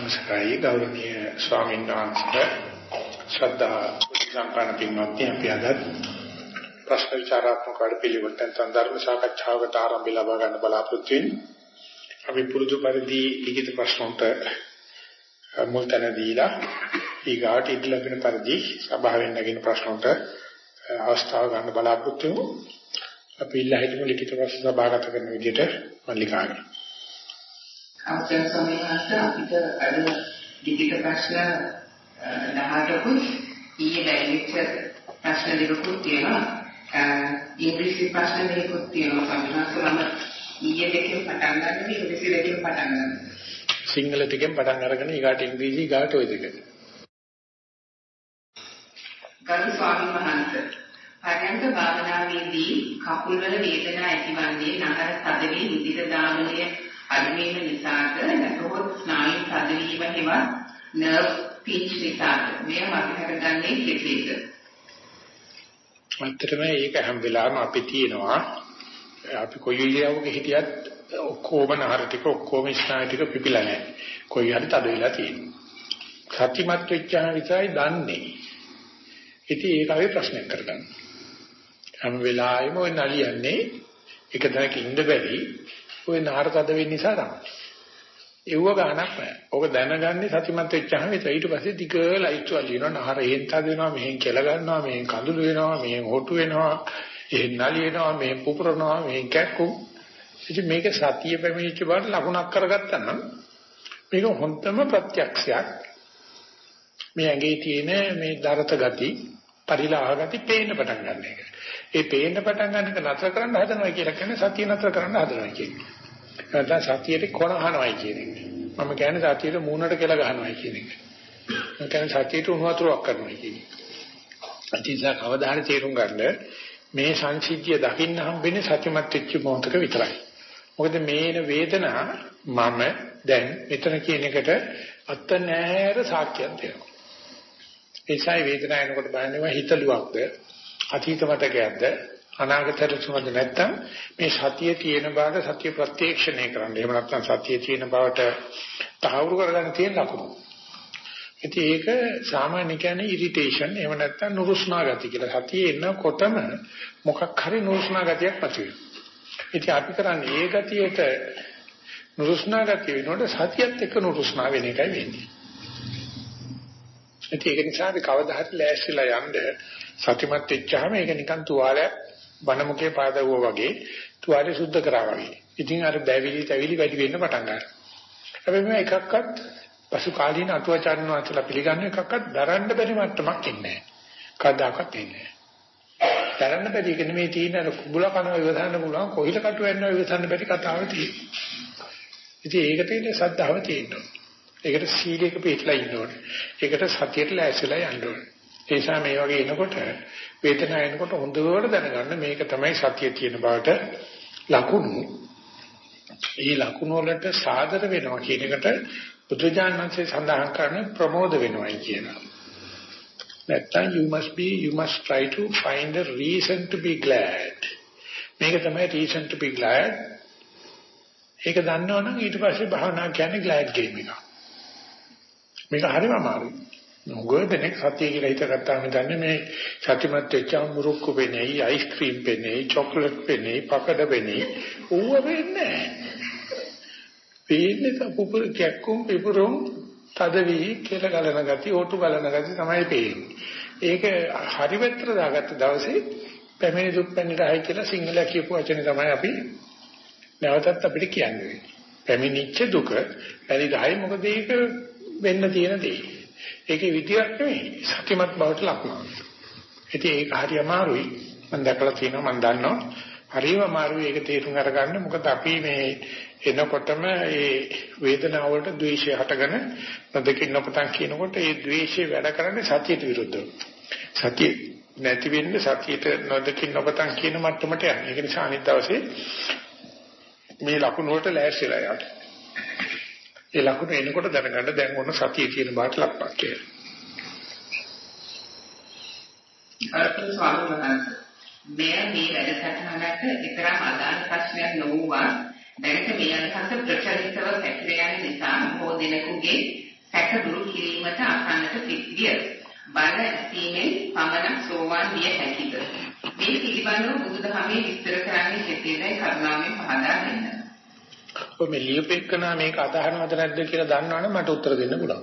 අවසරයි ගෞරවනීය ස්වාමීන් වහන්සේ ශ්‍රද්ධා සම්පන්න පින්වත්නි අපි අද ප්‍රශ්න විචාරාත්මක වැඩපිළිවෙලෙන් සඳර්ම සාකච්ඡාවකට ආරම්භය ලබා ගන්න බලාපොරොත්තු වෙන්නේ. අපි පුරුදු පරිදි ලිඛිත ප්‍රශ්නොන්ට මුල් තැන දීලා ඊගාට ඉදි ලැබෙන පරිදි සභාවෙන් නැගෙන ප්‍රශ්නොන්ට අවස්ථාව ගන්න බලාපොරොත්තු වෙමු. අපි ඉල්ලා හිටමු ලිඛිත ප්‍රශ්න සභාගත කරන විදිහට මල්ලිකාගේ අවසන් සමයකට අපිට අද ලිඛිත ප්‍රශ්න 18කුත් ඊයේ බැරිච්ච ප්‍රශ්න දෙකකුත් තියෙනවා. ඉංග්‍රීසි ප්‍රශ්න දෙකකුත් තියෙනවා. සම්මාසලම ඊයේ දෙකෙන් පටන් ගන්න ඉංග්‍රීසි දෙකෙන් පටන් ගන්න. සිංහල ටිකෙන් පටන් අරගෙන ඊගාට ඉංග්‍රීසි ඊගාට ඔය දෙක ගරු ස්වාමීන් වහන්සේ පරයන්ක භාවනාවේදී කකුල්වල වේදනා ඇතිවන්නේ නතර තදවි විදිත දාමනය අඩුවීම නිසාද නැතහොත් ස්නායු තදවීම හෙවත් නර්ව් පින්ච් නිසාද මෙය මතකගන්නේ කෙසේද? ඇත්තටම ඒක හැම වෙලාවෙම අපි තියෙනවා අපි කොයි ඉරියව්වක හිටියත් ඔක්කොම නහර ටික ඔක්කොම ස්නායු ටික පිපිලා නැහැ. කොයි හරි තද වෙලා තියෙනවා. සත්‍යමත් වෙච්චාම විතරයි දන්නේ. ඉතින් ඒක අපි ප්‍රශ්නයක් කරගන්න. හැම වෙලාවෙම ඔය නලියන්නේ එක තැනක ඉන්න බැරි ඔය නාර තද වෙන්න නිසා තමයි. ඒව ගානක් නැහැ. ඕක දැනගන්නේ සතිමත් වෙච්චාම විතර ඊට පස්සේ දිග ලයිට් වල ලියනවා නහර එහෙන් තද වෙනවා මෙහෙන් කෙල ගන්නවා මෙහෙන් කඳුළු වෙනවා මෙහෙන් හොටු වෙනවා එහෙන් නලියනවා මෙහෙන් පුපුරනවා මෙහෙන් කැක්කු. ඉතින් මේක සතිය පැමිණිච්ච බවට ලකුණක් කරගත්තා නම් මේක හොන්තම ප්‍රත්‍යක්ෂයක්. මේ ඇඟේ තියෙන මේ දරත ගති පරිලාහ ගති පේන්න පටන් ගන්න එක. ඒ පේන්න පටන් ගන්න එක නතර කරන්න හදනවා කියලා කියන්නේ සතිය නතර කරන්න හදනවා කියන්නේ. නැත්නම් සතියට කොනහනවයි කියන එක. මම කියන්නේ සතියට මූණට කෙල ගහනවයි කියන එක. මම කියන්නේ සතියට උණු වතුරක් කරනවා කියන එක. අතිසා කවදා හරි තේරුම් ගන්න මේ සංසිද්ධිය දකින්න හම්බෙන්නේ සත්‍යමත් වෙච්ච මොහොතක විතරයි. මොකද මේන වේදනා මම දැන් මෙතන කියන එකට අත්ත නෑර සාක්ෂියක් දෙනවා. ඒසයි වේදනාව එනකොට බලන්නේ හිතලුවක්ද අතීත මතකයක්ද අනාගතයට සුවඳ නැත්තම් මේ සතිය තියෙන බවට සතිය ප්‍රත්‍යක්ෂණය කරන්න. එහෙම නැත්නම් සතිය තියෙන බවට තහවුරු කරගන්න තියෙන ලකුණු. ඉතින් ඒක සාමාන්‍ය කියන්නේ ඉරිටේෂන් එහෙම නැත්නම් නුරුස්නා ගති කියලා. සතියේ එනකොටම මොකක් හරි නුරුස්නා ගතියක් මතුවේ. ඉතින් අපි කරන්නේ ඒ ගතියට නුරුස්නා ගතිය වෙනකොට සතියත් එක්ක නුරුස්නා වෙන එකයි වෙන්නේ. ඉතින් ඒක නිසා අපි කවදා හරි ලෑස්තිලා යන්න සතිමත් වෙච්චාම ඒක නිකන් තුවාලයක් බණමුකේ පාදවුවා වගේ තුවාලේ සුද්ධ කරා වගේ. ඉතින් අර බැවිලි තැවිලි වැඩි වෙන්න පටන් ගන්නවා. හැබැයි මේ එකක්වත් පසු කාලීන අටුවාචාර්ය වහන්සේලා පිළිගන්න එකක්වත් දරන්න බැරි මට්ටමක් ඉන්නේ නැහැ. කවදාකවත් ඉන්නේ නැහැ. දරන්න බැරි එක නෙමෙයි තියෙන අර කුඹුල කනවා ඉවසන්න පුළුවන් කොහිල කටු වෙන්නවා ඉවසන්න බැරි කතාව තියෙන්නේ. ඉතින් ඒකට ඉන්නේ සද්ධාව තියෙනවා. ඒකට සීලයක පිටලා ඉන්න ඕනේ. ඒකට සතියට ලෑස්තිලා යන්න ඕනේ. ඒ නිසා මේ වගේ එනකොට වේදනාව එනකොට හොඳට දැනගන්න මේක තමයි සතිය තියෙන බවට ලකුණු. මේ ලකුණු වලට සාදර වෙනවා කියන එකට බුදුජානන්සේ සඳහන් කරන ප්‍රමෝද වෙනවයි කියනවා. නැත්තම් you must be you must try to find a reason to be glad. මේක තමයි reason to be glad. ඒක දන්නවනම් ඊට පස්සේ භාවනා කියන්නේ glad game එක. මේක හරිම අමාරුයි. මොකදනේ සතිය කියලා හිතගත්තාම දන්නේ මේ සතිමත් වෙච්ච මුරුක්කු වෙන්නේ, අයිස්ක්‍රීම් වෙන්නේ, චොක්ලට් වෙන්නේ, පකඩ වෙන්නේ ඌව වෙන්නේ පේන්නේ පුපුර කැක්කුම් පිපුරුම් තදවි කියලා ගලන ගති, ඕටු ගලන ගති තමයි පේන්නේ. ඒක හරි වෙත්‍ර දාගත්ත දවසේ පැමිණි දුක් පැමිණිලායි කියලා සිංහල කියපු වචනේ තමයි අපි නැවතත් අපිට කියන්නේ. පැමිණිච්ච දුක පරිදායි මොකද ඒක වෙන්න තියෙන දේ. ඒකේ විදියක් නෙමෙයි සත්‍යමත් බවට ලක්නවා. ඉතින් ඒක හරි අමාරුයි. මම දැකලා තියෙනවා මම දන්නවා. හරිම අමාරුයි ඒක තේරුම් අරගන්න. මොකද අපි මේ එනකොටම ඒ වේදනාව වලට ද්වේෂය හටගෙන නොදකින් නොපතන් කියනකොට ඒ ද්වේෂය වැඩ කරන්නේ සතියට විරුද්ධව. සතිය නැති වෙන්නේ සතියට නොදකින් නොපතන් කියන මට්ටමට යන්නේ. ඒක නිසා අනිත් දවසේ මේ ලකුණු වලට ලෑස්තිලා යන්න. ඒ ලකුණු එනකොට දැනගන්න දැන් ඔන්න සතිය කියන බාට ලක්පක් කියලා. අර්ථ ස්වාමීන් වහන්සේ මෙය මේ වැඩසටහනට විතරක් අදාළ ප්‍රශ්නයක් නොවුවා දැනට මේ අදහස ප්‍රචලිතව පැතිර යන නිසා බොහෝ දෙනෙකුගේ දැක දුරු කිරීමට අසන්නට සිද්ධිය. බල ඇසීමෙන් පමණක් සෝවාන් විය හැකිද? මේ පිළිබඳව බුදුදහමේ විස්තර කරන්නේ කෙසේදයි කරුණාවෙන් පහදා දෙන්න. ඔය මේ ලියපෙකන මේක අදහනවද නැද්ද කියලා දන්නවනම් මට උත්තර දෙන්න පුළුවන්.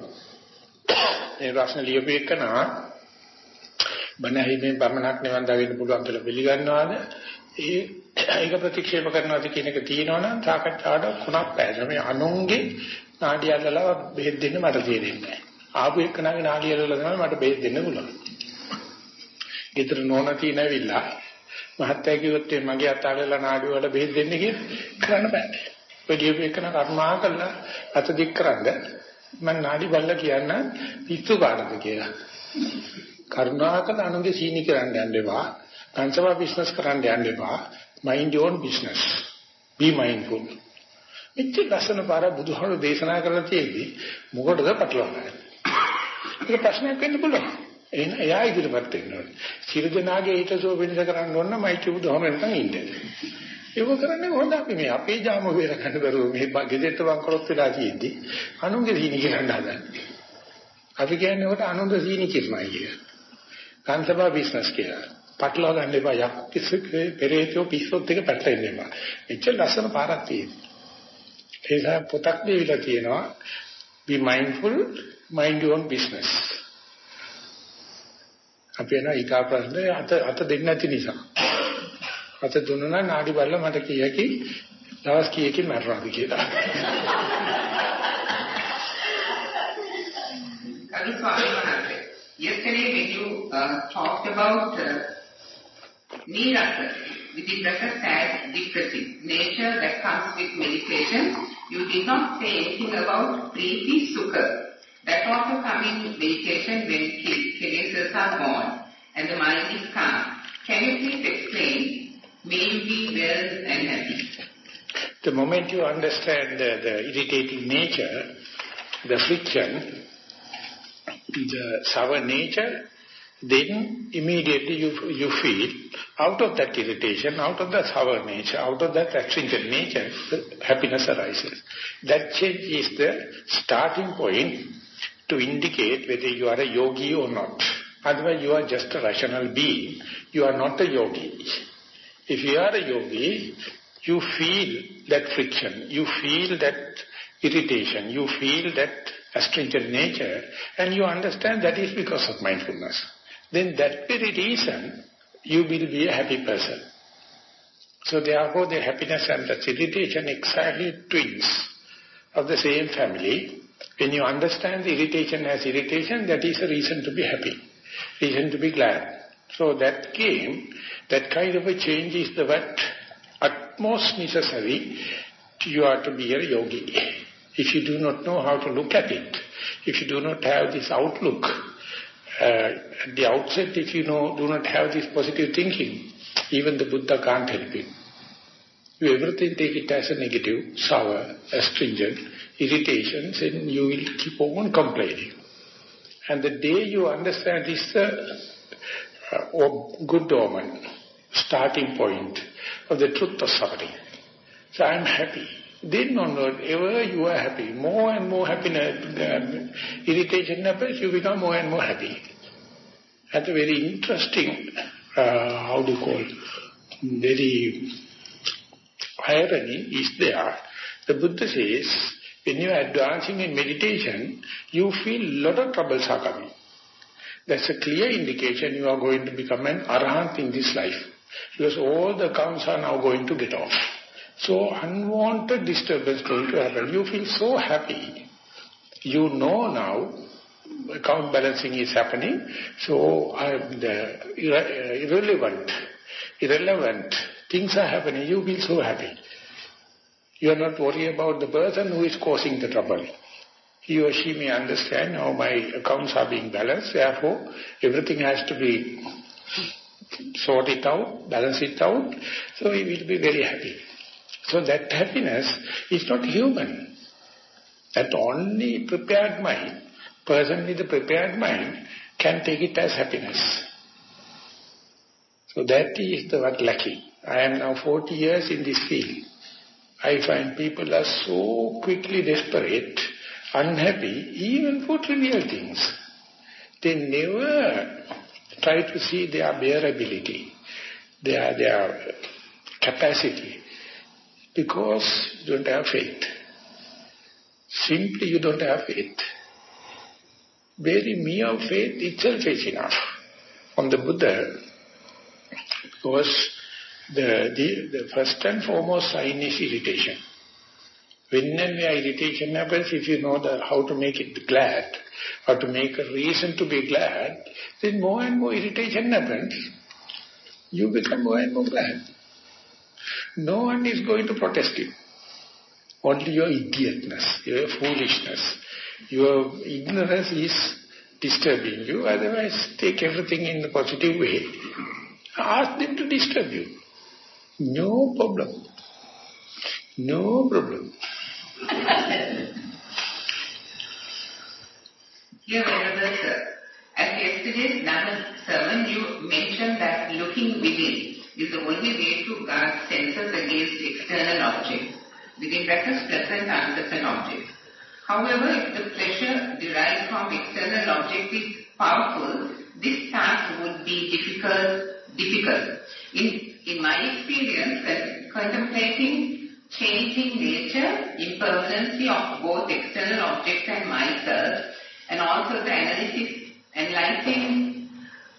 මේ ප්‍රශ්න ලියපෙකන බණහිමේ බමනක් නිවන් දකින්න පුළුවන් කියලා පිළිගන්නවාද? ඒ ඒක ප්‍රතික්ෂේප කරනවාද කියන එක තියෙනවනම් සාකච්ඡාවට කුණක් පෑද මේ අනුන්ගේ නාඩිය අල්ලලා බෙහෙත් දෙන්න මට තේරෙන්නේ නැහැ. ආපු එක්කනාගේ නාඩිය අල්ලලා තමයි මට බෙහෙත් දෙන්න පුළුවන්. ඊතර නෝන තියෙනවිලා මහත්තයා කිව්වොත් මගේ අතාලලා නාඩිය වල බෙහෙත් දෙන්න කියලා කරන්න බෑ. වෙඩියපු එකන කර්මා කළා අත දික් කරන්ද මම නාඩි බල්ලා කියන්න පිස්සු කාටද කියලා. කරුණාකර අනුගේ සීනි කරන්න යන්න එපා. කංශවා බිස්නස් කරන්න යන්න එපා. mind your own business. be mindful. මෙච්චර ලස්සන පාර බුදුහාමුදුරු දේශනා කරලා තියෙද්දි මොකටද පටලවන්නේ? ඒක ප්‍රශ්නයක් වෙන්න පුළුවන්. එහෙනම් එයා ඉදිරියපත් වෙන්න ඕනේ. සියලු දෙනාගේ හිතසෝ වෙනස කරන්න ඕන නම් මයිටි බුදුහාමුදුරු නැත්නම් ඉන්නේ. ඒක කරන්නේ කොහොමද අපි මේ අපේ ජාම වේර ගන්න බැරුව මේ ගෙදරට වන් කරොත් වෙලා තියෙද්දි අනුන්ගේ සීනි කියන්න හදන්නේ. අපි කියන්නේ උකට අනුන්ද සීනි කිරමයි කියලා. කන්සබා බිස්නස් කියලා. පටලවා ගන්න එපා යක් කිසිකේ පෙරේතෝ පිස්සොත් එක පැටලෙන්න එපා. එච්චර ලස්සන පාරක් තියෙනවා. ඒ නිසා පොතක් දෙවිලා තියෙනවා be mindful mind your own business. අපි එන ඊකා ප්‍රශ්නේ අත අත දෙන්නේ නැති නිසා. අත දුන්නා නාඩි බලලා මට කියකි දවස් කීයකින් මැරෙනවාද කියලා. කවි ස්වාමීන් වහන්සේ Yesterday when you uh, talked about uh, nirasa, within bracket sad, depressive nature that comes with meditation, you did not say anything about preeti sukha. That also come in meditation when kilesas are gone and the mind is calm. Can you please explain be well and happy. The moment you understand the, the irritating nature, the friction, the sour nature, then immediately you, you feel out of that irritation, out of that sour nature, out of that astringent nature, happiness arises. That change is the starting point to indicate whether you are a yogi or not. Otherwise you are just a rational being. You are not a yogi. If you are a yogi, you feel that friction, you feel that irritation, you feel that astringent nature, and you understand that is because of mindfulness. Then that very reason, you will be a happy person. So therefore the happiness and the irritation exactly twins of the same family. When you understand the irritation as irritation, that is a reason to be happy, reason to be glad. So that came, that kind of a change is the what utmost necessary you are to be a yogi. If you do not know how to look at it, if you do not have this outlook, uh, at the outset if you know, do not have this positive thinking, even the Buddha can't help you. You everything take it as a negative, sour, astringent, irritations, and you will keep on complaining. And the day you understand this uh, uh, good omen, starting point of the truth of suffering. So I am happy. Then onward, ever you are happy. More and more happiness, uh, irritation happens, you become more and more happy. That's a very interesting, uh, how do you call, very irony is there. The Buddha says, when you are advancing in meditation, you feel lot of troubles are coming. That's a clear indication you are going to become an arahant in this life. Because all the accounts are now going to get off. So unwanted disturbance going to happen. You feel so happy. You know now account balancing is happening. So the uh, irrelevant, irrelevant things are happening. You feel so happy. You are not worried about the person who is causing the trouble. He or she may understand how my accounts are being balanced. Therefore, everything has to be sort it out, balance it out. So he will be very happy. So that happiness is not human. That only prepared mind, person with a prepared mind, can take it as happiness. So that is the what lacking. I am now 40 years in this field. I find people are so quickly desperate unhappy even for trivial things. They never try to see their bearability, their, their capacity, because you don't have faith. Simply you don't have faith. Very mere faith itself is enough. On the Buddha, because the, the, the first and foremost sign is irritation. When and where irritation happens, if you know the, how to make it glad, how to make a reason to be glad, then more and more irritation happens. You become more and more glad. No one is going to protest you. Only your idiotness, your foolishness, your ignorance is disturbing you. Otherwise, take everything in a positive way. Ask them to disturb you. No problem. No problem. Dear Venerable Sir, at yesterday's Naman sermon, you mentioned that looking within is the only way to guard senses against external objects, within brackets pleasant and unpleasant objects. However, if the pleasure derived from external objects is powerful, this task would be difficult. difficult. In, in my experience, contemplating changing nature, impermanency of both external objects and myself, and also the analysis, analyzing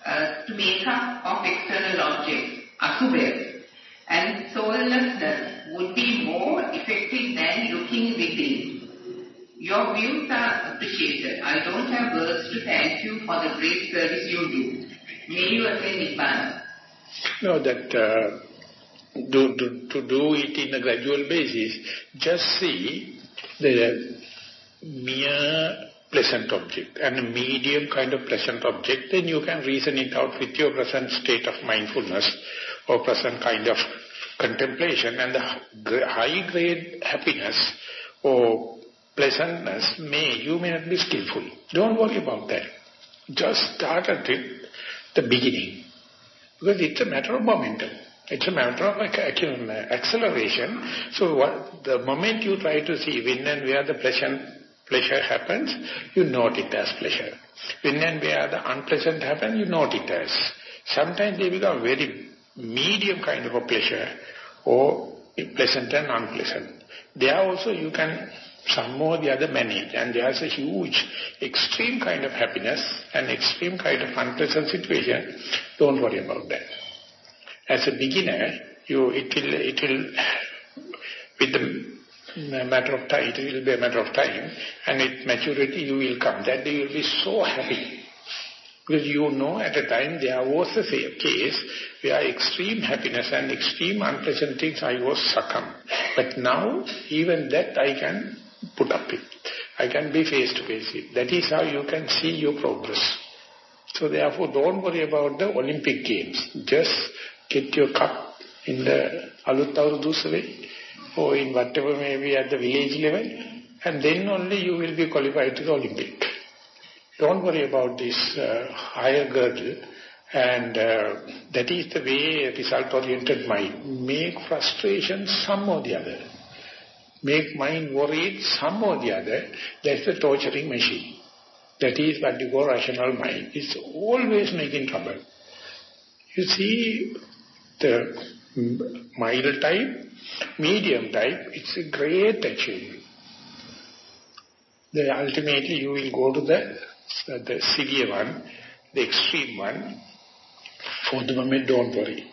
uh, to make up of external objects, asubhaya, and soullessness would be more effective than looking within. Your views are appreciated. I don't have words to thank you for the great service you do. May you attain Nibbana. No, that uh, do, do, to do it in a gradual basis, just see the mere pleasant object and a medium kind of pleasant object, then you can reason it out with your present state of mindfulness or present kind of contemplation and the high grade happiness or pleasantness may, you may not be skillful. Don't worry about that. Just start at the beginning. Because it's a matter of momentum. It's a matter of acceleration. So what, the moment you try to see when and where the pleasant pleasure happens, you note it as pleasure. When and where the unpleasant happens, you note it as. Sometimes they become very medium kind of a pleasure or pleasant and unpleasant. There also you can some more the other manage and there's a huge extreme kind of happiness and extreme kind of unpleasant situation. Don't worry about that as a beginner, you it will it will with the matter of time, it will be a matter of time, and with maturity you will come. That day you will be so happy. Because you know at a time there was a case where extreme happiness and extreme unpleasant things I was succumb. But now even that I can put up with. I can be face to face with. That is how you can see your progress. So therefore don't worry about the Olympic Games. Just get your cup in the Alut Avrudu or in whatever may be at the village level and then only you will be qualified to the Olympic. Don't worry about this uh, higher girdle and uh, that is the way result-oriented mind. Make frustration some or the other. Make mind worried some or the other. That's the torturing machine. That is what you call rational mind. It's always making trouble. You see, the mild type, medium type, it's a great achievement. The, ultimately you will go to the, the severe one, the extreme one. For the moment, don't worry.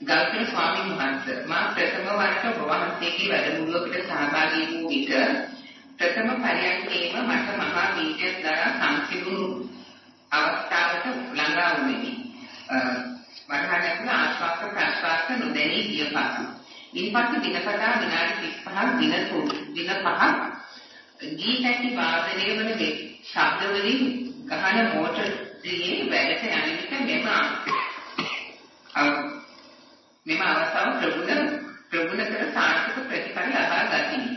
Gautama ස්වාමීන් වහන්සේ මා ප්‍රථම වරට ඔබ වහන්සේගේ වැඩමුළුවකට සහභාගී වූ විට ප්‍රථම පරියන්කේම මට මහා වීර්යයක් දරා සංසිඳුණු අවස්ථාවට ළඟා වුනේමි. වරහණක් ආශ්වාස ප්‍රශ්වාස නොදැනී ගිය පසු. ඉන්පසු දිනපතා විනාඩි 35ක් දින දින පහක් ගී පැටි වාදනය වන ශබ්ද වලින් ගහන මෝටර දිගේ වැඩට යන විට මෙම මෙම අවස්ථාව ප්‍රගුණ ප්‍රගුණ කර සාර්ථක ප්‍රතිඵල ලබා ගතිමි.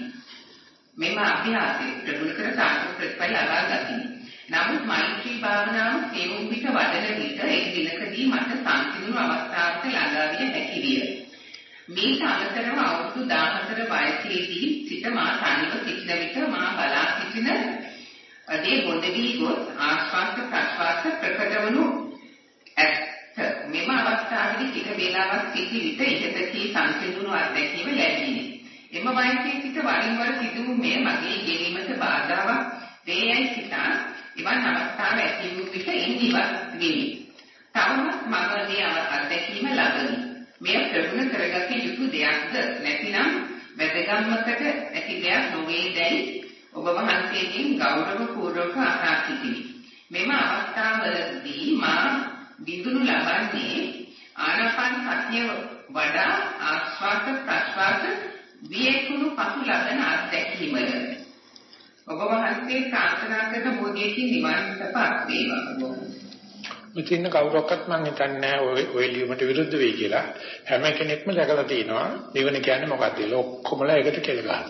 මෙම අභ්‍යාසය ප්‍රගුණ කර සාර්ථක ප්‍රතිඵල ලබා ගතිමි. නමුත් මෛත්‍රී භාවනාව සියුම් පිට වඩන විට එක් දිනකදී මට සංසිඳුණු අවස්ථාවක ළඟා විය හැකි විය. මේක අමතරව අවුරුදු 14 වයසේදී සිට මා තනිව සිටින විට මා බලා සිටින අදී බොඳවි ගොස් ආශ්වාස ප්‍රශ්වාස ප්‍රකට වනු ඇත්ත මෙම අවස්ථාවේදී ටික වේලාවක් සිටි විට ඉහතකී සංසිඳුණු අත්දැකීම ලැබිණි. එම වයසේ සිට වරින් වර සිදු මේ මගේ ගෙවීමට බාධාවක් වේයයි සිතා ඉවන් අවස්ථාව ඇති වූ විට ඉන්දිවත් වෙමි. තවමත් මගේ අත්දැකීම ලබමි. මෙය ප්‍රගුණ කරගත යුතු දෙයක්ද නැතිනම් වැදගත්මකට ඇති දෙයක් නොවේ දැයි ඔබ වහන්සේගෙන් ගෞරව පූර්වක අසා සිටිමි. මෙම අවස්ථාවවලදී මා විඳුණු ලබන්නේ ආනාපාන සතිය වඩා ආස්වාද ප්‍රස්වාද වියකුණු පසු ලබන අත්දැකීමල. ඔබ වහන්සේ ප්‍රාර්ථනා කරන බෝධියකින් නිවන් සපත් වේවා. මෙතන කවුරක්වත් මම හිතන්නේ ඔය ඔය ලියුමට විරුද්ධ වෙයි කියලා. හැම කෙනෙක්ම දැකලා තියෙනවා නිවන කියන්නේ මොකක්ද කියලා. ඔක්කොමලා එකට කෙල ගන්නවා.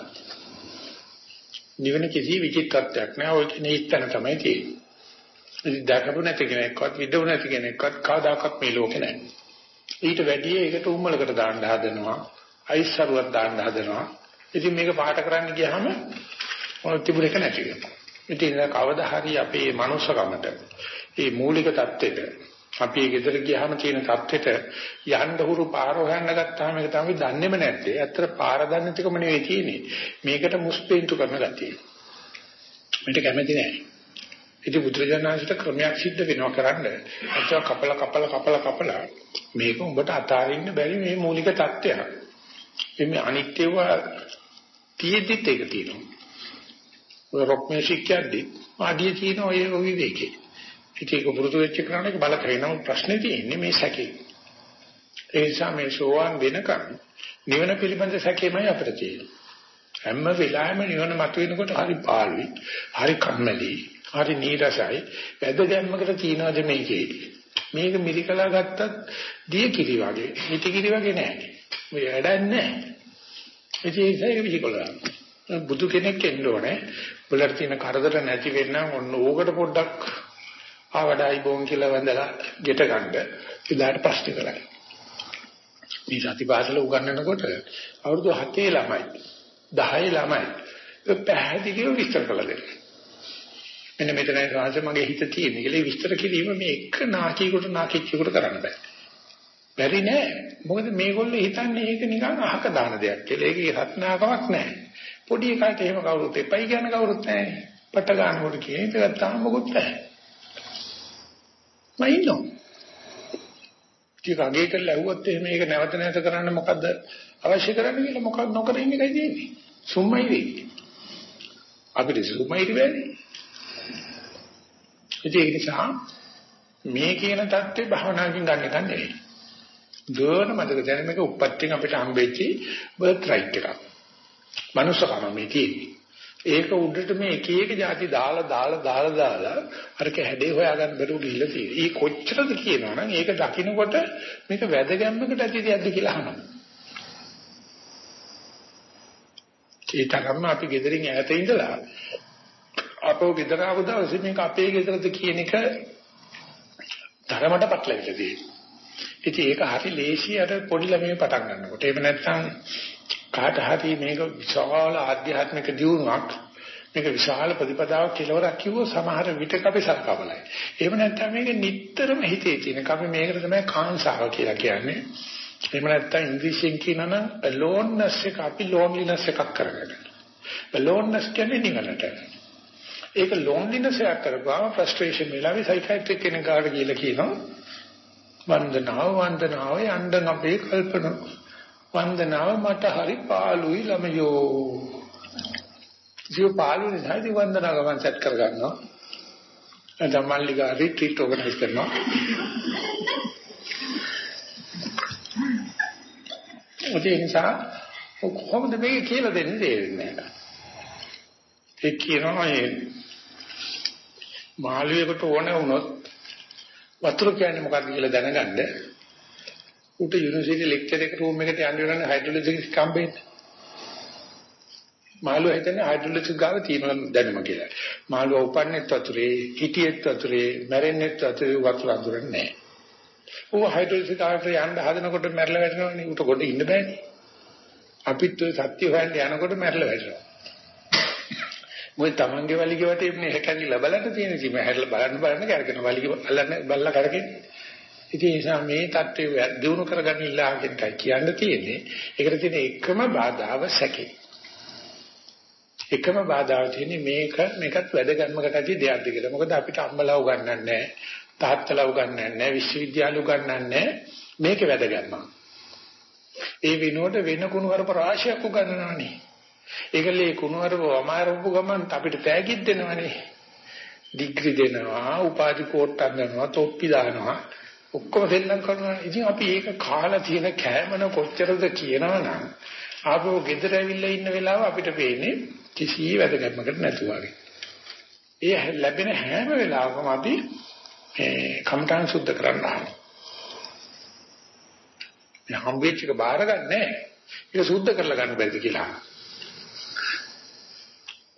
නිවන කිසි විචිත්තත්වයක් නෑ. ඔය කියන්නේ ඉස්තන තමයි තියෙන්නේ. ඉතින් දැකපු නැති කෙනෙක්වත් විදවු නැති කෙනෙක්වත් කවදාකවත් මේ ලෝකේ නැහැ. ඊට වැඩිය ඒකට උම්මලකට දාන්න හදනවා. අයිස්සරුවක් දාන්න හදනවා. ඉතින් මේක පාට කරන්න ගියාම මොන තිබුණ එක නැති වෙනවා. ඉතින් කවදා හරි අපේ මනුස්සකමට මේ මූලික தත්ත්වෙට අපි ගෙදර ගියාම තියෙන தත්ත්වෙට යන්න හුරු පාර හොයන්න ගත්තාම ඒක තමයි දන්නේම නැත්තේ. ඇත්තට පාර දන්නේ තිකම නෙවෙයි තියෙන්නේ. මේකට මුස්පීන්තු කරන ගතිය. මට කැමති නෑ. ඉතින් බුදුරජාණන්සේට ක්‍රමයක් සිද්ධ වෙනවා කරන්න. අච්චා කපල කපල කපල කපල මේක උඹට අතාරින්න බැරි මේ මූලික தත්ත්වයක්. මේ අනිත්‍යව තියෙද්දිත් ඒක තියෙනවා. ඔය රොක් මියුසික් යද්දි ආඩිය තියෙන ඔය විවේකේ. ඉතින් ඒක පුරුදු වෙච්ච කෙනාට බලක වෙනම ප්‍රශ්නේ තියෙන්නේ මේ සැකේ. ඒ නිසා මේ සෝවාන් වෙනකන් නිවන පිළිබඳ සැකේමයි අපිට තියෙන්නේ. හැම වෙලාවෙම නිවන මතුවෙනකොට හරි පාළුයි, හරි කම්මැලි, හරි නීරසයි. වැද ගැම්මකට තියනවාද මේකේ? මේක මිරිකලා ගත්තත් දිය කිරි වගේ, මිටි කිරි වගේ නෑ. මේ වැඩක් නෑ. ඒ ඒක විසිකොලනවා. බුදු කෙනෙක් එන්න ඕනේ. බුලට තියෙන කරදර නැති වෙන්න ඕන ඕකට පොඩ්ඩක් ආවඩයි බෝන් කියලා වැඳලා ගෙට ගන්න. ඉදාට ප්‍රශ්න කරයි. මේ සතිපාසල උගන්වනකොට අවුරුදු 7 ළමයි 10 ළමයි පැහැදිලිව විස්තර කළ දෙනවා. මෙන්න මෙතනයි සාංශ මගේ හිත තියෙන්නේ කියලා විස්තර කිරීම මේ එක නාකියෙකුට නාකිච්චෙකුට කරන්න බෑ. බැරි නෑ. මොකද මේගොල්ලෝ හිතන්නේ ඒක නිකන් අහක දාන දෙයක් කියලා. ඒකේ රත්නාකමක් නෑ. පොඩි එකාට එහෙම කවුරුත් එපයි කියන කවුරුත් නෑ. පට ගන්නකොට කියන එක තාම මොකුත් නෑ. මම ඉන්නවා. ටික අගේ කරලා ඇහුවොත් එහෙම මේක නැවත නැවත කරන්න මොකද්ද අවශ්‍ය කරන්නේ කියලා මොකක් නොකර ඉන්න එකයි තියෙන්නේ. සුම්මයි වෙන්නේ. අපිට සුම්මයි වෙන්නේ. ඒ නිසා මේ කියන தත්ත්වේ භවනාකින් ගන්න එක නෙවෙයි. ගෝන මතක දැන මේක උපත්යෙන් අපිට හම්බෙච්චි බර්ත් රයිට් එකක්. මනුස්සකම මේ තියෙන්නේ. ඒක උඩට මේ එක එක જાති දාලා දාලා දාලා දාලා අරක හැඩේ හොයාගන්න බැරුව ගිහිල්ලා තියෙනවා. ඊ කොච්චරද කියනවනම් ඒක දකින්නකොට මේක වැදගැම්මකට ඇති දෙයක්ද කියලා අහනවා. ඒ තරම්ම අපි gederin ඈත ඉඳලා අපෝ ගෙදර ආව දවසේ මේක අපේ ගෙදරද කියන එක තරමට පටලවිලා තියෙනවා. ඉතින් ඒක හරි ලේසි අර පොඩි ළමයි පටන් ගන්නකොට. එහෙම නැත්නම් කාට හරි මේක විශාල ආධ්‍යාත්මික දියුණුවක් මේක විශාල ප්‍රතිපදාවක් කෙලවරක් කිව්වොත් සමහර විටක අපි සලකා බලයි. එහෙම නැත්නම් මේක නිටතරම හිතේ තියෙන කම මේකට තමයි කාංසාව කියලා කියන්නේ. එහෙම නැත්නම් ඉංග්‍රීසියෙන් කියනනම් aloneness එක අපි loneliness එකක් කරගන්න. aloneness කියන්නේ නිවනට. ඒක loneliness එකක් කරපුවාම frustration වෙලාවේ psychiatric කෙනෙක් ගාවට ගිහලා කියනවා වන්දනාව වන්දනාව යන්න අපේ කල්පනා වන්දනාව මට හරි පාළුයි ළමයෝ. ජීව පාළු නිසා ඉතින් වන්දනාව ගමන් සෙට් කරගන්නවා. නැත්නම් මල්ලිකා රිට්‍රීට් ඕගනයිස් කරනවා. ඒ නිසා කොහොමද මේක කියලා දෙන්නේ තේරෙන්නේ නැහැ. ඒ කියනවා ඒ මාළුවෙකුට ඕන වුණොත් වතුර කියන්නේ මොකක්ද කියලා දැනගන්න උට යුනිවර්සිටි ලෙක්චර් එක රූම් එකට යන්න වෙනන්නේ හයිඩ්‍රොලොජි කම්බේට. මාළුවා හිතන්නේ හයිඩ්‍රොලොජි ගාව තියෙන දැනුම කියලා. මාළුවා උපන්නේ වතුරේ, හිටියෙත් වතුරේ, මැරෙන්නේ වතුරේ වතුර අඳුරන්නේ නැහැ. ඌ හයිඩ්‍රොලොජි ගාවට යන්න හදනකොට මැරලා වැටෙනවනේ. උට කොට ඉන්න බෑනේ. අපිත් ඔය සත්‍ය හොයන්න යනකොට මැරලා වැටෙනවා. මොකද තමන්ගේ වලිග වටේ මේ හැකැරිලා බලන්න තියෙන ඉතින් මම හැරලා බලන්න බලන්න කරගෙන වලිග බලන්න බලලා කරගෙන ඉතින් ඒ නිසා මේ தත්ත්වය දිනු කරගන්න ඉල්ලාගෙන කියන්න තියෙන්නේ ඒකට තියෙන එකම බාධාව සැකේ එකම බාධාව තියෙන්නේ මේක මේකත් වැඩගත්මකට ඇති දෙයක්ද කියලා. මොකද අපිට අම්මලා උගන්වන්නේ නැහැ, තාත්තලා උගන්වන්නේ නැහැ, විශ්වවිද්‍යාල උගන්වන්නේ නැහැ. මේක වැඩගත්ම. ඒ විනෝඩ වෙන කුණුවරප රාශියක් උගන්වනවානේ. ඒකලේ කුණුවරප වමාරපු ගමන් අපිට තෑගිත් දෙනවනේ. ඩිග්‍රී දෙනවා, උපාධි කෝට්ටක් දෙනවා, තොප්පි දානවා. ඔක්කොම දෙල්ලම් කරනවා. ඉතින් අපි ඒක කාලා තියෙන කෑමන කොච්චරද කියනවනම් ආපහු ගෙදර ඇවිල්ලා ඉන්න වෙලාව අපිට පේන්නේ කිසි වැදගත්මකට නැතුව වගේ. ඒ ලැබෙන හැම වෙලාවකම අපි කම්ටාන් සුද්ධ කරන්න ආනේ. මේ හම්බෙච්ච එක බාර ගන්නෑ. ඒක සුද්ධ කරලා ගන්න බැරිද කියලා.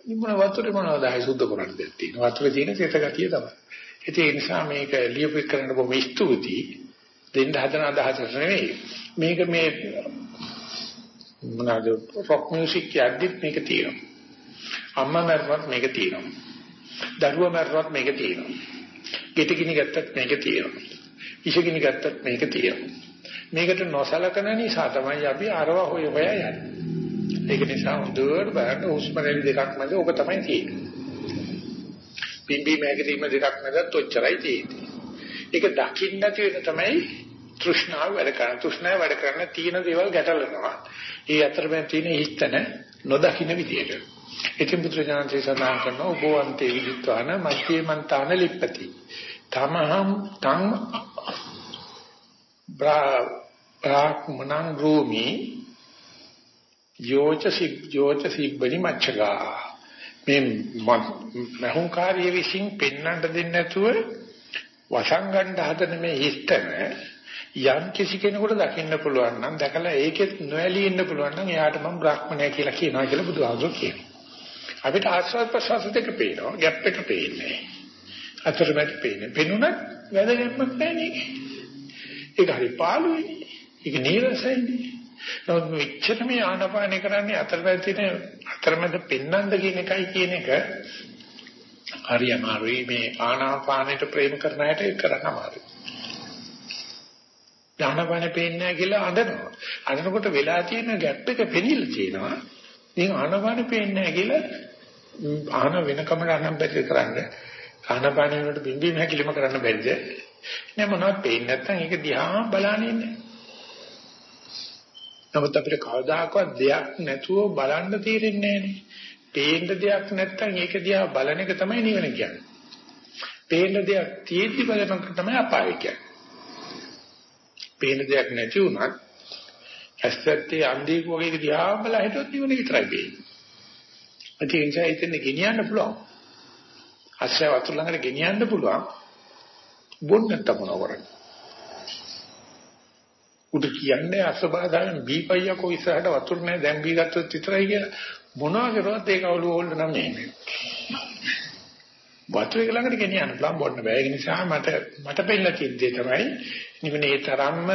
නිමුණ වතුරේ මොනවද ආයි සුද්ධ කරන්න දෙයක් තියෙනවා. වතුරේ තියෙන තෙත ගතිය තමයි. ඒ නිසා මේක ලියපු කරන්න බොහොම ස්තුතියි. දෙන්න හදන අදහස නෙවෙයි. මේක මේ මොනවාද රොක් මියුසික් යද්දිත් මේක තියෙනවා. අම්මා මරුවත් මේක තියෙනවා. දරුවා මරුවත් මේක තියෙනවා. ගෙටගිනි ගත්තත් මේක තියෙනවා. ඉෂගිනි ගත්තත් මේක තියෙනවා. මේකට නොසලකන නිසා තමයි අපි අරව හොය හොය යන්නේ. ඒක නිසා හොඳට බලන්න හුස්ම රැලි දෙකක් මැද ඕක තමයි තියෙන්නේ. පිම්බි මේකදීම දෙකක් මැද තොච්චරයි තියෙන්නේ. ඒක දකින්න නැති වෙන තමයි තෘෂ්ණාව වැඩ කරන. තෘෂ්ණාව වැඩ කරන තියෙන දේවල් ගැටලනවා. ඒ අතරමැද තියෙන හිතන නොදකින්න විදියට. ඉතින් බුදුරජාණන්සේ සඳහන් කරනවා උභවන්තේ විදිත්වාන මධ්‍යේ මන්තාන ලිප්පති. තමහම් තං බ්‍රාහ්මණං රූමි යෝච සික් යෝච සිබ්බනි මච්චගා මේ මහුංකාරිය විසින් පෙන්වන්න දෙන්නේ නැතුව වසංගණ්ඩ හදන මේ හිස්තන යම් කිසි කෙනෙකුට දකින්න පුළුවන් නම් දැකලා ඒකෙත් නොඇලී ඉන්න පුළුවන් නම් එයාට මම බ්‍රාහ්මණය කියලා කියනවා කියලා බුදුහාමුදුරුවෝ කියනවා. අපිට ආස්වාද ප්‍රසවාස දෙක පේනවා ગેප් එක පේන්නේ. අතරමැද පේන්නේ. පෙනුනත් වැදගත්මක් නැහැ නේද? ඒක හරි පාළුයි. ඒක නීරසයි. නමුත් මෙච්චර මේ ආනපාන කරන්නේ අතරමැද තියෙන අතරමැද පෙන්නඳ කියන එකයි කියන එක හරි අමාරුයි මේ ආනාපානෙට ප්‍රේම කරන හැට ඒක කරන්න අමාරුයි. ආනාපානෙ පේන්නේ නැහැ කියලා අඬනවා. අඬනකොට වෙලා තියෙන ગેප් එක පෙනිලා තියෙනවා. ඉතින් ආනාපානෙ පේන්නේ නැහැ කියලා ආන වෙනකම ගන්න බැරි කරන්නේ. ආනාපානෙ වලට බින්දීම හැකිලිම කරන්න බැරිද? නෑ මොනවද පේන්නේ නැත්නම් ඒක දිහා බලන්නේ නැහැ. නමුත් අපිට කවදාකවත් දෙයක් නැතුව බලන්න තීරෙන්නේ නැහනේ. පේන්න දෙයක් නැත්නම් ඒක දිහා බලන එක තමයි නිවන කියන්නේ. පේන්න දෙයක් තියෙද්දි බලන එක තමයි අපාය කියන්නේ. පේන දෙයක් නැති වුණත් ඇස්සත්තේ අන්ධයෙක් වගේ දිහා බලලා හිටියොත් නිවන විතරයි පේන්නේ. ඒ නිසා ඉතින් ගෙනියන්න පුළුවන්. අස්සය වතුර ළඟට ගෙනියන්න පුළුවන්. බොන්න නැත්නම් මොනව කරන්නේ? උඩ කියන්නේ අසබාදාන බීපයියකෝ ඉස්සරහට වතුර නැහැ දැන් බී ගත්තොත් විතරයි කියලා මොනවා කරුවත් ඒක අවුල ඕල්ල නම් නෙමෙයි. වතුර එක ළඟට ගෙනියන්න පුළුවන් බොන්න බෑ. ඒ නිසා මට මට පෙන්නලා තියෙන දේ තමයි නිවනේ තරම්ම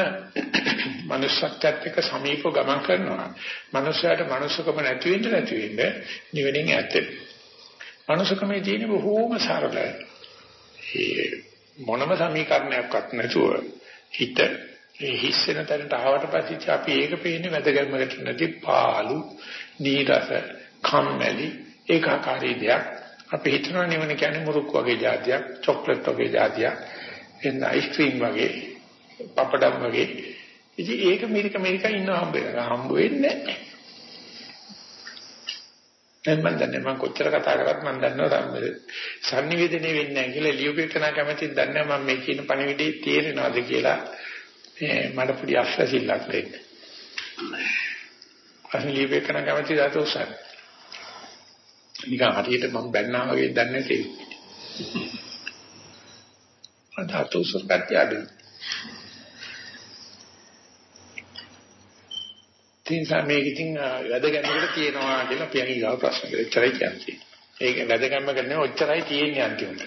manussත්වයට එක්ක සමීපව ගමන් කරනවා. මනුස්සයාට මනුස්සකම නැති වෙන්න නැති වෙන්න නිවෙනින් ඇත්තේ. මනුස්සකමේ තියෙන බොහෝම සරල ඒ මොනම සමීකරණයක්වත් නැතුව හිත ඒ හිස්සෙන තැනට ආවට පස්සේ අපි ඒක පේන්නේ වැදගත්මකට නැති පාළු, නීරස, කම්මැලි ඒකාකාරී දෙයක්. අපි හිතනවා නිවන කියන්නේ මුරුක් වගේ જાතියක්, චොක්ලට් වගේ જાතියක්, එන්න අයිස්ක්‍රීම් වගේ, පපඩම් වගේ. ඉතින් ඒක මෙරික මෙරික ඉන්න හම්බ වෙනවා. හම්බ වෙන්නේ නැහැ. දැන් මම දන්නේ මම කොච්චර කතා කරත් මම දන්නවා සංනිවේදනය වෙන්නේ නැහැ කියලා ලියුපේකන කැමතිද දන්නේ මම මේ කියන පණිවිඩේ තේරෙනවද කියලා මට පොඩි අස්වැසිල්ලක් දෙන්න. අහන ලියුපේකන කැමති දාත උසන්. නිකන් හරියට මම බැන්නා වගේ දන්නේ නැති. අදාත උසන් කට්ටියද. තින්සා මේක ඉතින් වැදගැම්මකට තියෙනවා කියලා පියන් ඊගාව ප්‍රශ්න කරලා ඉතරයි කියන්නේ. ඒක වැදගැම්ම කරන්නේ ඔච්චරයි තියෙන්නේ අන්තිමට.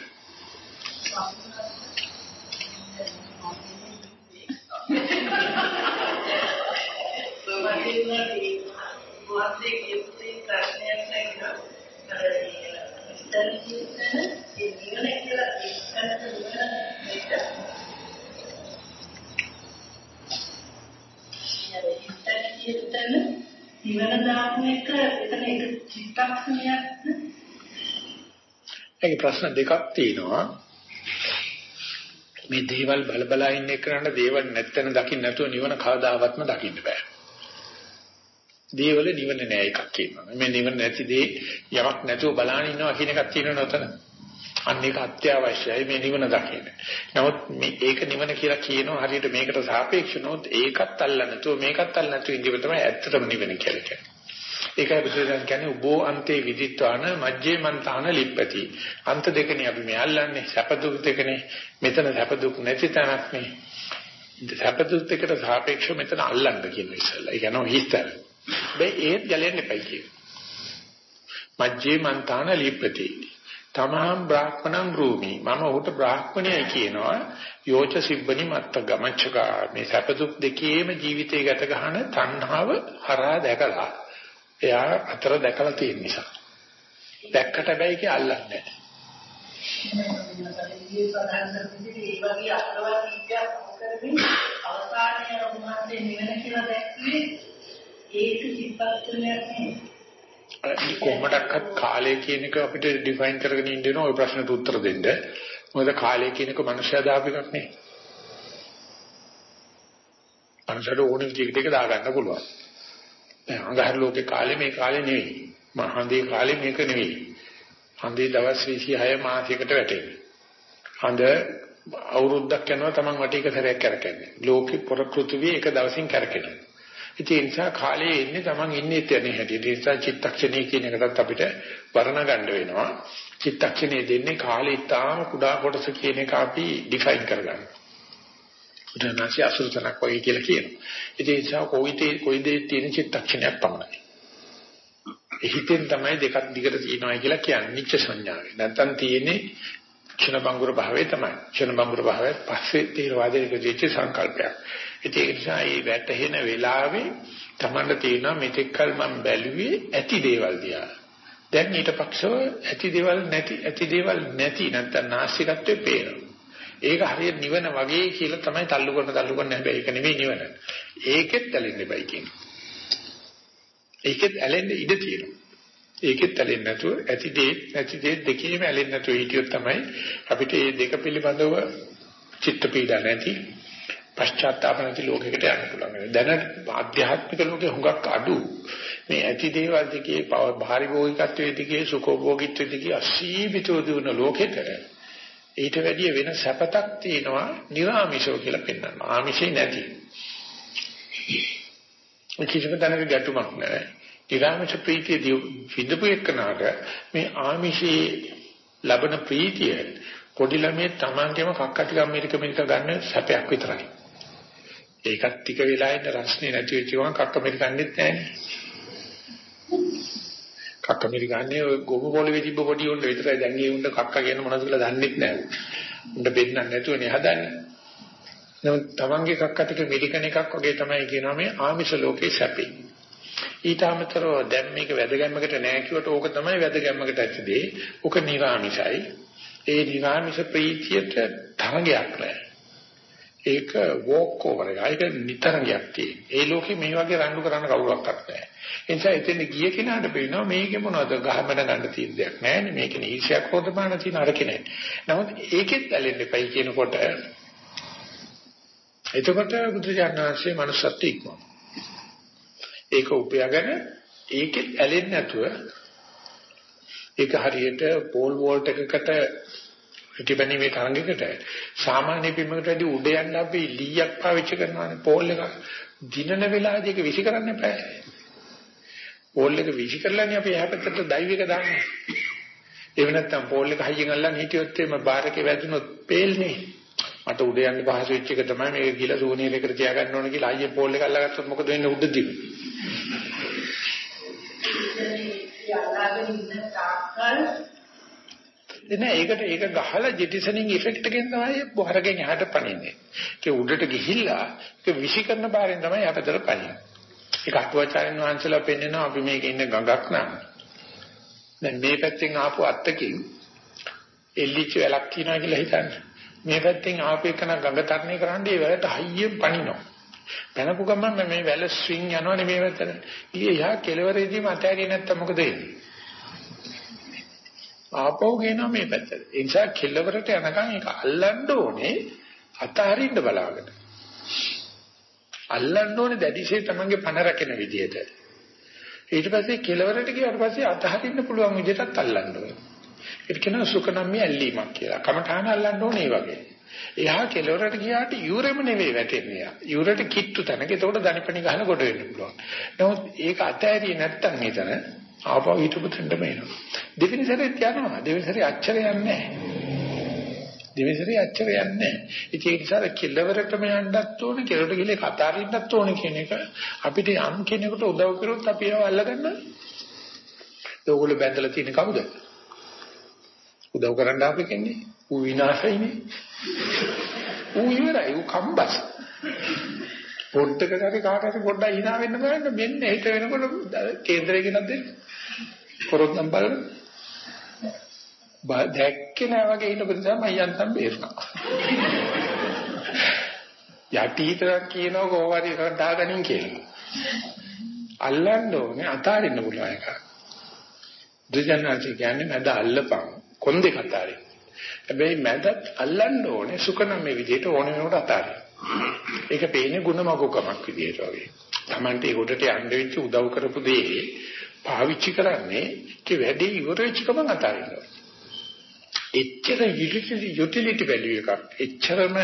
වහන්සේ කියපු ප්‍රශ්නයක් නැගිනවා. අර ඉතින් කියන්නේ ඒ නිවන කියලා ඉස්සරහට නිවන මේක. යාර ඉතින් කියන්නේ නිවන දාපු එක එතන එක චිත්තක්ෂණයක් ඒකේ ප්‍රශ්න දෙකක් තියෙනවා. මේ දේවල් බල බල ඉන්න එකනට දේවල් නැත්තන දකින්න නැතුව නිවන කවදාවත්ම දකින්න බෑ. දේවල නිවන නෑ එකක් කියනවා. මේ නිවන නැති දේ යමක් නැතුව බලාගෙන ඉන්නවා කියන එකක් තියෙනවනේ උතන. අන්න ඒක අත්‍යවශ්‍යයි මේ නිවන දකින්න. නමුත් මේ ඒක නිවන කියලා කියනවා හරියට මේකට සාපේක්ෂ නොත් ඒකත් අල්ල නැතුව මේකත් අල්ල නැතුව ඉඳිව තමයි ඇත්තටම නිවන කියලා කියන්නේ. ඒකයි බුදුරජාණන් කියන්නේ උබෝ අන්තේ විදිත්වාන මජ්ජේ මන්තාන ලිප්පති. අන්ත දෙකනේ අපි මේ අල්ලන්නේ සැප දුක් දෙකනේ. මෙතන සැප දුක් නැති තැනක් නේ. සැප දුක් දෙකට සාපේක්ෂව මෙතන අල්ලන්න කියන ඉස්සෙල්ලා. ඒ කියන්නේ හිතර. බෑ ඒත් ගැලෙන්න එපයි කියන. මජ්ජේ මන්තාන ලිප්පති. තමහම් බ්‍රාහ්මණං රූමි මම ඔහුට බ්‍රාහ්මණයයි කියනවා යෝච සිබ්බනි මත්ත ගමච්ඡකා මේ සැප දුක් දෙකේම ජීවිතය ගත ගන්න තණ්හාව හරහා දැකලා එයා අතර දැකලා තියෙන නිසා. දැක්කට හැබැයි ඒක අල්ලන්නේ නැහැ. කොහොමඩක්වත් කාලය කියන එක අපිට ඩිෆයින් කරගෙන ඉන්න වෙන ওই ප්‍රශ්නට උත්තර දෙන්න. මොකද කාලය කියන එක මනුෂ්‍යයා දාපු එකක් නේ. මනුෂ්‍යයට ඕන විදිහකට ඒක දාගන්න පුළුවන්. අඟහරු ලෝකේ කාලේ මේ කාලේ නෙවෙයි. මහන්දේ කාලේ මේක නෙවෙයි. හන්දේ දවස් 26 මාසයකට වැටෙන්නේ. හඳ අවුරුද්දක් යනවා Taman වටේ එක සැරයක් කරකැන්නේ. ලෝකේ පොරකෘතුවේ එක දවසින් කරකෙනවා. ඉතින් ඒ නිසා කාලේ ඉන්නේ Taman ඉන්නේ තැනේ හැටි. ඒ නිසා චිත්තක්ෂණී කියන එකටත් අපිට වර්ණ ගන්න වෙනවා. චිත්තක්ෂණේ දෙන්නේ කාලේ තාම කුඩා කොටස කියන එක අපි ඩිෆයින් කරගන්නවා. බුදුනාසි අසුරතනක් වගේ කියලා කියනවා. ඉතින් ඒ නිසා කොයිතේ කොයි දේ තියෙන චිත්තක්ෂණයක් පමණයි. හිතෙන් තමයි දෙකක් දිගට තියෙනවා කියලා කියන්නේ නිච්ච සංඥාවේ. නැත්තම් තියෙන්නේ ක්ෂණ බංගුර භාවයේ තමයි. ක්ෂණ බංගුර භාවයේ පස්සේ තීරවාදයේ දෙච්ච සංකල්පයක්. ඉතින් ඒ නිසා මේ වැටහෙන වෙලාවේ තමන්ට තියෙනවා මෙතෙක්කල් මම බැලුවේ ඇති දේවල් දිහා. දැන් ඊට පක්ෂව ඇති දේවල් නැති ඇති දේවල් නැති නැත්තම් නාස්තිකත්වයේ පේනවා. ඒක හරියට නිවන වගේ කියලා තමයි තල්ලු කරන තල්ලු කරන හැබැයි ඒක නෙමෙයි නිවන. ඒකෙත් ඇලෙන්න එපයි කියන්නේ. ඒකෙත් ඇලෙන්න ඉඩ තියෙනවා. ඒකෙත් ඇලෙන්නේ නැතුව ඇති දේ නැති දේ දෙකේම ඇලෙන්නේ නැතුව හිටියොත් තමයි අපිට මේ දෙක පිළිබඳව චිත්ත පීඩා නැති පශ්චාත්තාප නැති ලෝකයකට යන්න පුළුවන්. දැන ආධ්‍යාත්මික ලෝකේ හුඟක් අඩු මේ ඇති දේවල් දෙකේ භාරිභෝගිකත්වයේ දෙකේ සුඛෝභෝගීත්වයේ දෙකේ අසීමිතව දුවන ලෝකෙට ඊට වැඩිය වෙන සැපතක් තියෙනවා නිර්ආමිෂෝ කියලා පෙන්වනවා. ආමිෂේ නැති. කිසිම තැනක ගැටුමක් නැහැ. නිර්ආමිෂ ප්‍රීතිය විඳපු එකනට මේ ආමිෂේ ලබන ප්‍රීතිය පොඩි ළමයේ Tamangeම කක්ක ටික අමරික මිනික ගන්න සැපයක් විතරයි. ඒකත් ටික වෙලා ඉන්න රස්නේ නැති වෙච්ච ගමන් කක්ක මිරිකන්නේත් නැහැ. කක්ක මිරිකන්නේ ඔය ගොමු පොළවේ තිබ්බ පොඩි උණ්ඩ විතරයි දැන් ඒ උණ්ඩ කක්ක කියන මොනවද කියලා දන්නෙත් නැහැ. උණ්ඩ බෙන්නන්නේ නැතුවනේ හදන්නේ. නමුත් තමන්ගේ කක්ක ටික මිරිකන එකක් වගේ තමයි කියනවා මේ ආමිෂ ලෝකේ සැපේ. ඊට අමතරව දැන් මේක වැදගැම්මකට නැහැ කිව්වට ඕක තමයි වැදගැම්මකට ඇත්තදී. ඕක නිර්ආමිෂයි. ඒ නිර්ආමිෂ ප්‍රීතියට තරගයක් නැහැ. ඒක වෝක් ඕවර් එක. ඒක නිතරගයක් තියෙන. ඒ ලෝකේ මේ වගේ රණ්ඩු කරන්න කවුරක්වත් නැහැ. ඒ නිසා එතෙන් ගිය කෙනාට පේනවා මේකේ මොනවද ගහමඩ ගන්න තියෙන දෙයක් නැහැ. මේකේ ඊර්ෂ්‍යක් හොදපාන තියෙන අරකේ නැහැ. නමුත් ඒකෙත් ඇලෙන්න එපයි කියනකොට එතකොට බුදුජානනාංශයේ manussත් ඉක්මන. ඒක උපයාගෙන ඒකෙත් ඇලෙන්නේ නැතුව ඒක හරියට පෝල් වෝල්ට් එකකට පිටිපැණීමේ තරංගයකට සාමාන්‍ය බිමකට වැඩි උඩ යන්න අපි ලීයක් පාවිච්චි කරනවානේ පෝල් එක දිනන වෙලාවදී ඒක විසි කරන්න එපා. පෝල් එක විසි කරලානේ අපි එහා පැත්තට ඩයිව් එක දාන්නේ. එහෙම නැත්නම් පෝල් එක හයියෙන් අල්ලන් හිටියොත් එimhe බාර් එකේ වැදුනොත් පේල්නේ. මට උඩ යන්න පහසු වෙච්ච එක තමයි මේක ගිහලා සූනියරයකට තියාගන්න ඕන කියලා අයියේ පෝල් එක අල්ලගත්තොත් මොකද වෙන්නේ උඩදී? නෑ ඒකට ඒක ගහලා ජෙටිසනින් ඉෆෙක්ට් එකෙන් තමයි බොහරගෙන් එහාට පනින්නේ. ඒක උඩට ගිහිල්ලා ඒක විසි කරන බාරෙන් තමයි අපතර පනින්නේ. ඒක අටුවාචාර්යන් වහන්සේලා පෙන්නනවා අපි මේක ඉන්න ගඟක් නම් දැන් මේ පැත්තෙන් ආපු අත්තකින් එල්ලිච්ච වැලක් තියනවා කියලා හිතන්න. මේ පැත්තෙන් ආපු එකන ගඟ තරණය කරන්නේ ඒ වැලට හයියෙන් පනිනවා. පැනපු ගමන් මේ වැල ස්විං යනවනේ මේ පැත්තට. ඊයේ යා කෙලවරේදීම අතෑරියේ නැත්තම් මොකද වෙන්නේ? ආපහු ගේනවා මේ පැත්තට. ඒ නිසා කෙලවරට යනකම් ඒක අල්ලන්න ඕනේ අතහරින්න බලාගෙන. අල්ලන්න ඕනේ දැඩිසේ තමන්ගේ පණ රැකෙන විදිහට. ඊට පස්සේ කෙලවරට ගියාට පස්සේ අතහරින්න පුළුවන් විදිහටත් අල්ලන්න ඕනේ. ඒක කියනවා සුකනම්මි ඇල්ලීමක් කියලා. කමඨාන අල්ලන්න ඕනේ ඒ වගේ. එහා කෙලවරට ගියාට යූරෙම නෙවෙයි වැටෙන්නේ. යූරට කිට්ටු තැනක. ඒකට දණපණි ගහන කොට වෙන්න පුළුවන්. නමුත් ඒක අතෑරියේ නැත්තම් මෙතන ආපහු හිටපු තැනටම එනවා. දෙවෙනි සැරේත් යනවා. දෙවෙනි සැරේ අච්චර යන්නේ නැහැ. දෙවෙනි සැරේ අච්චර යන්නේ නැහැ. ඒ නිසා කෙලවරටම යන්නත් ඕනේ, කෙලවරට ගිහලා කතාරින්නත් ඕනේ කියන එක අපිට යම් කෙනෙකුට උදව් කරොත් අපි ඒව අල්ලගන්න. ඒගොල්ලෝ බැඳලා තියෙන කවුද? උදව් කරන්න ආපු කෙනේ. ඌ විනාශයිනේ. ඌ ඉවරයි ඌ කම්බස්. පොඩ්ඩකට හරි කාට හරි පොඩ්ඩක් hina වෙන්න බලන්න මෙන්න හිට වෙනකොට කේන්දරේ ගෙනත් දෙන්න. කරොත් නම් බලන්න. දැක්කේ නෑ වගේ ඉන්නකොට තමයි යන්තම් බේරුණා. යටිහිටක් කියනවා කොහොමද එකට දාගනින් කියලා. අල්ලන්න ඕනේ අතාරින්න පුළුවන් එක. දුජන්නාචි කියන්නේ නැද අල්ලපන් කොන්දේ කතාරේ. හැබැයි මැදත් අල්ලන්න ඕනේ සුකනම් මේ විදිහට ඕනෙ වෙනකොට අතාරින්න. ඒක පේන්නේ ಗುಣමගුකමක් විදිහට වගේ. Tamante ඒ උඩට යන්න වෙච්ච උදව් කරපු දේ පාවිච්චි කරන්නේ කි වැඩි ඉවර වෙච්ච ගමන් අතාරින්න. එච්චර යුටිලිටි වැලියු එකක් එච්චරම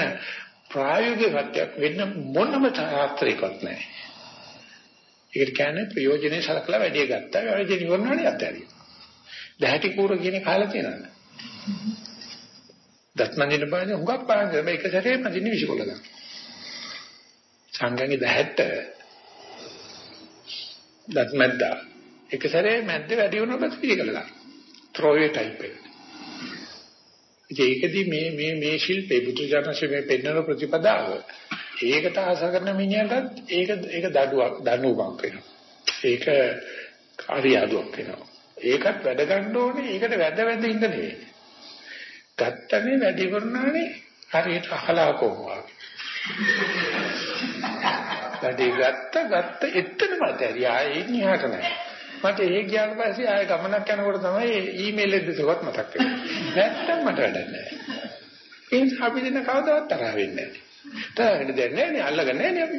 ප්‍රායෝගික සත්‍යයක් වෙන්න මොනම තාත්‍රිකවත් නැහැ. ඒකට කියන්නේ ප්‍රයෝජනේ සලකලා වැඩි ගත්තා. වැඩි ඉවරනවනේ අත්හැරියා. දැහැටි කූර කියන කාලේ තියෙනවද? දත්මන්දින බාන්නේ හුඟක් බලන්න මේ එක සැරේම දින විශ්කොල ගන්න. සංගංගේ දැහැට දත්මද්දා එක සැරේ මැද්ද වැඩි වුණා බස් පිළිකලා. ත්‍රෝවේ ටයිප් එක. ඒකදී මේ මේ මේ ශිල්පේ බුදුජානකසේ මේ පෙන්වන ප්‍රතිපදාව ඒකට ආස කරන මිනිහටත් ඒක ඒක දඩුවක් දනුවක් වෙනවා. ඒක කාර්යයදුවක් වෙනවා. ඒකත් වැඩ ගන්න ඕනේ. ඒකට වැද වැද ඉන්න නෙවෙයි. ගත්තනේ වැඩි කරනානේ හරියට අහලා කොහොමද? වැඩි ගත්ත ගත්ත එතනම ඇතරිය ආයේ නිහාට නැහැ. මට ඒ ගියාට පස්සේ ආයෙ ගමනක් යනකොට තමයි ඊමේල් එකකට මතක් වෙන්නේ. නැත්තම් මට වැඩක් නැහැ. ඒ නිසා අපි දෙන කවදාවත් තරහ වෙන්නේ නැහැ. තරහ වෙන්නේ නැහැ නේ. අල්ලගන්නේ නැහැ නේ අපි.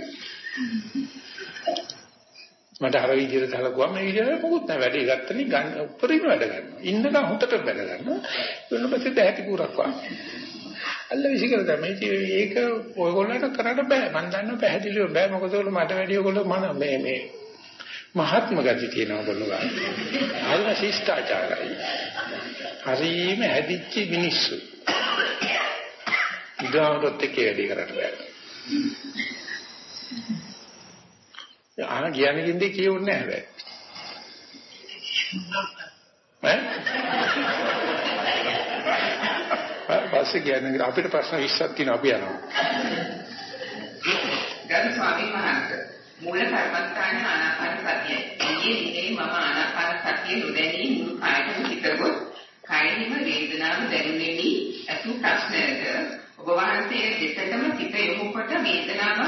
මට අර විදිහට සැලකුවා. මේ විදිහට මොකුත් නැහැ. වැඩි ගත්තනි ගන්න උඩරින් වැඩ ගන්නවා ඉන්නකම් හොතට වැඩ ගන්නවා ඊට පස්සේ දැහැටි කුරක් වා අල්ල විසිකර තමයි. ඒක ඔයගොල්ලන්ට කරන්න බෑ. මම දන්නවා පැහැදිලිව බෑ. මොකද ඔයගොල්ලෝ මට වැඩි ඔයගොල්ලෝ මන මේ මේ මහත්ම ගති තියෙනවා ඔයගොල්ලෝ ගන්න හරිම ශිෂ්ටාචාරයි. හරිම හැදිච්ච මිනිස්සු. ඉදාවරත් එක්ක වැඩි කරන්න බෑ. ආන කියන්නේ කින්දේ කියවන්නේ නැහැ හැබැයි. පස්සේ කියන්නේ අපිට ප්‍රශ්න 20ක් තියෙනවා අපි යනවා. ගරු ස්වාමීන් වහන්සේ. මූල කර්මස්ථාන ආනාපාන සතිය. ඊයේ දිනේ මම ආනාපාන සතිය නොදැනී මුළු කායතම හිතගොත් කායෙහිම වේදනාව දැනුනේමි අසු ප්‍රශ්නයට ඔබ වහන්සේ දෙකටම සිත යොමු කොට වේදනාව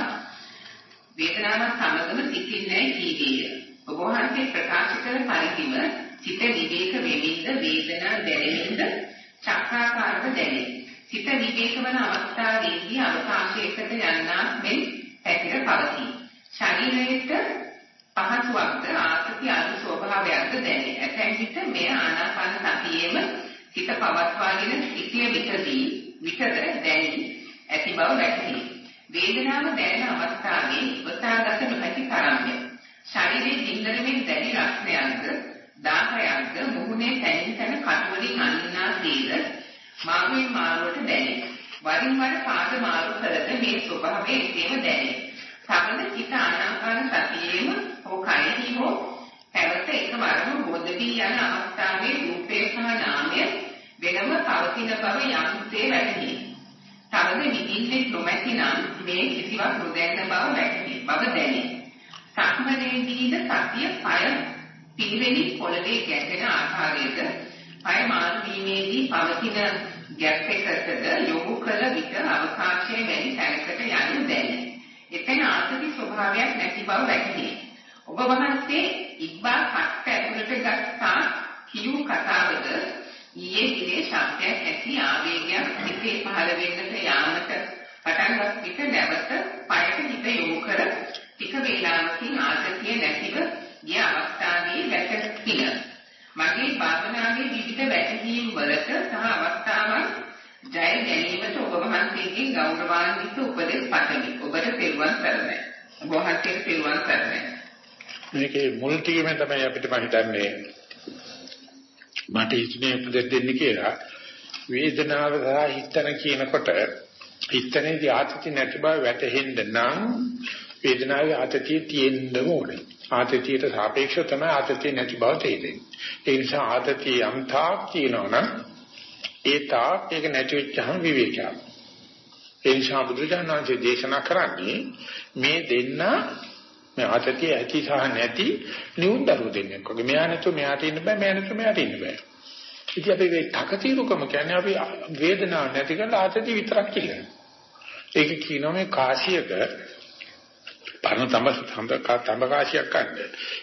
වේදනාව සමගම සිටින්නේ කීදීය. ඔබ වහන්සේ ප්‍රකාශ කළ පරිදිම සිත විවේක වෙමින්ද වේදනා දැනෙමින්ද චක්‍රාකාරව දැනේ. සිත විවේක වන අවස්ථාවේදී අවකාශයකට යන්නා මෙන් පැතිර පවතී. ශරීරයට පහසුවක්ද ආසති අනු ස්වභාවයක්ද දැනේ. ඇතැම් විට මේ ආනාපාන සතියේම සිත පවත්වාගෙන සිටිය විටදී විටද දැනි ඇති බව වැටහි. වේදනාව දැනෙන අවස්ථාවේ වතාගත නොහැකි තරම්ය. ශරීරයේ දින්දරමින් දැනි රක්ෂණයක්ද දාහයක්ද මුහුණේ තැනින් තැන කටුවලින් අන්නා සීල මාගේ මාරුවට දැනේ. වරින් වර පාද මාරු කරද මේ ස්වභාවය එසේම දැනේ. සමන චිත ආනාපාන සතියේම හෝ කයෙහි හෝ පැවත එකවරම බොද්ධ වී යන අවස්ථාවේ රූපේ සහ නාමය වෙනම පවතින බව යම්සේ වැටහි. තවද විඳින්නේ නොමැති නම් මේ කිසිවක් නොදැන්න බව වැටහි. බව දැනේ. සක්මනේදීද සතිය පය පිළිවෙලින් පොළවේ ගැටෙන ආකාරයද පය මාරු වීමේදී පවතින ගැප් එකකද යොමු කළ විට අවකාශයේ වැඩි තැනකට යනු දැනේ. එතන ආත්මි ස්වභාවයක් නැති බව වැටහේ. ඔබ වහන්සේ ඉබ්බා කට ඇතුළට ගත්තා කියු කතාවද ඊයේ දිනේ ශබ්දයක් ඇති ආවේගයක් පිටේ පහළ වෙන්නට යාමට පටන් ගත් විට නැවත පයට හිත යොමු කර ටික වේලාවකින් ආතතිය නැතිව ගිය අවස්ථාවේ වැටහින මගේ භාවනාවේ විවිධ වැටහීම් වලට සහ අවස්ථාවන් ජය ගැනීමට ඔබ වහන්සේගෙන් ගෞරවාන්විත උපදෙස් පතමි. ඔබට පෙරවන් සරණයි. ඔබ වහන්සේට පෙරවන් සරණයි. මේකේ මුල් ටිකම තමයි අපිට මම හිතන්නේ මට ඉස්මේ උපදෙස් දෙන්න කියලා වේදනාව සහ හිතන කියනකොට හිතනේදී ආතති නැති බව වැටහෙන්න නම් වේදනාවේ ආතතිය තියෙන්න ඕනේ. ආතතියට සාපේක්ෂව තමයි ආතතිය නැති බව තේරෙන්නේ. ඒ නිසා ආතතිය යම් තාක් තියෙනවනම් ඒ තාක් ඒක නැති වෙච්චහම විවේකයක්. ඒ නිසා බුදුරජාණන් වහන්සේ දේශනා කරන්නේ මේ දෙන්න මේ ආතතිය ඇති සහ නැති නියුන්දරු දෙන්නේ. කොහොමද මෙයා නැතුව මෙයාට ඉන්න බෑ මෙයා නැතුව මෙයාට ඉන්න බෑ. ඉතින් අපි මේ තකතිරුකම කියන්නේ අපි වේදනාවක් නැති කරලා ආතතිය විතරක් කියලා. ඒක කියනවා මේ කාසියක පරණ තඹ තඹ තඹ කාසියක් ගන්න.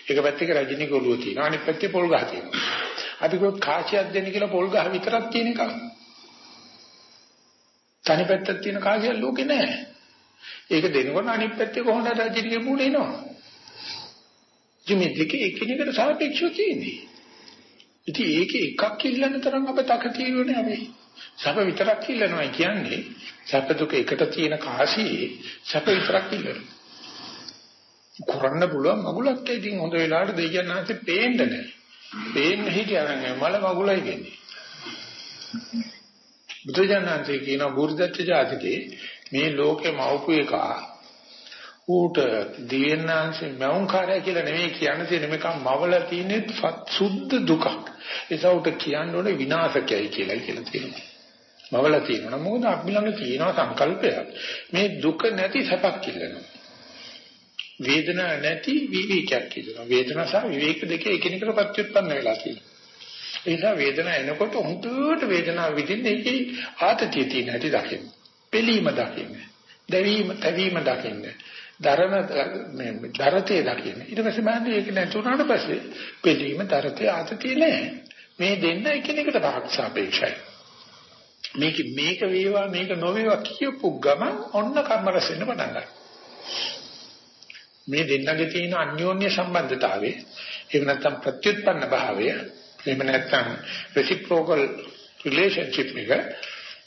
එක පැත්තක රජිනී ගොළුව තියෙනවා අනිත් පැත්තේ පොල් ගහ තියෙනවා. අපි කොහොමද කාසියක් දෙන්න කියලා පොල් ගහ විතරක් තියෙන එකක්. තනි පැත්තක් තියෙන කාසියක් ලෝකේ නැහැ. ඒක දෙනකොට අනිත් පැත්තේ කොහොමද රජිනී මුණ එනවා. ඉතින් මේ දෙකේ එකිනෙකට සාපේක්ෂව තියෙන්නේ. ඉතින් ඒකේ එකක් ඉල්ලන්න තරම් අප තක తీරුනේ අපි. සැප විතරක් ඉල්ලනවා කියන්නේ සැප දුක එකට තියෙන කාසියේ සැප විතරක් ඉල්ලනවා. කරන්න පුළුවන් මගුලක් ඉතින් හොඳ වෙලාවට දෙයයන් නැති පේන්න නැහැ. පේන්න හිටියනම් මල මගුලයි වෙන්නේ. බුදුජානන්සේ කියන බුද්ධත්ව ජාතිකේ මේ ලෝකේ මවපු එක ඌට දිව්‍යඥාන්සේ මෞංකාරය කියලා නෙමෙයි කියන්න තියෙන මේක මවල තියෙන සුද්ධ දුකක්. ඒසවට කියන්න ඕනේ විනාශකයයි කියලා කියලා තියෙනවා. මවල තියෙනවා. මොකද අපි ළඟ තියෙන සංකල්පයක්. මේ දුක නැති සැපක් කියනවා. වේදනා නැති විවේකයක් කියනවා. වේදනා සහ විවේක දෙක එකිනෙකට ප්‍රත්‍යুৎපන්න වෙලා තියෙනවා. ඒ නිසා වේදනාව එනකොට හුදුට වේදනාව විඳින්න ඒකේ ආතතිය තියෙන හැටි දකින්න. පිළීම දකින්න. දැවීම, තැවීම දකින්න. දරන මේ දරතේ දකින්න. ඊට පස්සේ මන්නේ ඒක නැතුණාට පස්සේ පිළීම, දරතේ ආතතිය නැහැ. මේ දෙන්න එකිනෙකට සාපේක්ෂයි. මේක මේක වේවා මේක නොවේවා කියපු ගමන් ඔන්න කර්ම රැස් වෙන්න පටන් ගන්නවා. මේ දෙන්නගේ තියෙන අන්‍යෝන්‍ය සම්බන්ධතාවය එහෙම නැත්නම් ප්‍රත්‍යুৎපන්න භාවය එහෙම නැත්නම් reciprocal relationship එක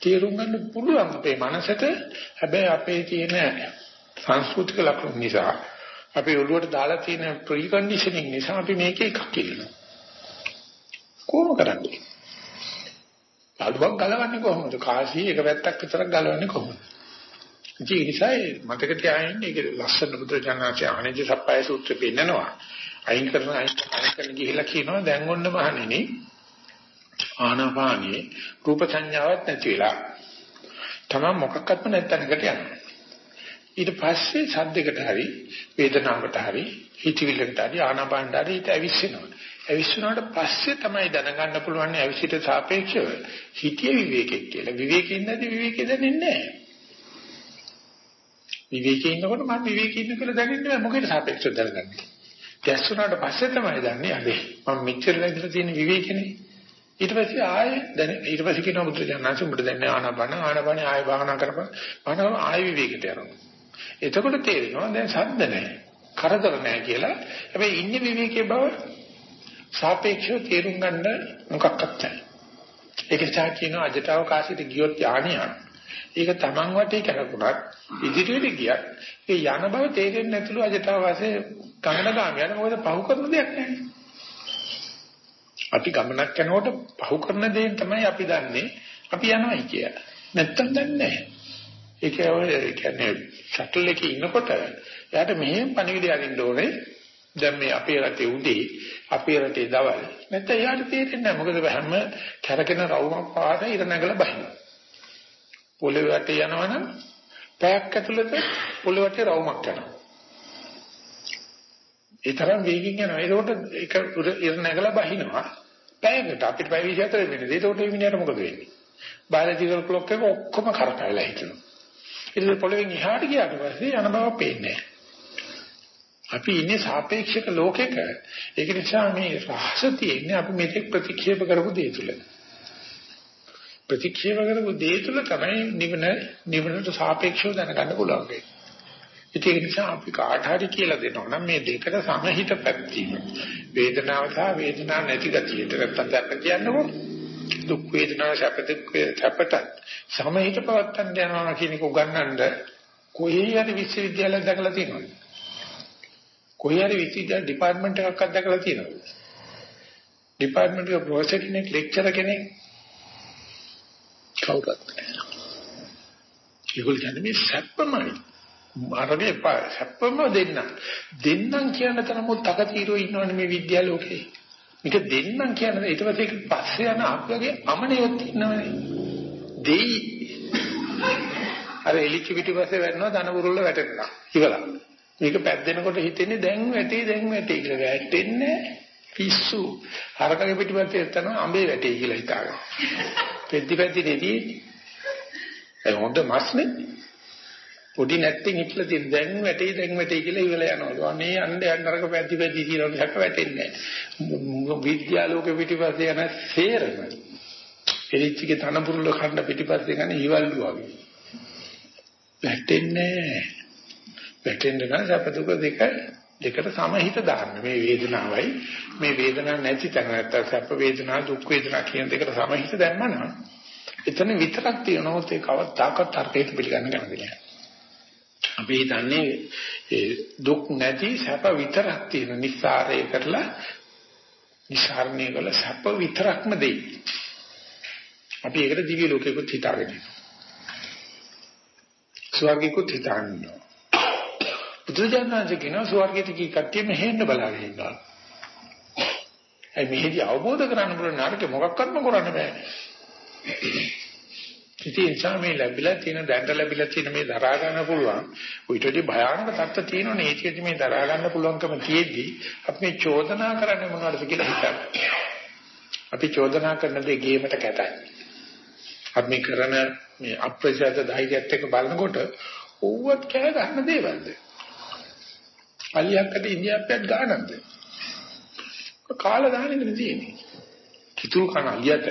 තේරුම් ගන්න පුළුවන් අපේ මනසට. හැබැයි අපේ තියෙන සංස්කෘතික ලක්ෂණ නිසා අපේ ඔළුවට දාලා තියෙන ප්‍රීකන්ඩිෂනින් නිසා අපි මේක එකක් කියනවා කොහොම කරන්නේ? අලුවක් ගලවන්නේ කොහොමද? කාසිය එක පැත්තක් විතරක් ගලවන්නේ කොහොමද? ඒ නිසා මතක තියාගන්න ඒක ලස්සන බුදුරජාණන්සේ ආනන්ද සප්පයි සූත්‍රෙ පෙන්නනවා. අයින් කරන අයින් කරන ගිහිලා කියනවා දැන් ඔන්න මහණෙනි ආනාපානියේ රූප සංඥාවක් නැති වෙලා තමයි මොකක්වත්ම නැත්තනකට යනවා. ඊට පස්සේ සද්දයකට හරි වේදනාවකට හරි හිතවිල්ලකට හරි ආනාපානට හරි හිත ඇවිස්සෙනවා. ඇවිස්සුනාට පස්සේ තමයි දැනගන්න පුළුවන් ඇවිසිට සාපේක්ෂව හිතිය විවේකයක් කියලා. විවේකයෙන් නැති විවේකෙ දැනෙන්නේ නැහැ. විවේකී ඉන්නකොට මම විවේකී ඉන්න කියලා දැනෙන්නේ මොකේද සාපේක්ෂව දැනගන්නේ. දැස්සුනාට පස්සේ තමයි දන්නේ අනේ මම මෙච්චර වෙලා තියෙන විවේකනේ. ඊට පස්සේ ආයේ දැන් ඊට පස්සේ කියනවා බුදු දඥාන්සේ උඹට දැන්නේ ආනාපාන ආනාපාන ආයෙ භාවනා කරපන්. ආනාපාන ආයෙ විවේකයට යනවා. එතකොට තේරෙනවා දැන් සද්ද නැහැ. කරදර නැහැ කියලා. හැබැයි ඉන්නේ විවේකයේ බව සාපේක්ෂව තේරුම් ගන්න මොකක්වත් නැහැ. ඒක නිසා කියනවා අජටවකාශයට ගියොත් යානියක් ඒක Taman වටේ කරකුණත් ඉදිරියට ගියත් ඒ යන බව තේරෙන්නේ නැතුළු අජටව වාසේ ගමන ගාම යන මොකද පහු කරන දෙයක් නැහැ. අපි ගමනක් යනකොට පහු කරන දේ තමයි අපි දන්නේ අපි යනවායි කියලා. නැත්තම් දන්නේ නැහැ. ඒක ඔය කියන්නේ ෂටල් එකේ ඉන්නකොට එයාට මෙහෙම පණිවිඩය අරින්න ඕනේ. දැන් මේ අපේ රටේ උදේ අපේ රටේ දවල් නැත්නම් එයාට තේරෙන්නේ නැහැ මොකද හැම කැරකෙන රවුමක් පාට ඉර නැගලා බහිනවා පොළොව වටේ යනවනම් පැයක් ඇතුළත පොළොව වටේ රවුමක් යනවා. ඒ තරම් වේගින් යනවා. ඒකට ඒක ඉර නැගලා බහිනවා. පැයකට අපිට පැය 24 වෙන්නේ. ඒකට මේ මිනිහට මොකද වෙන්නේ? බයොලොජිකල් ක්ලොක් එක ඔක්කොම කරකවලා හිටිනවා. ඉතින් පොළවෙන් එහාට ගියාට පස්සේ යන බව පේන්නේ අපි ඉන්නේ සාපේක්ෂක ලෝකෙක. ඒක නිසා මේ රහස තියෙන්නේ අපි මේක ප්‍රතික්ෂේප කරපු දේ තුල. ප්‍රතික්ෂේප කරපු දේ තුල තමයි නිවන නිවනට සාපේක්ෂව දැනගන්න පුළුවන් වෙන්නේ. ඒක නිසා අපි කාට හරි කියලා දෙනවා නම් මේ දෙකට සමහිත පැත්තීම. වේදනාව සහ වේදනාවක් නැති ගතියට නැත්තම් දැක්ක කියන්නකො දුක් වේදනාව සැප දුක් සැපට සමහිත පවත්තන් යනවා කියන එක උගන්වන්න කොහේ හරි විශ්වවිද්‍යාලයක් දැකලා තියෙනවද? කොහේ හරි විශ්වවිද්‍යාල ඩිපාර්ට්මන්ට් එකක් දැකලා තියෙනවද? ඩිපාර්ට්මන්ට් එක ප්‍රොෆෙසර් කෙනෙක් ලෙක්චරර් කෙනෙක් කවුරුත් නැහැ. ඒගොල්ලෝ කියන්නේ මේ සැපමයි. අරගේ සැපම දෙන්න. දෙන්නම් කියන තරමොත් තකතිරෝ ඉන්නවනේ මේ විද්‍යා ලෝකේ. මේක දෙන්නම් කියන ඊට පස්සේ ඒක පස්සේ යන අපගේ අමනියොත් ඉන්නවනේ. දෙයි. අර එලිච්ච පිටිපස්සේ වැටෙනවා ධන බුරුල්ල වැටෙනවා. ඉවලා. මේක පැද්දෙනකොට හිතෙන්නේ දැන් වැටේ දැන් වැටේ කියලා. වැටෙන්නේ පිස්සු. හරකගේ පිටිපස්සේ එතන අඹේ වැටේ කියලා හිතාගන්න. පෙද්දි පෙද්දි දෙදී. ඒ හොඳ මස්නේ. පොඩි නැත්තෙන් හිටලා තියෙන දැන් වැටේ දැන් වැටේ කියලා ඉවලා යනවලු. අනේ යන්න යන්න අරක පැද්දි පැද්දි කියලා මිසක් වැටෙන්නේ නැහැ. විද්‍යාලෝක පිටිපස්සේ යන සේරම. එලිච්චිගේ තනපුරුල කන්න පිටිපස්සේ යන ඊවල්ලු වගේ. වැටෙන්නේ නැහැ. වැටෙන්න නම් සැප දුක දෙක දෙකට සමහිත දාන්න මේ වේදනාවයි මේ වේදනාවක් නැති තැන නැත්තම් සැප වේදනා දුක් වේදනා කියන දෙකට සමහිත දැම්මම එතන විතරක් තියෙනවොත් ඒ කවදාකවත් තර්කයට පිළිගන්න කැමති නැහැ. අපි හිතන්නේ ඒ දුක් නැති සැප විතරක් තියෙන නිස්සාරය කරලා නිස්සාරණය කළ සැප විතරක්ම දෙයි. අපි ඒකට දිව්‍ය ලෝකෙකුත් හිතාගෙන ඉන්නවා. ස්වර්ගිකුත් හිතාගෙන ඉන්නවා. බුදුජානනාංශ කියනවා ස්වර්ගයට කී කට්ටිය මෙහෙන්න බලාගෙන ඉන්නවා. ඒ මෙහෙදි අවබෝධ කරගන්න පුළුවන් නාරක මොකක්වත්ම කරන්න බෑනේ. ඉතින් සාමේ ලැබිලා තියෙන දැන්ට ලැබිලා තියෙන මේ දරා ගන්න පුළුවන් ඊටදී භයානක තත්ත්ව තියෙනවනේ ඒකෙදි මේ දරා ගන්න පුළුවන්කම තියෙද්දි අපි මේ චෝදනා කරන්නේ මොනවද කියලා හිතන්න. අපි චෝදනා කරන දේ ගේමට කැතයි. අපි මේ කරන මේ අප්‍රසාද ධෛර්යයත් එක්ක බලනකොට ඕවත් කෑ ගන්න දේවල්ද? අලියක්කට ඉන්දියාප්පයක් ගන්නද? කාලා දාන්නේ තියෙන්නේ. කිතුල් කන අලියට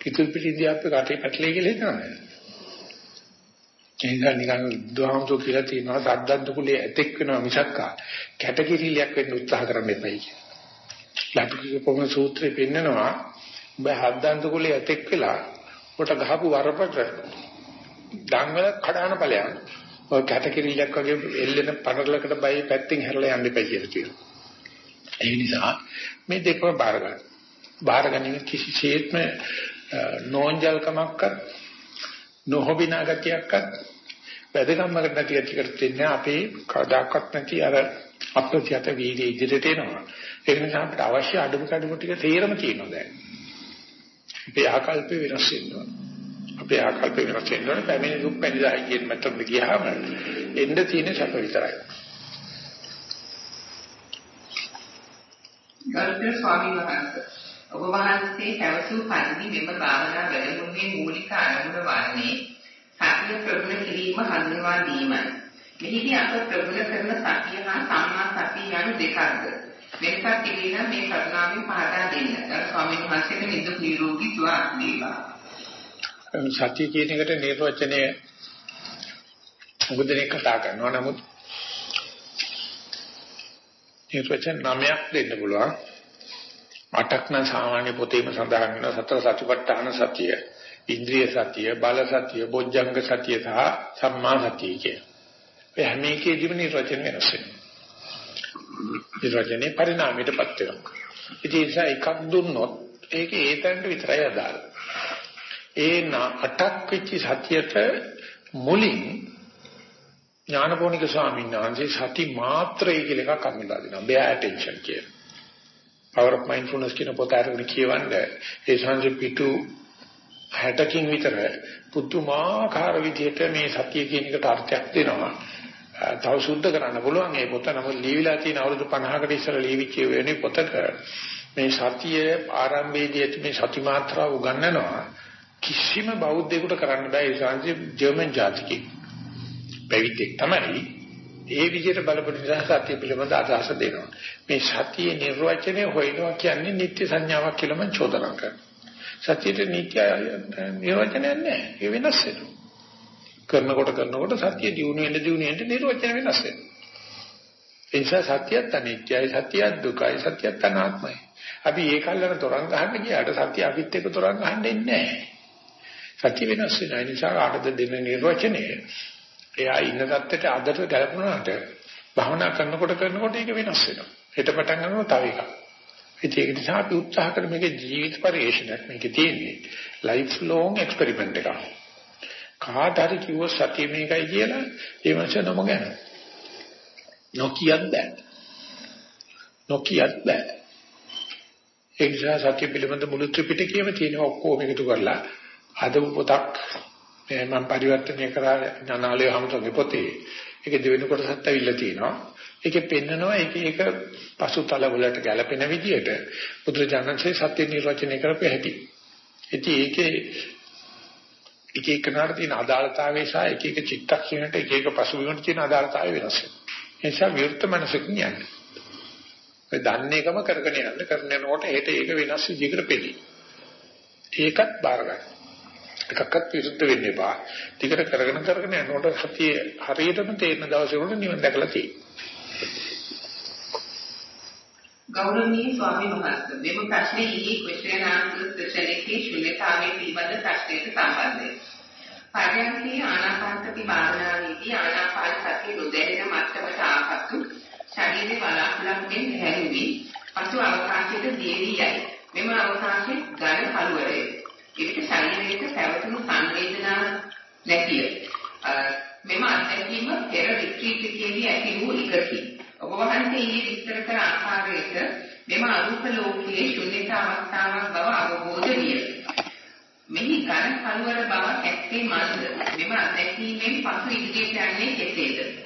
කිතුල් පිට ඉන්දියාප්පේ කටේ පැටලෙයි කියලා හිතනවා. එනිසා නිකන් දුහාමසෝ කියලා තියෙනවා සද්දන්ත කුලේ ඇතෙක් වෙනවා මිසක්කා කැටකිරිලියක් වෙන්න උත්සාහ කරන්න එපයි කියලා. ලැබුකේ කොහොම සූත්‍රේ පෙන්නනවා ඔබ හද්දන්ත කුලේ ඇතෙක් වෙලා කොට ගහපු වරපට ඩංගල කඩාන ඵලයන් ඔය කැටකිරිලියක් වගේ එල්ලෙන පනරලකට බයි පැත්තෙන් හැරලා යන්න එපයි කියලා කියනවා. ඒ නිසා මේ දෙකම බාර ගන්න. බාර ගැනීම කිසිසේත්ම නෝන්ජල්කමක්වත් නොහොබිනා ගතියක්වත් වැදගම්මකට නැති ගැටිකට දෙන්නේ අපේ කවදාකවත් නැති අර අප්‍රත්‍යත වීර්ය ඉදිරියට එනවා. ඒක නිසා අපිට අවශ්‍ය අඩුම කඩුම ටික තේරම තියෙනවා දැන්. අපේ ආකල්පේ වෙනස් වෙනවා. අපේ ආකල්පේ වෙනස් වෙනවා. පැමිණි දුක් පැනිදායි කියන මතට ගියාම එන්න තියෙන සැප විතරයි. ගරුතර ස්වාමීන් වහන්සේ ඔබ වහන්සේ පැවසූ පරිදි මෙම භාවනා වැඩමුළුවේ මූලික අරමුණ වන්නේ සතිය ප්‍රගුණ කිරීම හඳුන්වා දීමයි. මෙහිදී අප ප්‍රගුණ කරන සතිය හා සම්මා සතිය යන දෙකක්ද. වෙනසක් තිබෙන මේ කරුණාවෙන් පහදා දෙන්න. ගරු ස්වාමීන් වහන්සේට නිදුක් නිරෝගී සුව වේවා. සතිය කියන එකට නිර්වචනය මුගදෙනේ කතා කරනවා නමුත් නිර්වචන නමයක් දෙන්න පුළුවන්. අටක් නම් සාමාන්‍ය පොතේම සඳහන් වෙනවා සතර සතිපට්ඨාන සතිය, ඉන්ද්‍රිය සතිය, බල සතිය, බොජ්ජංග සතිය සහ සම්මා සතිය කිය. මේ හැම එකේදීම නිර්වචන වෙනස් වෙනවා. නිර්වචනේ පරිණාමයටපත් වෙනවා. ඉතින් ඒ එකක් දුන්නොත් ඒක ඒතැනට විතරයි අදාළ. ඒ අටක් වෙච්ච සතියට මුලින් ඥානපෝනික ස්වාමීන් වහන්සේ සති මාත්‍රය කියලා එකක් අඳලා දෙනවා. bear attention කියලා. power of mindfulness කියන පොත අරගෙන කියවන්න ඒ සංජ පිටු 60කින් විතර පුදුමාකාර විදිහට මේ සතිය කියන එකට අර්ථයක් දෙනවා. තව සුද්ධ කරන්න පුළුවන් ඒ පොත නමුත් ලියවිලා තියෙන අවුරුදු 50කට ඉස්සර ලියවිච්ච වෙන පොතක මේ සතිය ආරම්භයේදී මේ සති මාත්‍රාව උගන්වනවා කිසිම බෞද්ධයෙකුට කරන්න බෑ. ඒ සංජය ජර්මන් ජාතිකෙක් පැවිද්දෙක් තමයි. ඒ විදිහට බලපු නිසා සතිය පිළිබඳ අදහස දෙනවා. මේ සතියේ නිර්වචනය හොයනවා කියන්නේ නිත්‍ය සංඥාවක් කියලා මම චෝදනා කරනවා. සතියේ නිත්‍ය නිර්වචනයක් නැහැ ඒ වෙනස් වෙනවා. කරනකොට කරනකොට සතිය දියුණු වෙන දියුණු වෙන නිර්වචන වෙනස් වෙනවා. ඒ නිසා සත්‍යයත් අනිත්‍යයි සත්‍යයත් දුකයි සත්‍යයත් අනාත්මයි. අපි ඒකල්ලන තරංග ගහන්න ගියාට සත්‍ය අපිත් එක්ක තරංග ගහන්න ඉන්නේ නැහැ සත්‍ය වෙනස් වෙනවා ඒ නිසා කාටද දෙන නිර්වචනය එයා ඉන්න தත්තට අදට ගැලපුණාට භවනා කරනකොට කරනකොට ඒක වෙනස් වෙනවා. හෙට පටන් ගන්නවා තව එකක්. ඒක නිසා අපි උත්සාහ කරන මේක ජීවිත පරිශ්‍රණයක් මේකේ තියෙන්නේ. ලයිෆ් ලොං එක්ස්පෙරිමන්ට් එකක්. කාට හරි කිව්ව සතිය මේකයි කියලා ඒ මාස නම ගැන. නොකියත් බෑ. නොකියත් බෑ. ඒ නිසා සත්‍ය පිළිබඳ මුළු ත්‍රිපිටකයම තියෙන ඔක්කොම එකතු කරලා හදපු පොතක් මේ මම පරිවර්තනය කරා ඥානාලය හැමතෙම පොතේ. ඒක දෙවෙනි කොටසත් ඇවිල්ලා තිනවා. ඒකේ පෙන්නනවා ඒක ඒක පසුතල වලට ගැලපෙන විදියට බුදුරජාණන්සේ සත්‍ය නිර්වචනය කරපු හැටි. ඉතින් ඒකේ එක එකනට තියෙන අදාළතාවය සහ එක එක චිත්තක්ෂණයට එක එක පසුබිමට තියෙන අදාළතාවය වෙනස් වෙනවා. ඒ නිසා විවෘත මනසකින් යන්නේ. ඒ දන්නේ එකම කරගෙන යන්න කරන යනකොට ඒට ඒක වෙනස් විදිහකට පෙළි. ඒකත් බාර ගන්න. එකක්වත් විරුද්ධ වෙන්න එපා. ටිකට කරගෙන කරගෙන යනකොට සතිය හරියටම තේරෙන දවසේ උඩ නිවන් දැකලා තියෙනවා. ගෞරවනීය ස්වාමීන් වහන්සේ මෙම ප්‍රශ්නේ ඊයේ ක්වෙස්චන් ආන්සර් සෙෂන් එකේ ශුන්‍යතාවයේ පිළිබඳ ප්‍රශ්නයට සම්බන්ධයි. පරයන්කේ ආනාපානසති භාවනාවේදී ආනාපාන සතිය නොදැනෙන මට්ටමට ආපසු ශරීරේ වලාකුලක්ෙන් හැරෙවි. පසු අවකාශයට දේවි යයි. මෙම අවකාශයේ ඝන කලවරය. ඒක ශරීරයේ පැවතුණු සංවේදනා නැතිය. මෙම අත්දැකීම පෙර රිට්‍රීට් එකේදී ඇති වූ එකකි. ඔබ වහන්සේ ඊයේ විස්තර කර ආකාරයට මෙම අරූප ලෝකයේ ශුන්‍යතා අවස්ථාවක් බව අවබෝධ විය. මෙහි ඝන කලවර බව ඇත්තේ මන්ද. මෙම අත්දැකීමෙන් පසු ඉදිරියට යන්නේ කෙසේද?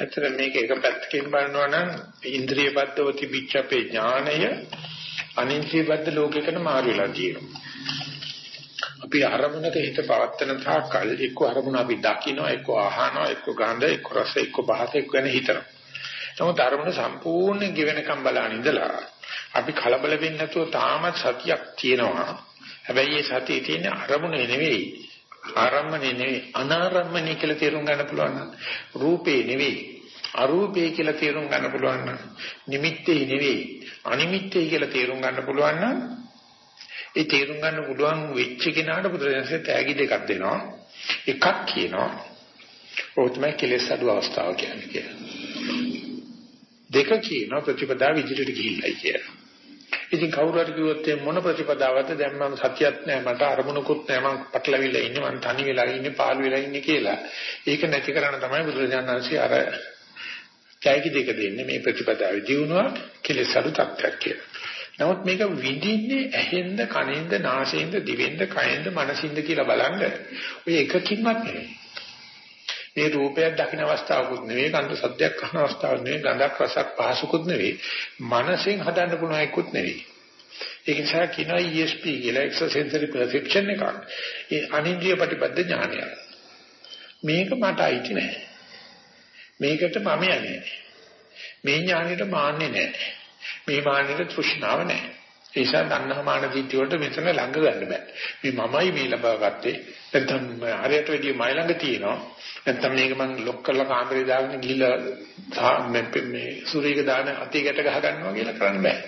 ඇත්තට මේක එක පැත්තකින් බලනවා නම් ඉන්ද්‍රිය බද්ධව තිබිච්ච අපේ ඥාණය අනින්ද්‍රිය බද්ධ ලෝකයකට මාරු වෙලා තියෙනවා. අපි අරමුණක හිත පවත්තන තාක්කල් එක්ක අරමුණ අපි දකිනවා එක්ක අහනවා එක්ක ගඳ එක්ක රස එක්ක පහස එක්ක වෙන හිතනවා. නමුත් අරමුණ සම්පූර්ණ ගෙවෙනකම් බලන ඉඳලා අපි කලබල වෙන්නේ නැතුව තාමත් සතියක් තියෙනවා. හැබැයි මේ සතියේ තියෙන අරමුණ නෙවෙයි ආරම්මනේ නෙවෙයි අනාරම්මනේ කියලා තේරුම් ගන්න පුළුවන් නම් රූපේ නෙවෙයි අරූපේ කියලා තේරුම් ගන්න පුළුවන් නම් නිමිත්තේ නෙවෙයි අනිමිත්තේ කියලා තේරුම් ගන්න පුළුවන් නම් ඒ තේරුම් ගන්න පුළුවන් වෙච්ච කෙනාට බුදුරජාණන්සේ තෑගි දෙකක් දෙනවා. එකක් කියනවා ඔය තමයි කෙලෙස් අඩු අවස්ථාව කියන්නේ කියලා. දෙක කියනවා ප්‍රතිපදාව ඉදිරියට ගිහිල්ලයි කියලා. ඉතින් කවුරු හරි කිව්වොත් මොන ප්‍රතිපදාවක්ද? දැන් මම සතියක් නැහැ මට අරමුණකුත් නැහැ මම පටලවිලා ඉන්නේ මම තනි වෙලා ඉන්නේ පාළු වෙලා ඉන්නේ කියලා. ඒක නැති කරන්න තමයි බුදුරජාණන් වහන්සේ අර චෛකි දෙක දෙන්නේ මේ ප්‍රතිපදාවේ දිනුවා කෙලෙස් අඩු තත්ත්වයක් කියලා. නමුත් මේක විඳින්නේ ඇහෙන්ද කනෙන්ද නාසයෙන්ද දිවෙන්ද කයෙන්ද මනසින්ද කියලා බලන්න ඔය එකකින්වත් නෙවෙයි. මේ රූපයක් දකින්න අවස්ථාවකුත් නෙවෙයි, ගන්ධ සද්දයක් අහන අවස්ථාවක් නෙවෙයි, ගඳක් රසක් පහසුකුත් නෙවෙයි, මනසෙන් හදන්න පුළුවන් එකකුත් නෙවෙයි. ඒක නිසා කියනවා ESP කියලා extrasensory perception එකක්. ඒ අනින්ද්‍රිය ප්‍රතිපද ඥානය. මේක මට අයිති නෑ. මේකට මම යන්නේ මේ ඥානෙට මාන්නේ නෑ. මේ මාන්නෙට තෘෂ්ණාව නෑ. ඒ නිසා දන්නහමාන දිට්ඨිය වලට මෙතන ළඟ ගන්න බෑ. මේ මමයි මේ ලබා ගත්තේ. නැත්නම් හරියට වැඩි මයි ළඟ තියෙනවා. නැත්නම් මේක මං ලොක් කරලා කාමරේ දාගෙන ගිහිල්ලා මේ සූර්යක දාන අතේ ගැට ගහ ගන්නවා කියලා කරන්න බෑ.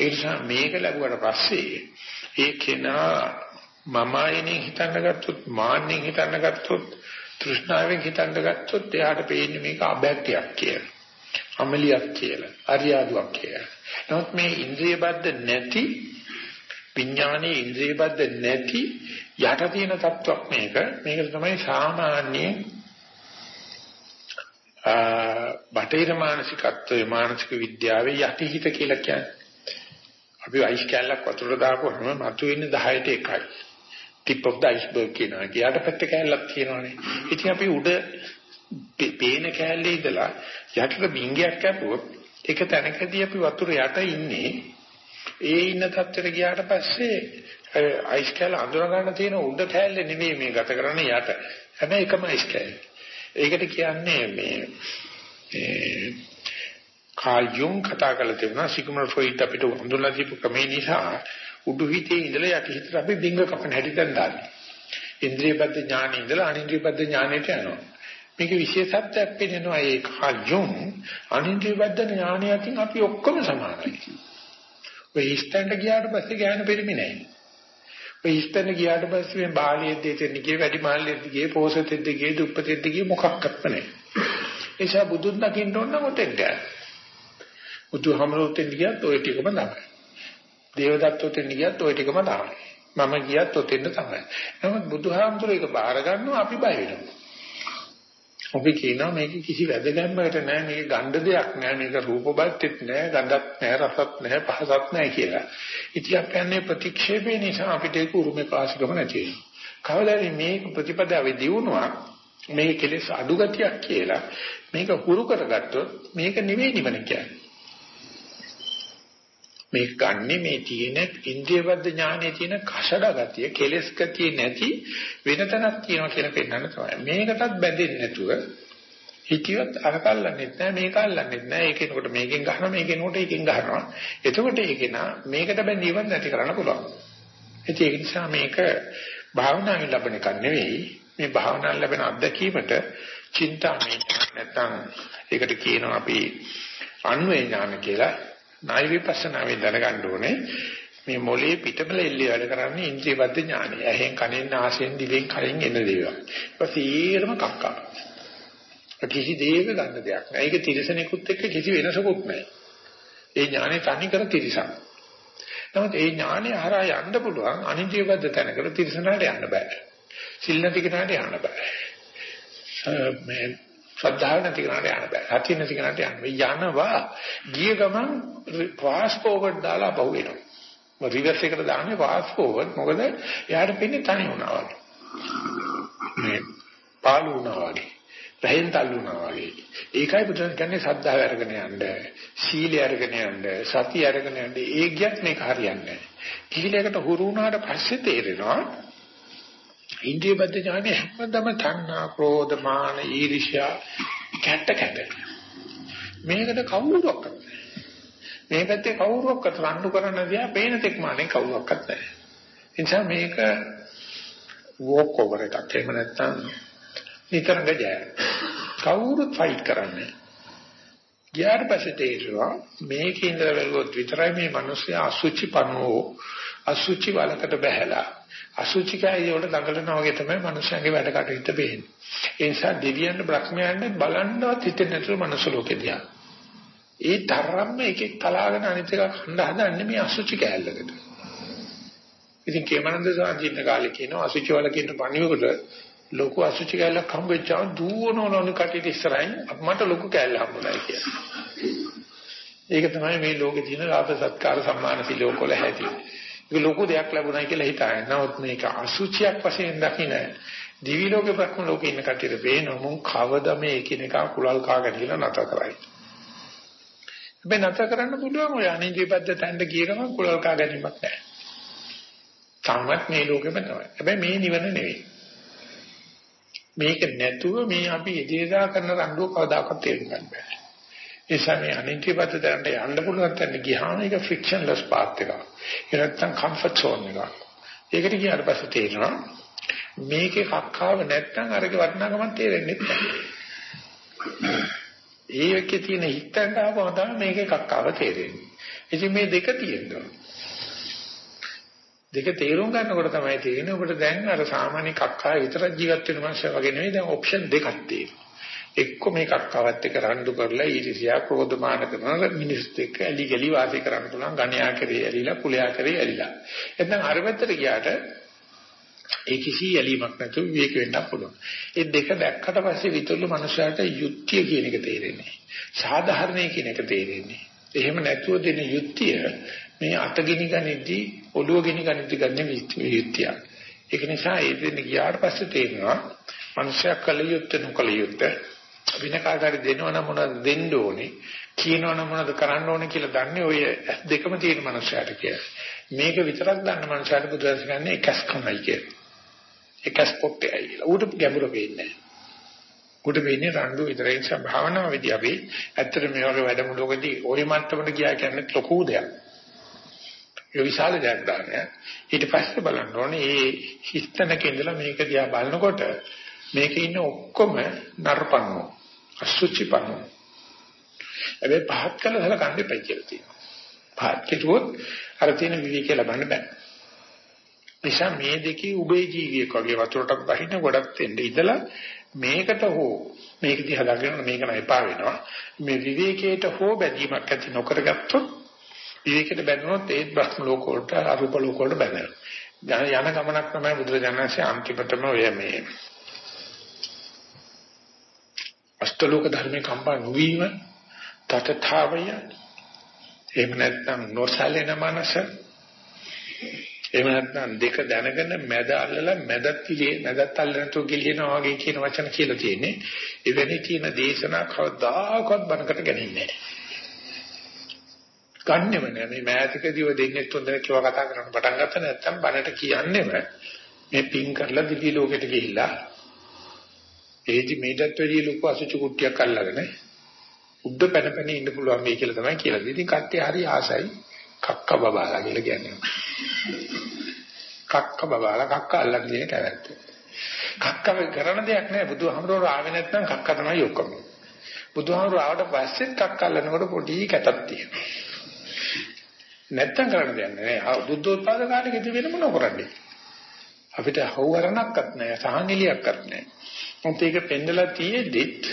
ඒ නිසා මේක ලැබුවට පස්සේ ඒ කෙනා මමයිනේ හිතන්න ගත්තොත් මාන්නෙන් හිතන්න ගත්තොත් තෘෂ්ණාවෙන් හිතන්න ගත්තොත් එයාට පේන්නේ මේක අභක්තියක් කියලා. අමලියක් කියලා. අරියාදුවක් කියලා. නමුත් මේ ඉන්ද්‍රිය බද්ධ නැති විඥානයේ ඉන්ද්‍රිය බද්ධ නැති යට තියෙන තත්වක් මේක. මේක තමයි සාමාන්‍ය බටේර මානසිකත්වයේ මානසික විද්‍යාවේ යටිහිත කියලා කියන්නේ. අපි වයිස් කැලක් වතුර දාපුවම මතුවෙන්නේ 10ට 1යි. ටිප් ඔෆ් ද අයිස්බර්ග් කියනවා. යට පැත්ත කෑල්ලක් කියනවනේ. ඉතින් අපි උඩ පේන කෑල්ලේ ඉඳලා යටට බිංගයක් කැපුවොත් ඒක තැනකදී අපි වතුර යට ඉන්නේ. ඒ ඉන්න තත්ත්වෙට ගියාට පස්සේ අයිස් කෑල්ල අඳුර ගන්න තියෙන උඩ කෑල්ලේ නෙමෙයි මේ ගත කරන්නේ යට. හැබැයි එකම අයිස් කෑල්ල. ඒකට කියන්නේ මේ කාල් යුන් කතා කරලා තිබුණා සිග්මන්ඩ් ෆ්‍රොයිඩ් අපිට හඳුන්වලා දීපු ක්‍රමේ නිසා උඩු හිතේ ඉඳලා යටි හිතට අපි බින්ග කපන හැටි දැන් දාන්නේ. ඉන්ද්‍රිය බද්ධ ඥානෙ ඉඳලා අනින්ද්‍රිය බද්ධ ඥානෙට යනවා. මේක විශේෂත්වයක් පිළිනවා ඒ කාල් යුන් අනින්ද්‍රිය බද්ධ ඥානයකින් අපි ඔක්කොම සමානයි. ඔය ඉස්තන්ට ගියාට පස්සේ ඥාන පෙරමි නැහැ. ඔය ඉස්තන ගියාට පස්සේ මේ බාලියෙත් දෙතෙන් ගියේ වැඩි මාල්ලෙත් ගියේ පෝසතෙත් ගියේ දුප්පතෙත් ගියේ මොකක්වත් නැහැ. ඒසා බුදුන් දකින්න ඕන නම් ඔතෙන් ගියා. බුදුහමරොතෙන් ගියත් ওই ටිකම තමයි. දේවදත්තොතෙන් ගියත් ওই ටිකම තමයි. මම ගියත් ඔතෙන් තමයි. නමුත් බුදුහාමුදුරේ ඒක බාර ගන්නවා අපි බය වෙනවා. අපි කියනවා මේක කිසි වැදගත්මකට නෑ මේක ගණ්ඩ දෙයක් නෑ මේක රූප බලත්ෙත් නෑ ගඳක් නෑ රසක් නෑ පහසක් නෑ කියලා. ඉතින් අපි යන්නේ ප්‍රතික්ෂේපේ නිසා අපිට ඒක උරුමේ පාසිකම නැති වෙනවා. කවදාද මේක ප්‍රතිපදාවේ දියුණුවක් මේ කෙලෙස් අඩු ගතියක් කියලා මේක හුරු කරගත්තොත් මේක නෙවෙයි නිවන කියන්නේ. මේ ගන්නේ මේ තියෙන ඉන්ද්‍රියබද්ධ ඥානයේ තියෙන කෂඩ ගතිය කෙලස් ගතිය නැති වෙන තැනක් තියෙනවා කියලා පෙන්වන්න තමයි. මේකටත් බැඳෙන්නේ නැතුව හිතියොත් අරකල්ලන්නෙත් නැහැ මේක අල්ලන්නෙත් නැහැ. ඒකෙනකොට මේකෙන් ගහනවා මේකෙනකොට ඒකෙන් ගහනවා. එතකොට ඒකේන මේකට බැඳීමක් නැති කරන්න පුළුවන්. ඒක නිසා මේක භාවනාවෙන් ලැබෙන එකක් නෙවෙයි. මේ භාවනාවෙන් ලැබෙන අත්දැකීමට චින්තාමය නැත්තම් ඒකට කියනවා අපි අන්වේ ඥාන කියලා ණය විපස්සනාවෙන් දැනගන්න ඕනේ මේ මොලේ පිටබල එල්ලේ වැඩ කරන්නේ ඉන්ද්‍රියබද්ධ ඥානය. ඇහෙන් කනෙන් නාසයෙන් දිවෙන් කයින් එන දේවල්. ඒක සීරම කක්කා. කිසි දෙයක ගන්න දෙයක් නෑ. ඒක තිරසනෙකුත් එක්ක කිසි වෙනසකුත් නෑ. ඒ ඥානෙ තනි කර තිරසක්. නමුත් ඒ ඥානෙ හරහා යන්න පුළුවන් අනිත්‍යබද්ධ තැනකට තිරසනට යන්න බෑ. සිල් නැති කෙනාට යන්න බෑ. මේ ශ්‍රද්ධාව නැති කෙනාට යන්න බෑ. සතිය නැති කෙනාට යන්න බෑ. යනවා ගිය ගමන් ෆාස්ට් ෆෝවර්ඩ් දාලා පහු වෙනවා. රිවර්ස් එකට දාන්නේ ෆාස්ට් ෆෝවර්ඩ් මොකද එයාට පින්නේ තනි වුණා වගේ. මේ පාළු වුණා වගේ. රහෙන් තල්ලු වුණා වගේ. ඒකයි බුදුන් කියන්නේ ශ්‍රද්ධාව අරගෙන යන්න, සීලය අරගෙන යන්න, සතිය අරගෙන යන්න. ඒ ගියත් මේක හරියන්නේ නැහැ. කිහිලයකට හුරු වුණාට පස්සේ තේරෙනවා ඉන්ද්‍රිය බද්ධ ඥානේ හැමදම තණ්හා, ක්‍රෝධ, මාන, ඊර්ෂ්‍යා කැට කැට. මේකට කවුරුවක් මේ පැත්තේ කවුරුවක්වත් රණ්ඩු කරන්න දියා පේන තෙක් මානේ කවුරුවක්වත් නැහැ. ඒ නිසා මේක වෝක් ඕවර් එකක් එහෙම නැත්නම් නිතරම ජය. කවුරුත් ෆයිට් කරන්නේ. ගියාට පස්සේ තේරෙනවා මේකේ ඉඳලා බැලුවොත් විතරයි මේ මිනිස්සු අසුචි පනෝ අසුචි වලකට බහැලා අසුචි කය වල දඟලනවා වගේ තමයි මනුස්සයන්ගේ වැඩ කටයුත්ත වෙන්නේ. ඒ නිසා දෙවියන් බ්‍රහ්මයන්ට බලන්නවත් හිතෙන්නේ නැතුව මනුස්ස ලෝකෙ දිහා. ඒ තරම්ම එකෙක් තලාගෙන අනිත් එක කණ්ඩ හදන්නේ මේ අසුචි කෑල්ලකට. ඉතින් කේමනන්ද සාන්තින කාලේ කියනවා අසුචි වල කියන පණිවකට ලොකු අසුචි කෑල්ලක් හම්බෙච්චාම දුවනෝනෝන කටිට ඉස්සරහින් මට ලොකු කෑල්ල හම්බුනායි කියලා. ඒක තමයි මේ ලෝකේ තියෙන ලාභ සත්කාර සම්මාන සිලෝකවල හැටි. ඒක ලොකු දෙයක් ලැබුණයි කියලා හිතාගෙන. නමුත් මේක අසුචියක් වශයෙන් දකින්න දිවි ලෝකේ ප්‍රඥ ලෝකේ ඉන්න කටියට පේන මොන් කවද මේ එකිනෙකා කුලල් කාගෙන කියලා නැත කරයි. හැබැයි නැත කරන්න පුළුවන් ඔය අනිජීපද්ද තැන්න ගිය ගමන් කුලල් කා ගැනීමක් නැහැ. තාමත් මේ ලෝකෙම තමයි. හැබැයි මේ නිවන නෙවෙයි. මේක නැතුව මේ අපි එදිනදා කරන රණ්ඩුව කවදාකවත් තේරුම් ගන්න බෑ. ඒ සමේ අනිත්‍යපත දැනට යන්න පුළුවන් තැන ගියාම ඒක ෆ්‍රික්ෂන්ලස් පාත් එකක්. ඒ නැත්තම් කම්ෆර්ට් සෝන් එකක්. ඒකට ගියාට පස්සේ තේරෙනවා මේකේ කක්කාව නැත්තම් අරගේ වටිනාකමක් තේරෙන්නේ නැහැ. ඒකේ තියෙන හිතෙන් ආවම තමයි මේකේ කක්කාව තේරෙන්නේ. ඉතින් මේ දෙක තියෙනවා. දෙක තේරුම් ගන්නකොට තමයි තේරෙන්නේ ඔබට දැන් අර සාමාන්‍ය කක්කාය විතර ජීවත් වෙන මනුස්සය වගේ නෙවෙයි දැන් ඔප්ෂන් දෙකක් තියෙනවා. එක්ක මේ කක්කවත් එක්ක රණ්ඩු කරලා ඊර්ෂ්‍යා ක්‍රෝධමාන කරන මිනිස්සුත් එක්ක ඇලි ගලි වාසය කරන්න පුළුවන් ගණයා කරේ ඇලිලා කුලයා කරේ ඇලිලා. එතන අර පැත්තට ගියාට ඒ කිසි ඇලීමක් නැතුව විවේක වෙන්න පුළුවන්. ඒ දෙක දැක්කට පස්සේ විතර මනුස්සයාට යුක්තිය කියන එක තේරෙන්නේ. සාධාරණයි කියන එක තේරෙන්නේ. එහෙම නැතුව දෙන යුක්තිය මේ අත ගිනි ගනිද්දී ඔළුව ගිනි ගනිද්දී ගන්න යුක්තිය. ඒක නිසා ඒ දෙන්න ගියාට පස්සේ තේරෙනවා මනුෂ්‍යයෙක් කල යුත්තේ නොකල යුත්තේ වෙන කාටරි දෙනවනම් මොනවද දෙන්න ඕනේ කියනවනම් මොනවද කරන්න ඕනේ කියලා දන්නේ ඔය දෙකම තියෙන මනුෂ්‍යයාට කියලා. මේක විතරක් දන්න මනුෂ්‍යයාට බුදුරජාණන් කියන්නේ එකස්කමයි කියලා. එකස් පොට්ටේයි කියලා. ඌට ගැඹුර වෙන්නේ නැහැ. ඌට වෙන්නේ රණ්ඩු විතරයි නිසා භාවනාව විදි අපි ඇත්තට මේ වගේ වැඩමුළුවකදී ওই මට්ටමට ගියා කියන්නේ ලොකු දෙයක්. ඒ විශාල ජයග්‍රහණය. ඊට පස්සේ බලන්න ඕනේ මේ හිස්තනක ඉඳලා මේක දිහා බලනකොට මේකේ ඉන්න ඔක්කොම නරපන්නෝ අසුචිපන්නෝ. හැබැයි පහත් කළා සලකන්න එපයි කියලා තියෙනවා. පහත් කෙරුවොත් අර තියෙන විවිධය ලබන්න බෑ. නිසා මේ දෙකේ උභය ජීවියෙක් වගේ වතුරටත් බහින්න ගොඩක් දෙන්න ඉඳලා මේකට හෝ මේක දිහා දකින්න මේක නෑ එපා වෙනවා. මේ විවේකයට හෝ බැඳීමක් ඇති නොකරගත්තොත් විවේකයට බැඳුනොත් ඒත් බ්‍රහ්ම ලෝක වලට අරූප ලෝක වලට බැඳෙනවා. යන ගමනක් තමයි බුදුරජාණන්සේ අන්තිමටම ඔය මේ අෂ්ටලෝක ධර්මේ කම්පා නොවීම තතථාවය එහෙම නැත්නම් නොසැලෙන මනස එහෙම නැත්නම් දෙක දැනගෙන මැද අල්ලලා මැදත් පිළේ මැදත් අල්ලන තු ගිලිනවා වගේ කියන වචන කියලා තියෙන්නේ. එවැනි තියෙන දේශනා කවදාකවත් බනකට ගන්නේ නැහැ. ගන්නෙම නෑ. මේ මෑතකදීව දෙන්නේ තුන් දෙනෙක් ඒවා කතා කරන්න පටන් ගත්ත නැත්නම් බනට කියන්නෙම මේ පින් කරලා දිවි ලෝකෙට ගිහිල්ලා ඒදි මේකටත් වැඩිය ලොකු අසුචි කුට්ටියක් අල්ලගෙන උඩ පැන පැන ඉන්න පුළුවන් මේ කියලා තමයි කියලා දෙන්නේ. ඉතින් කට්ටිය හරි ආසයි කක්ක බබාලා කියලා කියන්නේ. කක්ක බබාලා කක්ක අල්ලන් කියන කැවැත්ත. කක්ක කරන දෙයක් නෑ බුදුහාමුදුරුවෝ ආවේ නැත්නම් කක්ක තමයි ඔක්කොම. බුදුහාමුදුරුවෝ ආවට පස්සෙත් කක්ක අල්ලනකොට පොඩි කැතක් තියෙනවා. නැත්තම් කරන්න දෙයක් නෑ. බුද්ධෝත්පාද කාලෙකදී වෙන මොනව කරන්නේ? අපිට හවුවරණක්වත් නෑ, සහනෙලියක්වත් නෑ. මොකද ඒක පෙන්නලා තියෙද්දිත්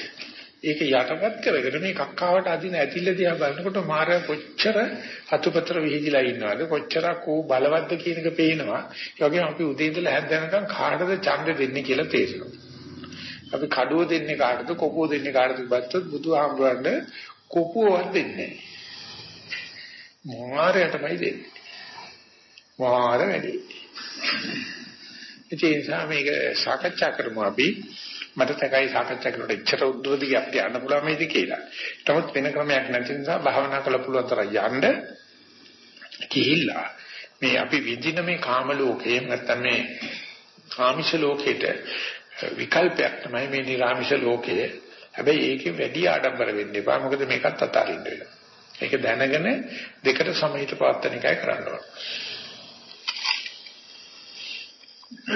ඒක යටපත් කරගෙන මේ කක්කාවට අදින ඇතිල්ල දිහා බලනකොට මාරය කොච්චර හතුපතර විහිදිලා ඉන්නවද? කොච්චරක් ඌ බලවත්ද කියන එක පේනවා. ඒ වගේම අපි උදේ ඉඳලා හැන්ද යනකම් කාටද ඡන්ද දෙන්නේ කියලා තේරෙනවා. අපි කඩුව දෙන්නේ කාටද කොපුව දෙන්නේ කාටද බත්තොත් බුදුහාමුදුරන්ට කොපුවවත් දෙන්නේ නැහැ. මාරයටමයි දෙන්නේ. මාර වැඩි. ඒ නිසා මේක සාකච්ඡා කරමු අපි. මට තකයි සාකච්ඡා කරනකොට ඉච්ඡර උද්දෝධිය අපිට යන්න පුළුවන් මේද කියලා. නමුත් වෙන ක්‍රමයක් නැති නිසා භාවනා කළ පුළුවන් තරම් යන්න කිහිල්ලා මේ අපි විඳින මේ කාම ලෝකේ නැත්තම් මේ ආමිෂ ලෝකෙට විකල්පයක් තමයි මේ නිර්ආමිෂ ලෝකය. හැබැයි ඒකේ වැඩි ආඩම්බර වෙන්න එපා. මොකද මේකත් අතාරින්න වෙනවා. ඒක දැනගෙන දෙකට සමහිත පවත්තන එකයි කරන්න ඕනේ.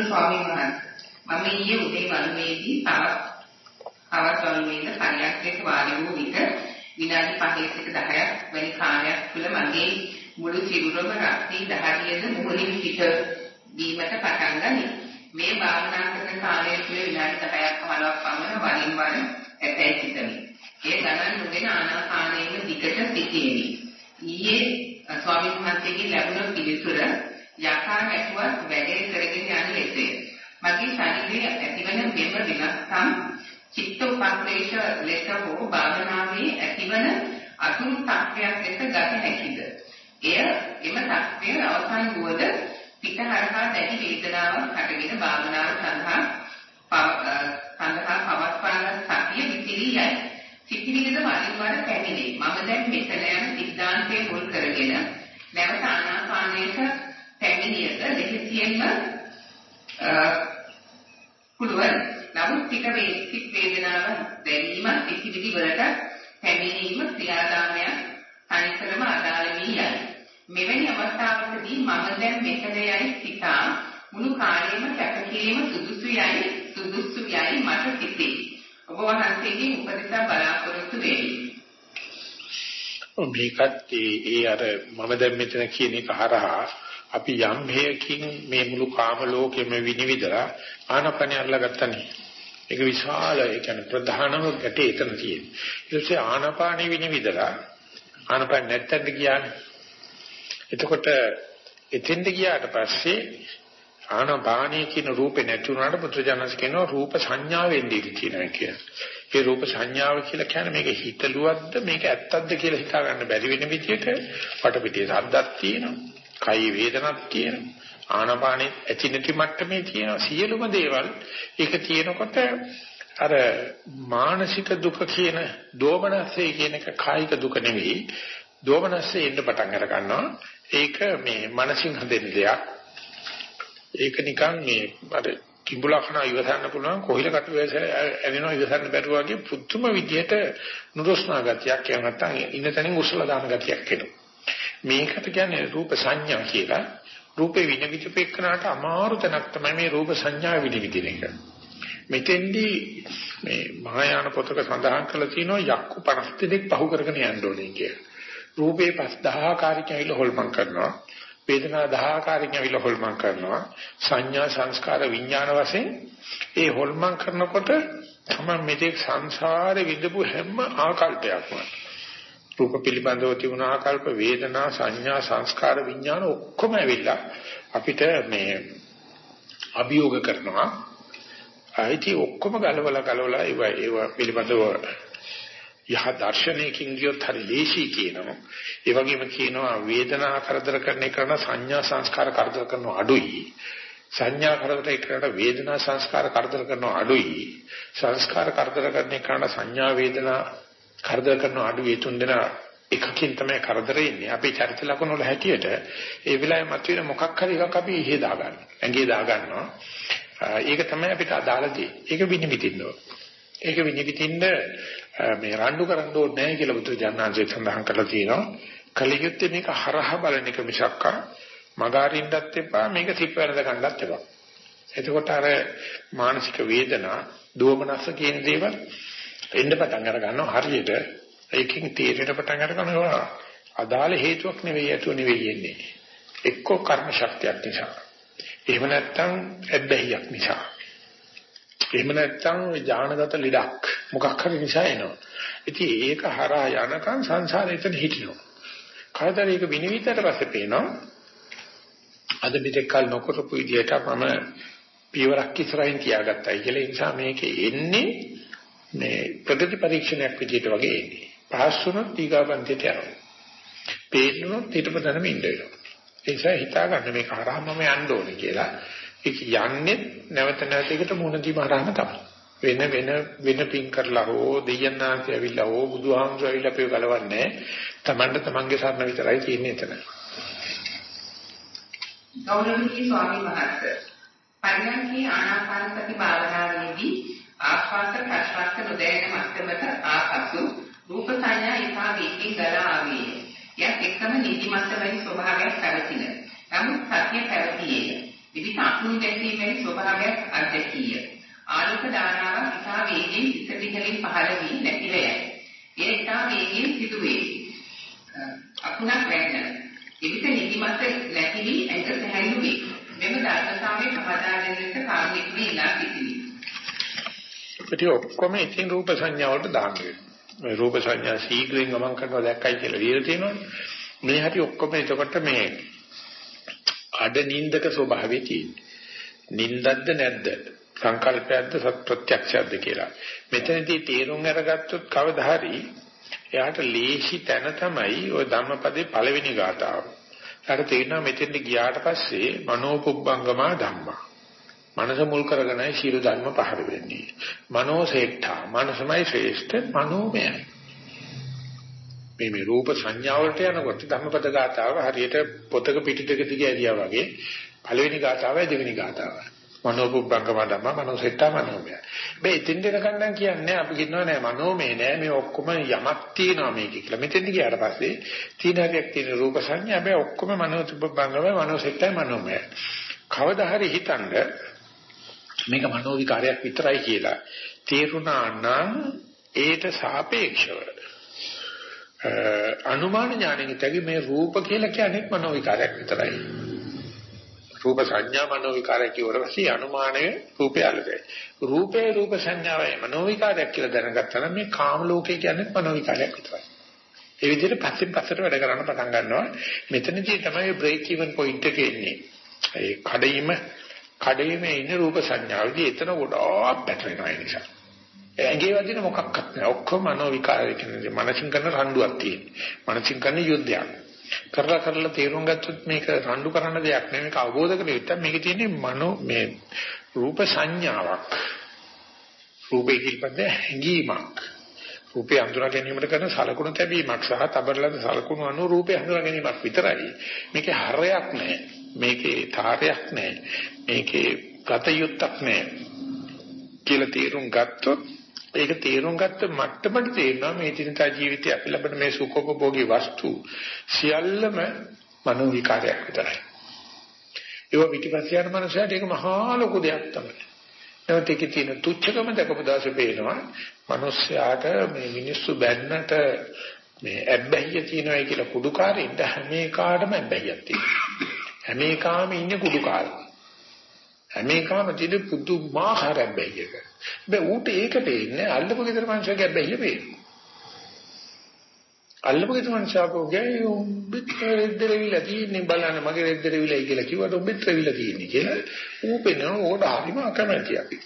ස්වාමීන් වහන්සේ මම ඊයේ උදේ වරුවේදී තවත් තවත් වරුවේද පරියක් එක්ක වාඩි වූ විට විනාඩි 5 සිට 10ක් වැනි කාලයක් තුළ මගේ මුළු සිරුරම රක්ති දහඩියද මුහුණින් පිට දීමට පටන් ගනී. මේ භාවනා කරන කාලය තුළ විනාඩි 10ක් 15ක් පමණ වරින් වර ඇතැයි සිතමි. ඒ ගණන් නොගෙන ආනාපානයේ දිගට සිටියෙමි. ඊයේ ස්වාමීන් වහන්සේගෙන් ලැබුණ පිළිතුර යකා නැතුවත් වැඩේ කරගෙන යන ලෙසය. මගේ ශරීරයේ ඇතිවන මෙම විනාශම් චිත්ත උපක්‍රේෂ ලෙස හෝ භාවනාවේ ඇතිවන අතුරු තත්ත්වයක් ලෙස ගත හැකිද? එය එම තත්ත්වය අවසන් වුවද පිටහරහා දැඩි වේදනාවක් හටගෙන භාවනාව සඳහා සඳහා පවත්වාන සතිය විසිරී යයි. සිතිවිලිද වරින් වර පැමිණේ. මම දැන් මෙතන යන සිද්ධාන්තයේ මුල් කරගෙන නැවත ආනාපානයට පැමිණියද දෙහිසියෙන්ම පුළුවන්. නමුත් ටික වේසික වේදනාව දැනීම පිටිවිදි වලට පැමිණීම ක්‍රියාදාමයක් අනිතරම අදාළ වී යයි. මෙවැනි අවස්ථාවකදී මම දැන් මෙතන යයි සිතා මුළු කාර්යයම කැපකිරීම සුදුසු යයි සුදුසු යයි මට සිතේ. ඔබ වහන්සේගේ උපදෙස් බලාපොරොත්තු වෙමි. මේකත් ඒ අර මම දැන් මෙතන කියන එක හරහා අපි යම් හේයකින් මේ මුළු කාම ලෝකෙම විනිවිදලා ආනපනිය අරලා ගත්තනේ. ඒක විශාල ඒ කියන්නේ ප්‍රධානම ගැටේ එතන තියෙන. ඊට පස්සේ ආනපානෙ විනිවිදලා ආනපන නැත්තද කියන්නේ. එතකොට එතෙන්ද ගියාට පස්සේ ආනපානිය කියන රූපේ නැති වුණාට පුත්‍රජනස් කියනවා රූප සංඥාවෙන් දීලි කියනවා කියලා. ඒ රූප සංඥාව කියලා කියන්නේ මේක හිතලුවද්ද මේක ඇත්තක්ද කියලා හිතා ගන්න බැරි වෙන විදිහට වටපිටේ සද්දක් තියෙනවා. කයි වේදනක් තියෙනවා. ආනපානෙ ඇති නැති මට්ටමේ තියෙන සියලුම දේවල් ඒක තියෙනකොට අර මානසික දුක කියන දෝමනස්සේ කියන එක කායික දුක නෙවෙයි. දෝමනස්සේ එන්න පටන් අර ගන්නවා. ඒක මේ මනසින් හදෙන දෙයක්. ඒක නිකන් මේ අර කිඹුලා කන ඉවසන්න පුළුවන්. කොහිල කට ඇවෙනවා ඉවසන්න බැරුව වගේ පුදුම විදියට නුරුස්නා ගතියක් එහෙම නැත්නම් ඉන්න තැනින් උස්සලා දාන ගතියක් එනවා. මේකට කියන්නේ රූප සංඥා කියලා. රූපේ විනිවිදපෙන්නාට අමාරු තැනක් තමයි මේ රූප සංඥා විනිවිදින එක. මෙතෙන්දී මේ මහායාන පොතක සඳහන් කරලා තියෙනවා යක්කු 50 දෙනෙක් පහු කරගෙන යන්න ඕනේ කියලා. රූපේ 5000 කාර්යයල හොල්මන් කරනවා. වේදනා 10 කාර්යයල හොල්මන් කරනවා. සංඥා සංස්කාර විඥාන වශයෙන් ඒ හොල්මන් කරනකොට තමයි මෙතෙක් සංසාරේ විඳපු හැම ආකල්පයක්ම රූප පිළිබඳව තිබුණ ආකල්ප වේදනා සංඥා සංස්කාර විඥාන ඔක්කොම ඇවිල්ලා අපිට මේ අභියෝග කරනවා ආයිති ඔක්කොම ගලවලා ගලවලා ඒව ඒව පිළිබඳව යහ දර්ශනයකින් ගියොත් හරි ලේසි කියනවා. ඒ වගේම කියනවා වේදනා කරදර කරන එකට සංඥා සංස්කාර කරදර කරන අඩුයි. සංඥා කරදර එකට වේදනා සංස්කාර කරදර කරන අඩුයි. සංස්කාර කරදර කරන එකට සංඥා වේදනා කරදර කරන අඩුයි තුන් දෙනා එකකින් තමයි කරදරේ ඉන්නේ. අපේ චරිත ලක්ෂණ වල හැටියට ඒ වෙලාවේ මතුවෙන මොකක් හරි එකක් අපි ඉහි දාගන්න. ඇඟේ දාගන්නවා. ඒක තමයි අපිට අදාළදී. ඒක විනිවිදින්න ඕන. ඒක විනිවිදින්න මේ රණ්ඩු කරන්න ඕනේ නැහැ කියලා බුදුජානනාංශය සඳහන් කරලා තියෙනවා. කලියුත්තේ මේක හරහා බලන එක මිසක්ක මගාරින්නත් එපා මේක සිප් වැරද ගන්නත් එපා. එතකොට අර මානසික වේදනා, දෝමනස්ස කියන දේවල් එන්න පටන් අර ගන්නවා හරියට ඒකෙන් තීරයට පටන් අර ගන්නවා අදාළ හේතුවක් නෙවෙයි අතුව නෙවෙයි එන්නේ. එක්කෝ කර්ම ශක්තියක් නිසා. එහෙම නැත්නම් ඇබ්බැහියක් නිසා. එහෙම නැත්නම් ඥානගත ලෙඩක් මොකක් හරි නිසා එනවා. ඉතින් ඒක හරහා යනකම් සංසාරයෙන් හිටිනවා. කවදාද ඒක විනිවිදට පස්සේ පේනවා. අද මෙතෙක් කල නොකරපු විදියට මම පියවරක් ඉස්සරහින් තියාගත්තයි කියලා. ඒ නිසා මේකේ එන්නේ මේ ප්‍රගති පරීක්ෂණයක් විදියට වගේ එන්නේ. පාස් වුණොත් ඊගාපන්තියට යනවා. පේන්නොත් ඊටපදනම ඉන්න වෙනවා. ඒ නිසා හිතා ගන්න මේක හරහාම මම යන්න ඕනේ කියලා. ඒක යන්නේ නැවත නැවත එකට මුණ දීම හරහාම තමයි. වෙන වෙන වෙන පින් කරලා හෝ දෙයන්නාන්ති ඇවිල්ලා හෝ බුදුහාමුදුරුවෝ ඇවිල්ලා අපේ ගලවන්නේ තමන්ට තමන්ගේ සරණ විතරයි තියෙන්නේ එතන. ගෞරවනීය ස්වාමීන් වහන්සේ පරිණාමී ආනාපාන සති භාවනාවේදී ආස්වාද ප්‍රශ්වාස නොදැනෙන මට්ටමට ආපසු රූප සංඥා ඉපා වේගින් ගලා ආවේ. යත් එක්කම නිදිමත වැනි ස්වභාවයක් පැවතින. නමුත් සත්‍ය පැවතියේ. විවිධ අකුණු ගැටීම් වැනි ස්වභාවයක් අධ්‍යක්ීය. ආලෝක ධාරාවක් ඉතා වේගයෙන් සිත දිහලින් පහළ වී නැතිව යයි. එය ඉතා වේගයෙන් සිදුවේ. අකුණක් වැන්න. එවිට නිදිමත නැතිවි ඇඟ සැහැල්ලු වේ. මෙම ධර්මතාවයේ පහදා දෙන්නට කාර්මික ඉලා සිටිනි. ඉතින් ඔක්කොම ඉතින් රූප සංඥා වලට දාන්න වෙනවා. රූප සංඥා සීඝ්‍රයෙන් ගමන් කරනවා දැක්කයි කියලා ලියලා තියෙනවනේ. මේ හැටි ඔක්කොම එතකොට මේ අඩ නින්දක ස්වභාවය තියෙන්නේ. නින්දක්ද නැද්ද? සංකල්පයක්ද සත්‍යක්ෂයක්ද කියලා. මෙතනදී තේරුම් අරගත්තොත් කවදා හරි එයාට ලේසි තැන තමයි ওই ධම්මපදේ පළවෙනි ගාතාව. ඊට තේරෙනවා මෙතෙන්ට ගියාට පස්සේ මනෝපුබ්බංගමා ධම්මා. මනස මුල් කරගෙනයි ශීල ධර්ම පහළ වෙන්නේ. මනෝසෙට්ඨා මනසමයි ශ්‍රේෂ්ඨ මනෝමයයි. මේ මේ රූප සංඥාවලට යනකොට ධම්මපද ගාතාව හරියට පොතක පිටු දෙක දිගේ ඇදියා වගේ පළවෙනි ගාතාවයි දෙවෙනි ගාතාවයි. මනෝපුබ්බංගම ධම්ම මනෝසෙට්ඨා මනෝමය. මේ ඉතින් දෙනකන්නම් කියන්නේ අපි කියනවා නෑ මනෝමය නෑ මේ ඔක්කොම යමක් තියෙනවා මේක කියලා. මෙතෙන්දි ගියාට පස්සේ තීන හරියක් තියෙන රූප සංඥා හැබැයි ඔක්කොම මනෝපුබ්බංගම මනෝසෙට්ඨා මනෝමය. කවදා හරි හිතනද මේක මනෝ විකාරයක් විතරයි කියලා තේරුණා නම් ඒට සාපේක්ෂව අනුමාන ඥාණයෙන් තේගි මේ රූප කියලා කියන්නේ මනෝ විකාරයක් විතරයි. රූප සංඥා මනෝ විකාරය කියවරවසී අනුමානයේ රූපය අල්ලදයි. රූපේ රූප සංඥාවයි මනෝ විකාරයක් කියලා දැනගත්තා නම් මේ කාම ලෝකේ කියන්නේ මනෝ විකාරයක් විතරයි. ඒ විදිහට පස්සෙන් පස්සට වැඩ කරන්න පටන් ගන්නවා. මෙතනදී තමයි බ්‍රේක් ඉවන් පොයින්ට් එක එන්නේ. ඒ කඩීම කඩීමේ ඉන්න රූප සංඥාවේදී එතන ගොඩාක් පැටලෙනවා ඒ නිසා. ඇඟේ වදින මොකක්වත් නැහැ. ඔක්කොම මනෝ විකාරය කියන්නේ මනසින් කරන රණ්ඩුවක් තියෙන්නේ. මනසින් කරන යුද්ධයක්. කරලා කරලා තේරුම් ගත්තොත් මේක රණ්ඩු කරන්න දෙයක් නෙවෙයි මේක අවබෝධ කරගන්න ඉතින් මේකේ තියෙන්නේ මනෝ මේ රූප සංඥාවක් රූපේ කිල්පද හැඟීමක් රූපේ අඳුරා ගැනීමට කරන සලකුණු තැබීමක් සහ තබරලද සලකුණු අනුව රූපේ අඳුරා ගැනීමක් විතරයි මේකේ හරයක් නැහැ මේකේ තාරයක් නැහැ මේකේ ගතයුත්තක් නැහැ කියලා තේරුම් ගත්තොත් ඒක තේරුම් ගත්ත මට්ටමට තේරෙනවා මේ දිනදා ජීවිතය අපි ලබන මේ සුඛෝපභෝගී වස්තු සියල්ලම මනෝ විකාරයක් විතරයි. ඒක පිටිපස්ස යන මනුස්සයාට ඒක මහා ලොකු දෙයක් තමයි. නැවත ඒකේ තියෙන තුච්ඡකම දැකපු දවසේ පේනවා මනුස්සයාට මේ මිනිස්සු බැන්නට මේ ඇබ්බැහිය තියෙනවායි කියලා කුඩුකාරින්ද හැම එකාටම ඇබ්බැහියක් තියෙනවා. හැම එකාම ඉන්නේ කුඩුකාරී. හැම එකම තියෙන පුදුමාකාර බැහැයක. බෑ ඌට ඒක පේන්නේ අල්ලපු ගෙදර මනුස්සයගේ බැහැය පේන්නේ. අල්ලපු ගෙදර මනුස්සයකෝ ගේ උඹත් රෙද්දරවිලා තියෙන්නේ බලන්න මගේ රෙද්දරවිලායි කියලා කිව්වට උඹත් රෙවිලා තියෙන්නේ කියලා ඌ පෙන්නන ඕකට හරිම අකමැති අපි.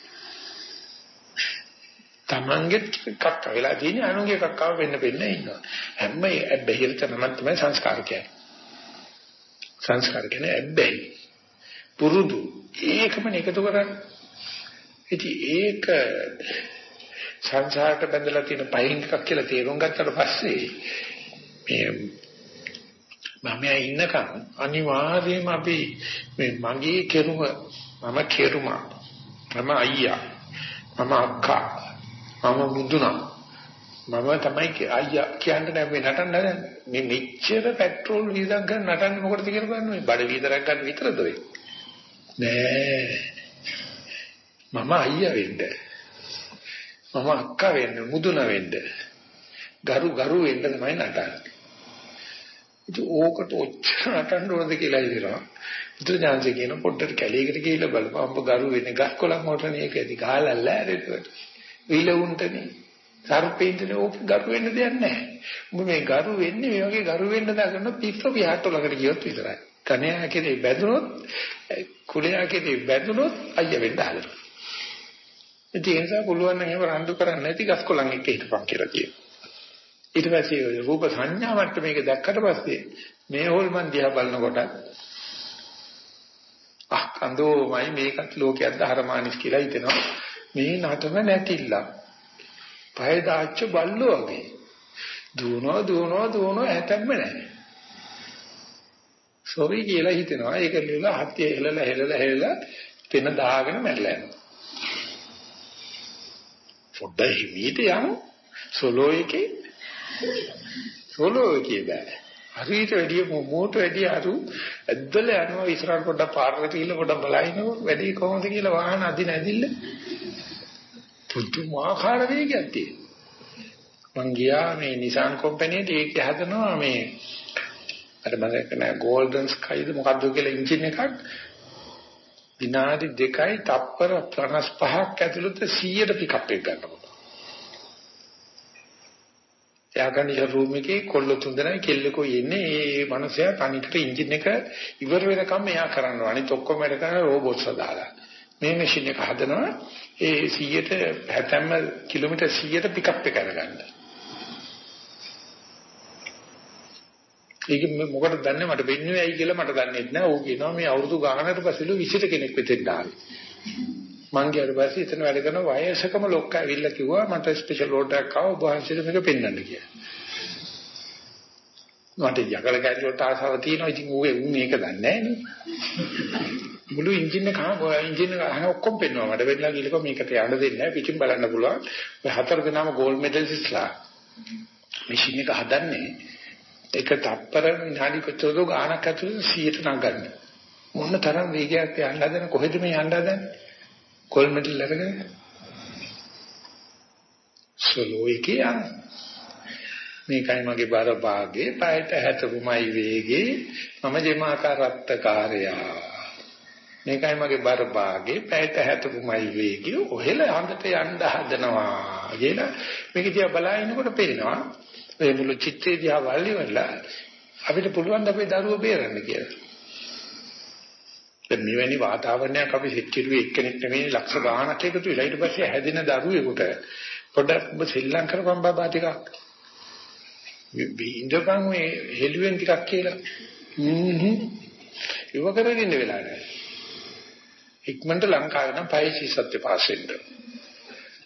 තමන්ගේ කක්ක වෙලා තියෙන්නේ අනුන්ගේ කක්කව වෙන්න වෙන්න ඉන්නවා. හැම බැහැයට තමයි සංස්කාර කියන්නේ. සංස්කාර කියන්නේ ඇබ්බැහි. පුරුදු. ඒකම එකතු කරන්නේ. ඉතින් ඒක සංසාරට බැඳලා තියෙන පයින් එකක් කියලා තේරුම් ගත්තට පස්සේ මේ මම ඉන්නකම් අනිවාර්යයෙන්ම අපි මේ මගේ කෙරුම මම කෙරුම. මම අයියා. මම අක්කා. මම මුදුනා මම තමයි අයියා කියන්න නැමෙ නටන්න මේ මෙච්චර පෙට්‍රෝල් වීදම් ගන්න නටන්නේ මොකටද කියලා බලන්න. බඩ වීදරක් ගන්න විතරද වෙන්නේ නෑ. මම අයියා වෙන්න. මම අක්කා වෙන්න මුදුන වෙන්න. ගරු ගරු වෙන්න තමයි නටන්නේ. ඉතින් ඕකට ඔච්චර නටන්න ඕනද කියලා ඉතිරා ඉතින් ඥානසේ කියන පොඩ්ඩට කැලේකට ගිහිල්ලා බලපන්. ඔබ ගරු වෙන්නේ ගස්කොලන් වලටනේ ඒක ඇති. ගහලා ලෑරෙට විලවුන්ටනේ සර්පේන්ටනේ ඕක ගරු වෙන්න දෙයක් නැහැ උඹ මේ ගරු වෙන්නේ මේ වගේ ගරු වෙන්න දාගෙන පිස්සු පියාට ළඟට ගියොත් විතරයි කණයා කෙරේ බැඳුනොත් කුලයා කෙරේ බැඳුනොත් අයිය වෙන්න හදනවා. ඉතින් ඒ නිසා පුළුවන් නම් එහෙම රණ්ඩු කරන්නේ නැති ගස්කොලන් එක්ක හිටපන් කියලා කියනවා. ඊට පස්සේ රූප සංඥාවට මේක දැක්කට පස්සේ මේ හොල්මන් දිහා බලනකොට අහ කන්දෝමයි මේකත් ලෝකයක් ධර්මානිස් කියලා හිතෙනවා. මේ නටන නැතිilla. පය දාච්ච බල්ලෝ වගේ. දුවනවා දුවනවා දුවනවා හැතැම්ම නැහැ. සොරි කියලා හිතෙනවා. ඒක ලියලා හත්ය හෙලලා හෙලලා හෙලලා පෙන දාගෙන මැරලා යනවා. පොඩ්ඩයි හිමීට යමු. සොලෝ එකේ සොලෝ එකේ බෑ. හරියට වැඩි මොමෝට වැඩි අරු ඇද්දල යනවා ඉස්සරහට පොඩ්ඩක් පාරට ගිහිල්ලා පොඩ්ඩක් බලයිනෝ වැඩි කොහොමද කියලා වාහන අදින ඇදිල්ල පුදුමාකාර වේගයක් තියෙනවා මං ගියා මේ Nissan කම්පැනිට ඒක හදනවා මේ අර මම කියන ගෝල්ඩන් ස්කයිද මොකද්ද කියලා එන්ජින් එකක් විනාඩි දෙකයි තප්පර 55ක් ඇතුළත 100ට පිකප් එක ගන්නවා. යාගනිය රූම් එකේ කොල්ල තුන් දෙනයි කෙල්ලකෝ ඉන්නේ ඒ මනුස්සයා තනිකට එන්ජින් එක ඉවර වෙනකම් එයා කරනවා. අනිත් ඔක්කොම වැඩ කරන රෝබෝට්ස් දාලා. මේ මැෂින් එක හදනවා ඒ 100ට හැතැම්ම කිලෝමීටර් 100ට පිකප් එක අරගන්න. ඒක මොකටද දන්නේ මට වෙන්නේ ඇයි කියලා මට දන්නේ නැහැ. ඌ කියනවා මේ අවුරුදු ගානකට පස්සෙලු 20 කෙනෙක් වෙතෙන් ආවේ. මං ගියාට පස්සේ එතන වැඩ කරන වයසකම ලොක්කා ඇවිල්ලා කිව්වා මට ස්පෙෂල් රෝඩ් එකක් ආව ඔබ වහන්සේට මේක පෙන්වන්න කියලා. මට යකල කැටි වලට ආසාව තියෙනවා. ඉතින් ඌ මේක දන්නේ නැහැ මුළු එන්ජින් එක එන්ජින් එක අහන ඔක්කොම පෙන්වනවා. මට වෙන්නලා ගිහලා මේකට යන්න දෙන්නේ නැහැ. පිටින් බලන්න පුළුවන්. ඔය හතර දෙනාම ගෝල්ඩ් මෙඩල්ස්ලා. මැෂින් එක හදන්නේ ඒක තප්පර විනාඩි කොච්චරද ගානක් ඇතුළත 100ට නගන්න. මොන තරම් වේගයක් යන්න හදන කොහෙද මේ යන්න හදන්නේ? කොල් මෙඩල් අරගෙන. සලෝ එකේ යන. මේකයි මගේ බර භාගේ පයට හැතපුමයි වේගේ මම ජෙමාකාරත්තකාරයා. මේකයි මගේ බර භාගේ පයට හැතපුමයි වේගේ ඔහෙල හඳට යන්න හදනවා කියලා මේක දිහා බලනකොට පේනවා ඒ මුළු චිත්තේ දිහා වල්ලිවලා අපිට පුළුවන් ද අපේ දරුවෝ බේරන්න කියලා. දැන් මෙවැනි වාතාවරණයක් අපි සිච්චිරුවේ එක්කෙනෙක් නෙමෙයි ලක්ෂ ගාණක් එකතු වෙලා ඊට පස්සේ හැදෙන දරුවෙකුට පොඩ්ඩක් ඔබ ශ්‍රී ලංකාව කරපම් බබා ටිකක් ඉඳපන් මේ හෙළුවෙන් ටිකක් කියලා. හ්ම් ඉව කරගෙන ඉන්න වෙලා නැහැ. ඉක්මනට ලංකාවේ නම් පයිසි සත්‍ය පාස් වෙන්න.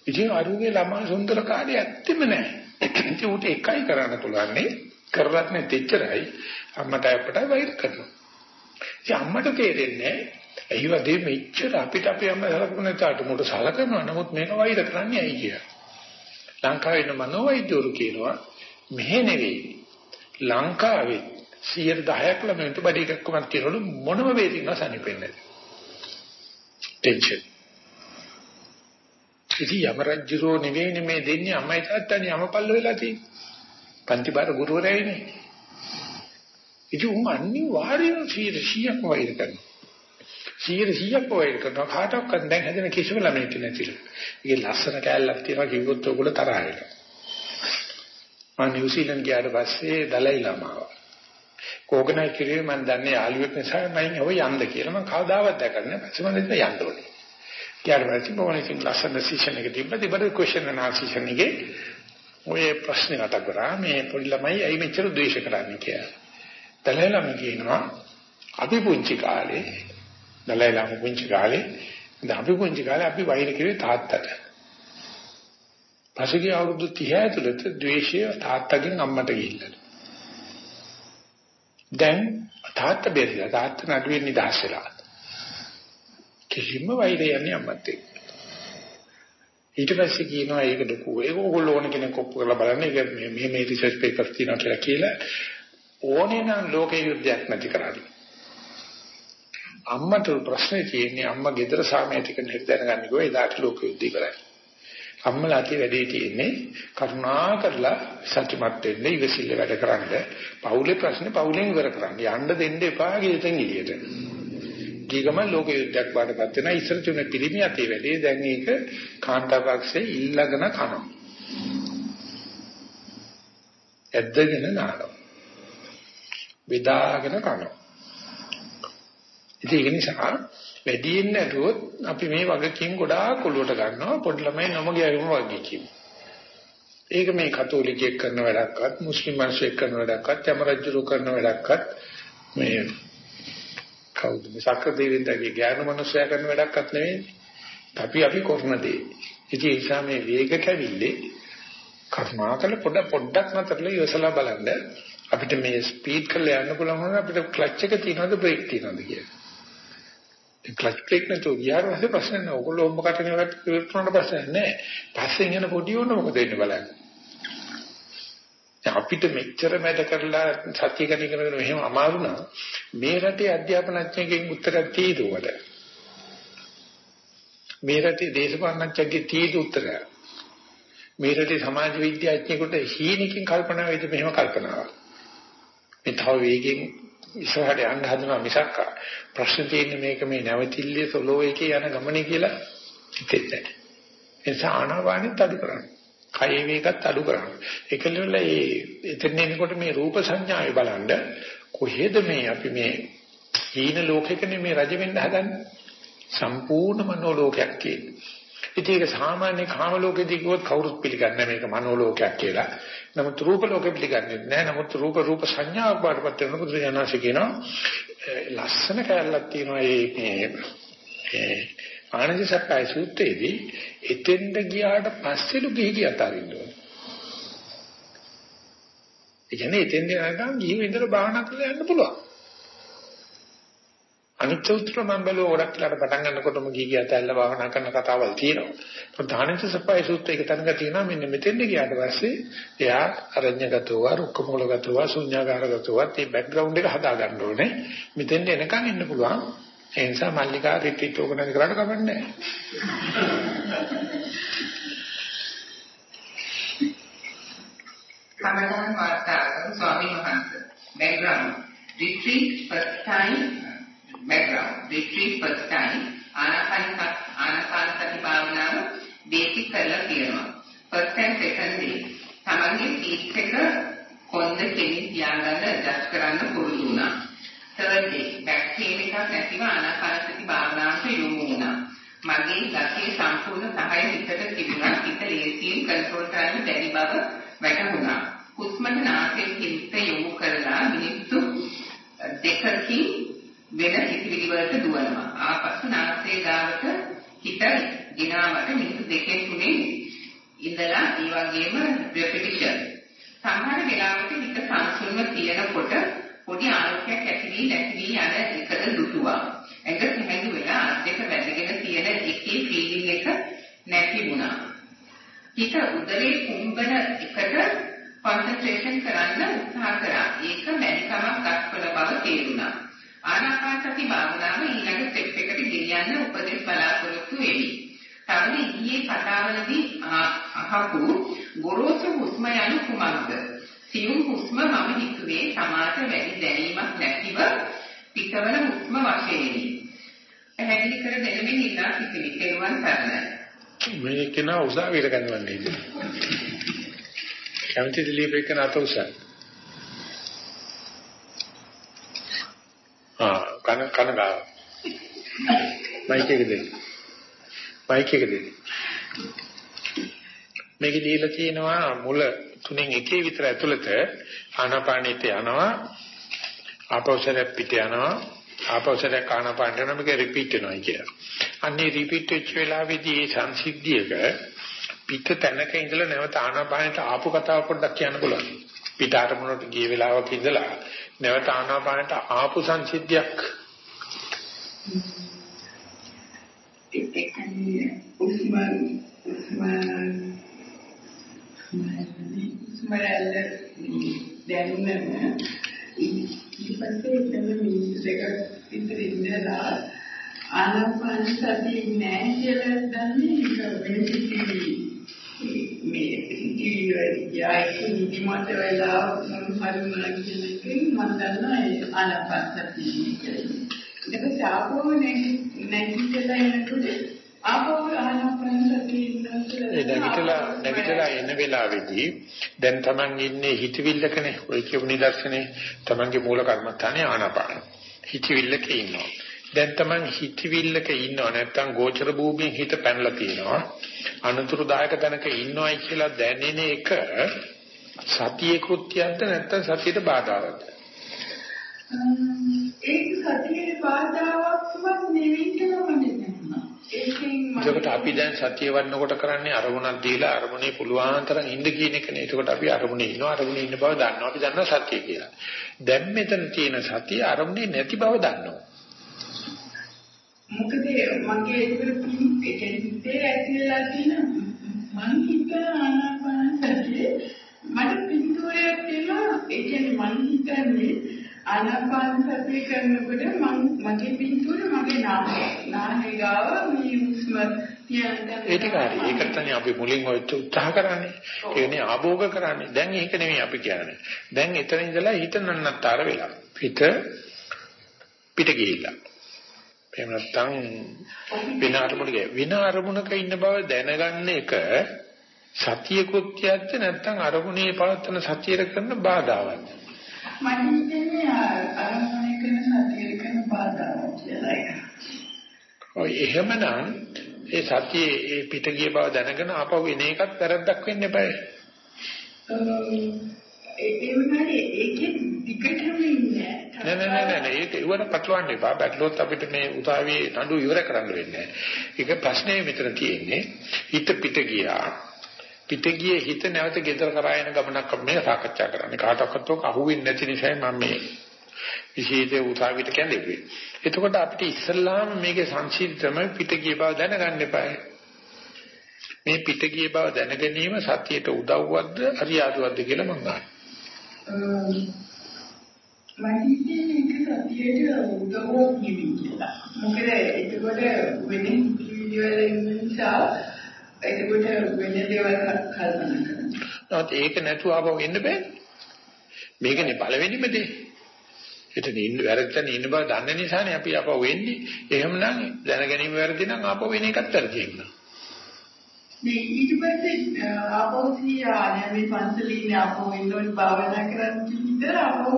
ඉතින් අරුගේ ළමා සුන්දර කාර්යය ඇත්තෙම නැහැ. ඉතින් උට එකයි කරන්න පුළුවන්නේ කරලත් නැතිච්චරයි අම්මට අපට වෛර කරනවා. ඉතින් අම්මට තේරෙන්නේ ඇයි වදේ මෙච්චර අපිට අපි අම්ම සලකුණ නැතාට මොකට සලකනවා නමුත් මේක වෛර කරන්නේ ඇයි කියලා. ලංකාවේ ඉන්න මනෝවෛද්‍යවරු කියනවා මෙහෙ නෙවෙයි. ලංකාවේ 110ක් ළමයින්ට බඩ එකක් කොහොමද කියනවලු මොනම වේදිකව සනිපෙන්නේ. ටෙන්ෂන්. ඉතින් යම රජුරෝ නෙවෙයි මේ දෙන්නේ අම්මයි තාත්තයි යමපල්ල වෙලා තියෙන්නේ. පන්ති බාර ගුරුවරයයිනේ. ඉතින් උන් අනිවාර්යයෙන් 100ක් වෛර කරනවා. 100ක් වෛර කරනවා කාටවත් දැන් හැදෙන කිසිම ළමයෙක් නැතිලු. ඒකේ ලස්සන කෑල්ලක් තියෙනවා කිව්වොත් ඔයගොල්ලෝ තරහ වෙනවා. මම නිව්සීලන්ත ගියාට පස්සේ දලයි ළමාව. කෝකනයි කිරියේ මම දන්නේ යාළුවෙක් නිසා මම ඔය යන්න කියලා මම කවදාවත් දැකලා නැහැ. පස්සේ මම දෙන්න යන්න ඕනේ. ඊට පස්සේ මම ඉතින් ලස්සන සෙෂන් එක තිබ්බා. ඉතින් ක්වෙස්චන් and answer සෙෂන් එකේ ඔය ප්‍රශ්නේ නට කරා මේ පොඩි ළමයි ඇයි මෙච්චර ද්වේෂ කරන්නේ කියලා. දලයි ළමයි කියනවා අපි පුංචි කාලේ දලයි ළමයි පුංචි කාලේ දැන් අපි පුංචි කාලේ අපි වෛර කිරුවේ තාත්තට. පසුගිය අවුරුදු 30 ඇතුළත ද්වේෂය තාත්තගෙන් අම්මට ගිහිල්ලා. දැන් තාත්තා බැරිලා තාත්තා නඩුවෙන් නිදහස් වෙලා. කිසිම වෛරය යන්නේ අම්මත් එක්ක. ඊට පස්සේ කියනවා ඒක ලොකු ඒක ඕගොල්ලෝ ඕන කෙනෙක් ඔප්පු කරලා බලන්න ඒක මේ මේ මේ රිසර්ච් පේපර්ස් තියෙනවා කියලා කියලා ඕනේ නම් ලෝකේ යුද්ධයක් නැති කරන්නේ. අම්මට ප්‍රශ්නේ තියෙන්නේ අම්මා ගෙදර සාමයතික නිර්දැන ගන්න කිව්වා එදාට ලෝක යුද්ධ ඉවරයි. අම්මලාගේ වැඩේ තියෙන්නේ කරුණා කරලා සත්‍යමත් වෙන්න ඉවසිල්ල වැඩ කරන්න. පවුලේ ප්‍රශ්නේ පවුලෙන් ඉවර කරන්න. යන්න දෙන්න එපා ගෙදෙන් එළියට. ගිගම ලෝක යුද්ධයක් වඩපත් වෙනා ඉස්සර තුනේ පිළිමි ඇති වැඩේ දැන් ඒක කාන්තාවක්සේ ඉල්ලගෙන කනවා. ඇද්දගෙන නානවා. බෙදාගෙන කනවා. ඉතින් ඒක නිසා වැඩියෙන් නැතුවොත් අපි මේ වගකීම් ගොඩාක් ඔලුවට ගන්නවා පොඩි ළමයි නම ගියම වගකීම්. ඒක මේ කතෝලිකයෙක් කරන වැඩක්වත් මුස්ලිම් මිනිසෙක් කරන වැඩක්වත් යම රජුරු කරන වැඩක්වත් මේ කවුද මේ සක්‍ර දෙවියන්ගේ ඥාන මනුස්සයා කරන වැඩක්වත් නෙවෙයි. අපි අපි කරන දේ. ඉතින් ඒ නිසා මේ වේග කැවිල්ලේ කර්මාකල පොඩ පොඩ්ඩක් නතරලා ඉවසලා බලන්න අපිට මේ ස්පීඩ් කරලා යන්න පුළුවන් අපිට ක්ලච් එක තියනවද බ්‍රේක් තියනවද කියලා. ක්ලච් බ්‍රේක් නැතුව ගියාට පස්සේ ප්‍රශ්න නැහැ. ඔයගොල්ලෝ ඔම්බ කටගෙන ඉවරනට ප්‍රශ්න නැහැ. පස්සෙන් යන පොඩි උන්න මොකද වෙන්නේ බලන්න. අපිට මෙච්චර මැද කරලා සත්‍ය ගැන ඉගෙන ගන්න මෙහෙම අමාරු නම් මේ රටේ අධ්‍යාපනඥයෙක්ගෙන් උත්තරයක් තියෙයිද මේ රටේ දේශපාලනඥයෙක්ගේ තියෙයිද උත්තරයක්? මේ රටේ සමාජ විද්‍යාඥයෙකුට හීනකින් කල්පනා වෙයිද මෙහෙම කල්පනාවක්? මේ තව වේගෙන් ඉස්සරහට යන්න හදනවා මිසක් ප්‍රශ්න තියෙන්නේ මේක මේ නැවතිල්ලේ සොලෝ එකේ යන ගමනේ කියලා හිතෙන්නේ නැහැ. ඒ නිසා ආනාපානෙත් අඩු කරන්න. කය වේගත් අඩු කරන්න. ඒකලෙල ඒ එතන එනකොට මේ රූප සංඥාවේ බලන්න කොහෙද මේ අපි මේ හීන ලෝකෙකනේ මේ රජ වෙන්න හදන්නේ. සම්පූර්ණ මනෝ ලෝකයක් කියන්නේ. ඉතින් ඒක සාමාන්‍ය කාම ලෝකෙදී කිව්වොත් කවුරුත් පිළිගන්නේ මේක මනෝ ලෝකයක් කියලා. නමුත් රූප ලෝකෙ පිළිගන්නේ නැහැ. නමුත් රූප රූප සංඥාවක් බාටපත් වෙනකොට බුදුරජාණන්සේ කියනවා ලස්සන කැලලක් තියෙනවා මේ ආනන්ද සක්කාය සූත්‍රයේදී එතෙන්ද ගියාට පස්සෙලු ගිහි ගියත් අරින්න ඕනේ. ඒ කියන්නේ එතෙන්ද යනකම් ගිහි ඉඳලා භාවනා කරලා යන්න පුළුවන්. අනිත් සූත්‍ර මම බැලුවා ගොඩක් වෙලාට පටන් ගන්නකොටම ගිහි ගියත් ඇල්ල භාවනා කරන කතාවල් තියෙනවා. ඒත් ආනන්ද සක්කාය සූත්‍රයේ එක තැනක තියෙනවා මෙන්න මෙතෙන්ද ගියාට පස්සේ එයා අරඤ්‍යගතව, රුක්කමූලගතව, ශුන්‍යාගාරගතව මේ බෑග්ග්‍රවුන්ඩ් එක හදා ගන්න ඕනේ. මෙතෙන්ද එනකන් ඉන්න පුළුවන්. ඒ නිසා මල්ලිකා රිට්‍රීට් ඕගනයිස් කරලා කමන්නේ නැහැ. සමහරවල් වාර්තාවක ස්වාමීන් වහන්සේ background retreat first time background retreat first time ආනාපාන ආනාපාන සති භාවනාව බේසික් කරලා තියෙනවා first time second day තමන්ගේ සීට් එක කොන්ද කෙලින් තියාගන්න ඇඩ්ජස්ට් කරන්න පුරුදු වුණා third day back pain එකක් නැතිව ආනාපානසති භාවනාවට යොමු වුණා. මගේ ගතිය සම්පූර්ණ සහය හිතට තිබුණා. හිත ලේසියෙන් කන්ට්‍රෝල් කරන්න බැරි බව වැටහුණා. හුස්මට නාසයෙන් හිත යොමු කරලා මිනිත්තු දෙකකින් වෙන හිතවිලි වලට දුවනවා. ආපසු නාසයේ ගාවට හිත ගෙනාවට මිනිත්තු දෙකෙන් තුනේ ඉඳලා ඒ වගේම repetition. සමහර වෙලාවට හිත සංසුන්ව තියෙනකොට පොඩි ආලෝකයක් ඇති වී නැති වී යන එකද දුටුවා. ඇඟ සැහැල්ලු වෙලා අත් දෙක වැදගෙන තියෙන එකේ ෆීලිං එක නැති වුණා. හිත උදරේ කුම්බන එකට කොන්සන්ට්‍රේෂන් කරන්න උත්සාහ කරා. ඒක මැනිකමක් දක්වන බව තේරුණා. ආනාපාන සති භාවනාව ඊළඟ ස්ටෙප් එකට ගෙනියන්න උපදෙස් බලාපොරොත්තු වෙමි. තවද ඊයේ කතාවලදී අහපු ගොරෝසු හුස්ම යනු කුමක්ද? සියුම් හුස්ම මම හිතුවේ සමාත වැඩි දැනීමක් නැතිව පිටවන හුස්ම වශයෙන්යි. පැහැදිලි කර දෙනෙමින් ඉල්ලා සිටින තේරුවන් සරණයි. මේක නා උසාවියට ගන්නවන්නේ. කැමතිද ලියපෙක නැත උසන්. ආ කන කන ගාව. මයික් එක දෙන්න. මයික් එක දෙන්න. මේක දීලා තියෙනවා මුල තුනෙන් එකේ විතර ඇතුළත ආනාපානෙට යනවා ආපෞසරයක් පිට යනවා ආපෞසරයක් ආනාපානට යනවා මේක රිපීට් වෙනවා කියලා. අන්නේ රිපීට් වෙච්ච වෙලාවේදී මේ සංසිද්ධියක පිට තැනක ඉඳලා නැවත ආනාපානයට ආපු කතාව පොඩ්ඩක් කියන්න පුළුවන්. පිට අරමුණට ගිය වෙලාවක ඉඳලා නැවත ආනාපානයට ආපු සංසිද්ධියක්. එකකන්නේ උස්මන් උස්මන් ස්මරල් දැනුනම ඊට පස්සේ එතන මිනිස් එක විතර ඉඳලා ආනාපාන සතිය නෑ කියලා දන්නේ ඒක වෙන සිද්ධියක් මේ සිටියයි නිදිමත වෙලා මරුණා කියන එකෙන් මම දන්නවා ඒ ආනාපානසතිය කියලා. ඊට පස්සේ ආපහු නැගිටලා එනකොට ආපහු ආනාපානසතිය ඒ නැගිටලා නැගිටලා එන වෙලාවේදී දැන් Taman ඉන්නේ හිතවිල්ලකනේ ඔය කියපු නිදර්ශනේ Tamanගේ මූල කර්මස්ථානේ ආනාපාන. හිතවිල්ලක ඉන්නවා. දැන් Taman හිතවිල්ලක ඉන්නව නැත්තම් ගෝචර භූමියෙන් හිත පැනලා තියෙනවා. අනතුරුදායක තැනක ඉන්නවයි කියලා දැනෙන එක සතියේ කෘත්‍යයක්ද නැත්නම් සතියට බාධාවත්ද? ඒක සතියේ බාධාවක්වත් නෙවෙයි කියලා මම හිතනවා. ඒකට අපි දැන් සතිය වන්නකොට කරන්නේ අරමුණක් දීලා අරමුණේ පුළුවන් තරම් ඉන්න කියන එකනේ. ඒකට අපි අරමුණේ ඉන්නවා අරමුණේ ඉන්න බව දන්නවා. අපි දන්නවා සතිය කියලා. දැන් මෙතන තියෙන සතිය අරමුණේ නැති බව දන්නවා. මොකද මගේ ඒකට පින් ඒ කියන්නේ ඇතිලා තියෙන මං හිතන ආනාපාන සතිය මට පින්තූරයක් තියෙනවා ඒ කියන්නේ මං හිතන්නේ ආනාපාන සතිය කරනකොට මං මගේ පින්තූරේ මගේ නාමය නාහේ ගාව මේ උස්ම ඒක හරි. ඒකට තමයි අපි මුලින් ඔය උත්සාහ කරන්නේ. ඒ කියන්නේ ආභෝග කරන්නේ. දැන් ඒක නෙමෙයි අපි කියන්නේ. දැන් එතන ඉඳලා හිත නන්නත්තර වෙලා. පිට පිට ගිහිල්ලා. එහෙම නැත්නම් වෙන අරමුණක වෙන අරමුණක ඉන්න බව දැනගන්න එක සතිය කෘත්‍යයක්ද නැත්නම් අරමුණේ පවත්තන සතියට කරන බාධාවක්ද මම හිතන්නේ අරමුණේ කරන සතියට කරන බාධාවක් කියලා ඒක. ඔය එහෙමනම් ඒ සතියේ ඒ පිට ගිය බව දැනගෙන ආපහු එන එකත් වැරද්දක් වෙන්න එපායි. ඒ වුණාට ඒකේ දිගටම ඉන්නේ නෑ නෑ නෑ නෑ ඒක ඉවර පටලවන්න එපා. පැටලුවොත් අපිට මේ උසාවියේ නඩු ඉවර කරන්න වෙන්නේ නෑ. ඒක ප්‍රශ්නේ මෙතන තියෙන්නේ හිත පිට ගියා. පිට ගියේ හිත නැවත ගෙදර කරා යන ගමනක් අපි මේ සාකච්ඡා කරන්නේ. කාටවත් ඔක අහුවෙන්නේ නැති නිසා මම මේ විශේෂ උසාවියට කැඳෙන්නේ. එතකොට අපිට ඉස්සල්ලාම මේකේ සංසිද්ධම පිට ගිය බව දැනගන්න එපායි. මේ පිට ගිය බව දැන ගැනීම සතියට උදව්වක්ද අරියාදුවක්ද කියලා මම අහනවා. මම හිතන්නේ ඒක සතියට උදව්වක් නෙවෙයි කියලා. මොකද එතකොට වෙන වීඩියෝ නිසා එතකොට වෙන දේවල් කල්පනා කරනවා. ඒක නැතුව ආපහු එන්න බෑ. මේකනේ පළවෙනිම දේ. එතන ඉන්න වැරද්දන ඉන්න බව දන්න නිසානේ අපි ආපහු එන්නේ. එහෙමනම් දැන ගැනීම වැරදි නම් ආපහු වෙන එකත් වැරදි වෙනවා. මේ ඊට පස්සේ ආපහු සියා නැමේ පන්සලින් ආපහු එන්නෝන් භාවනා කරන් කිව්ද ආපහු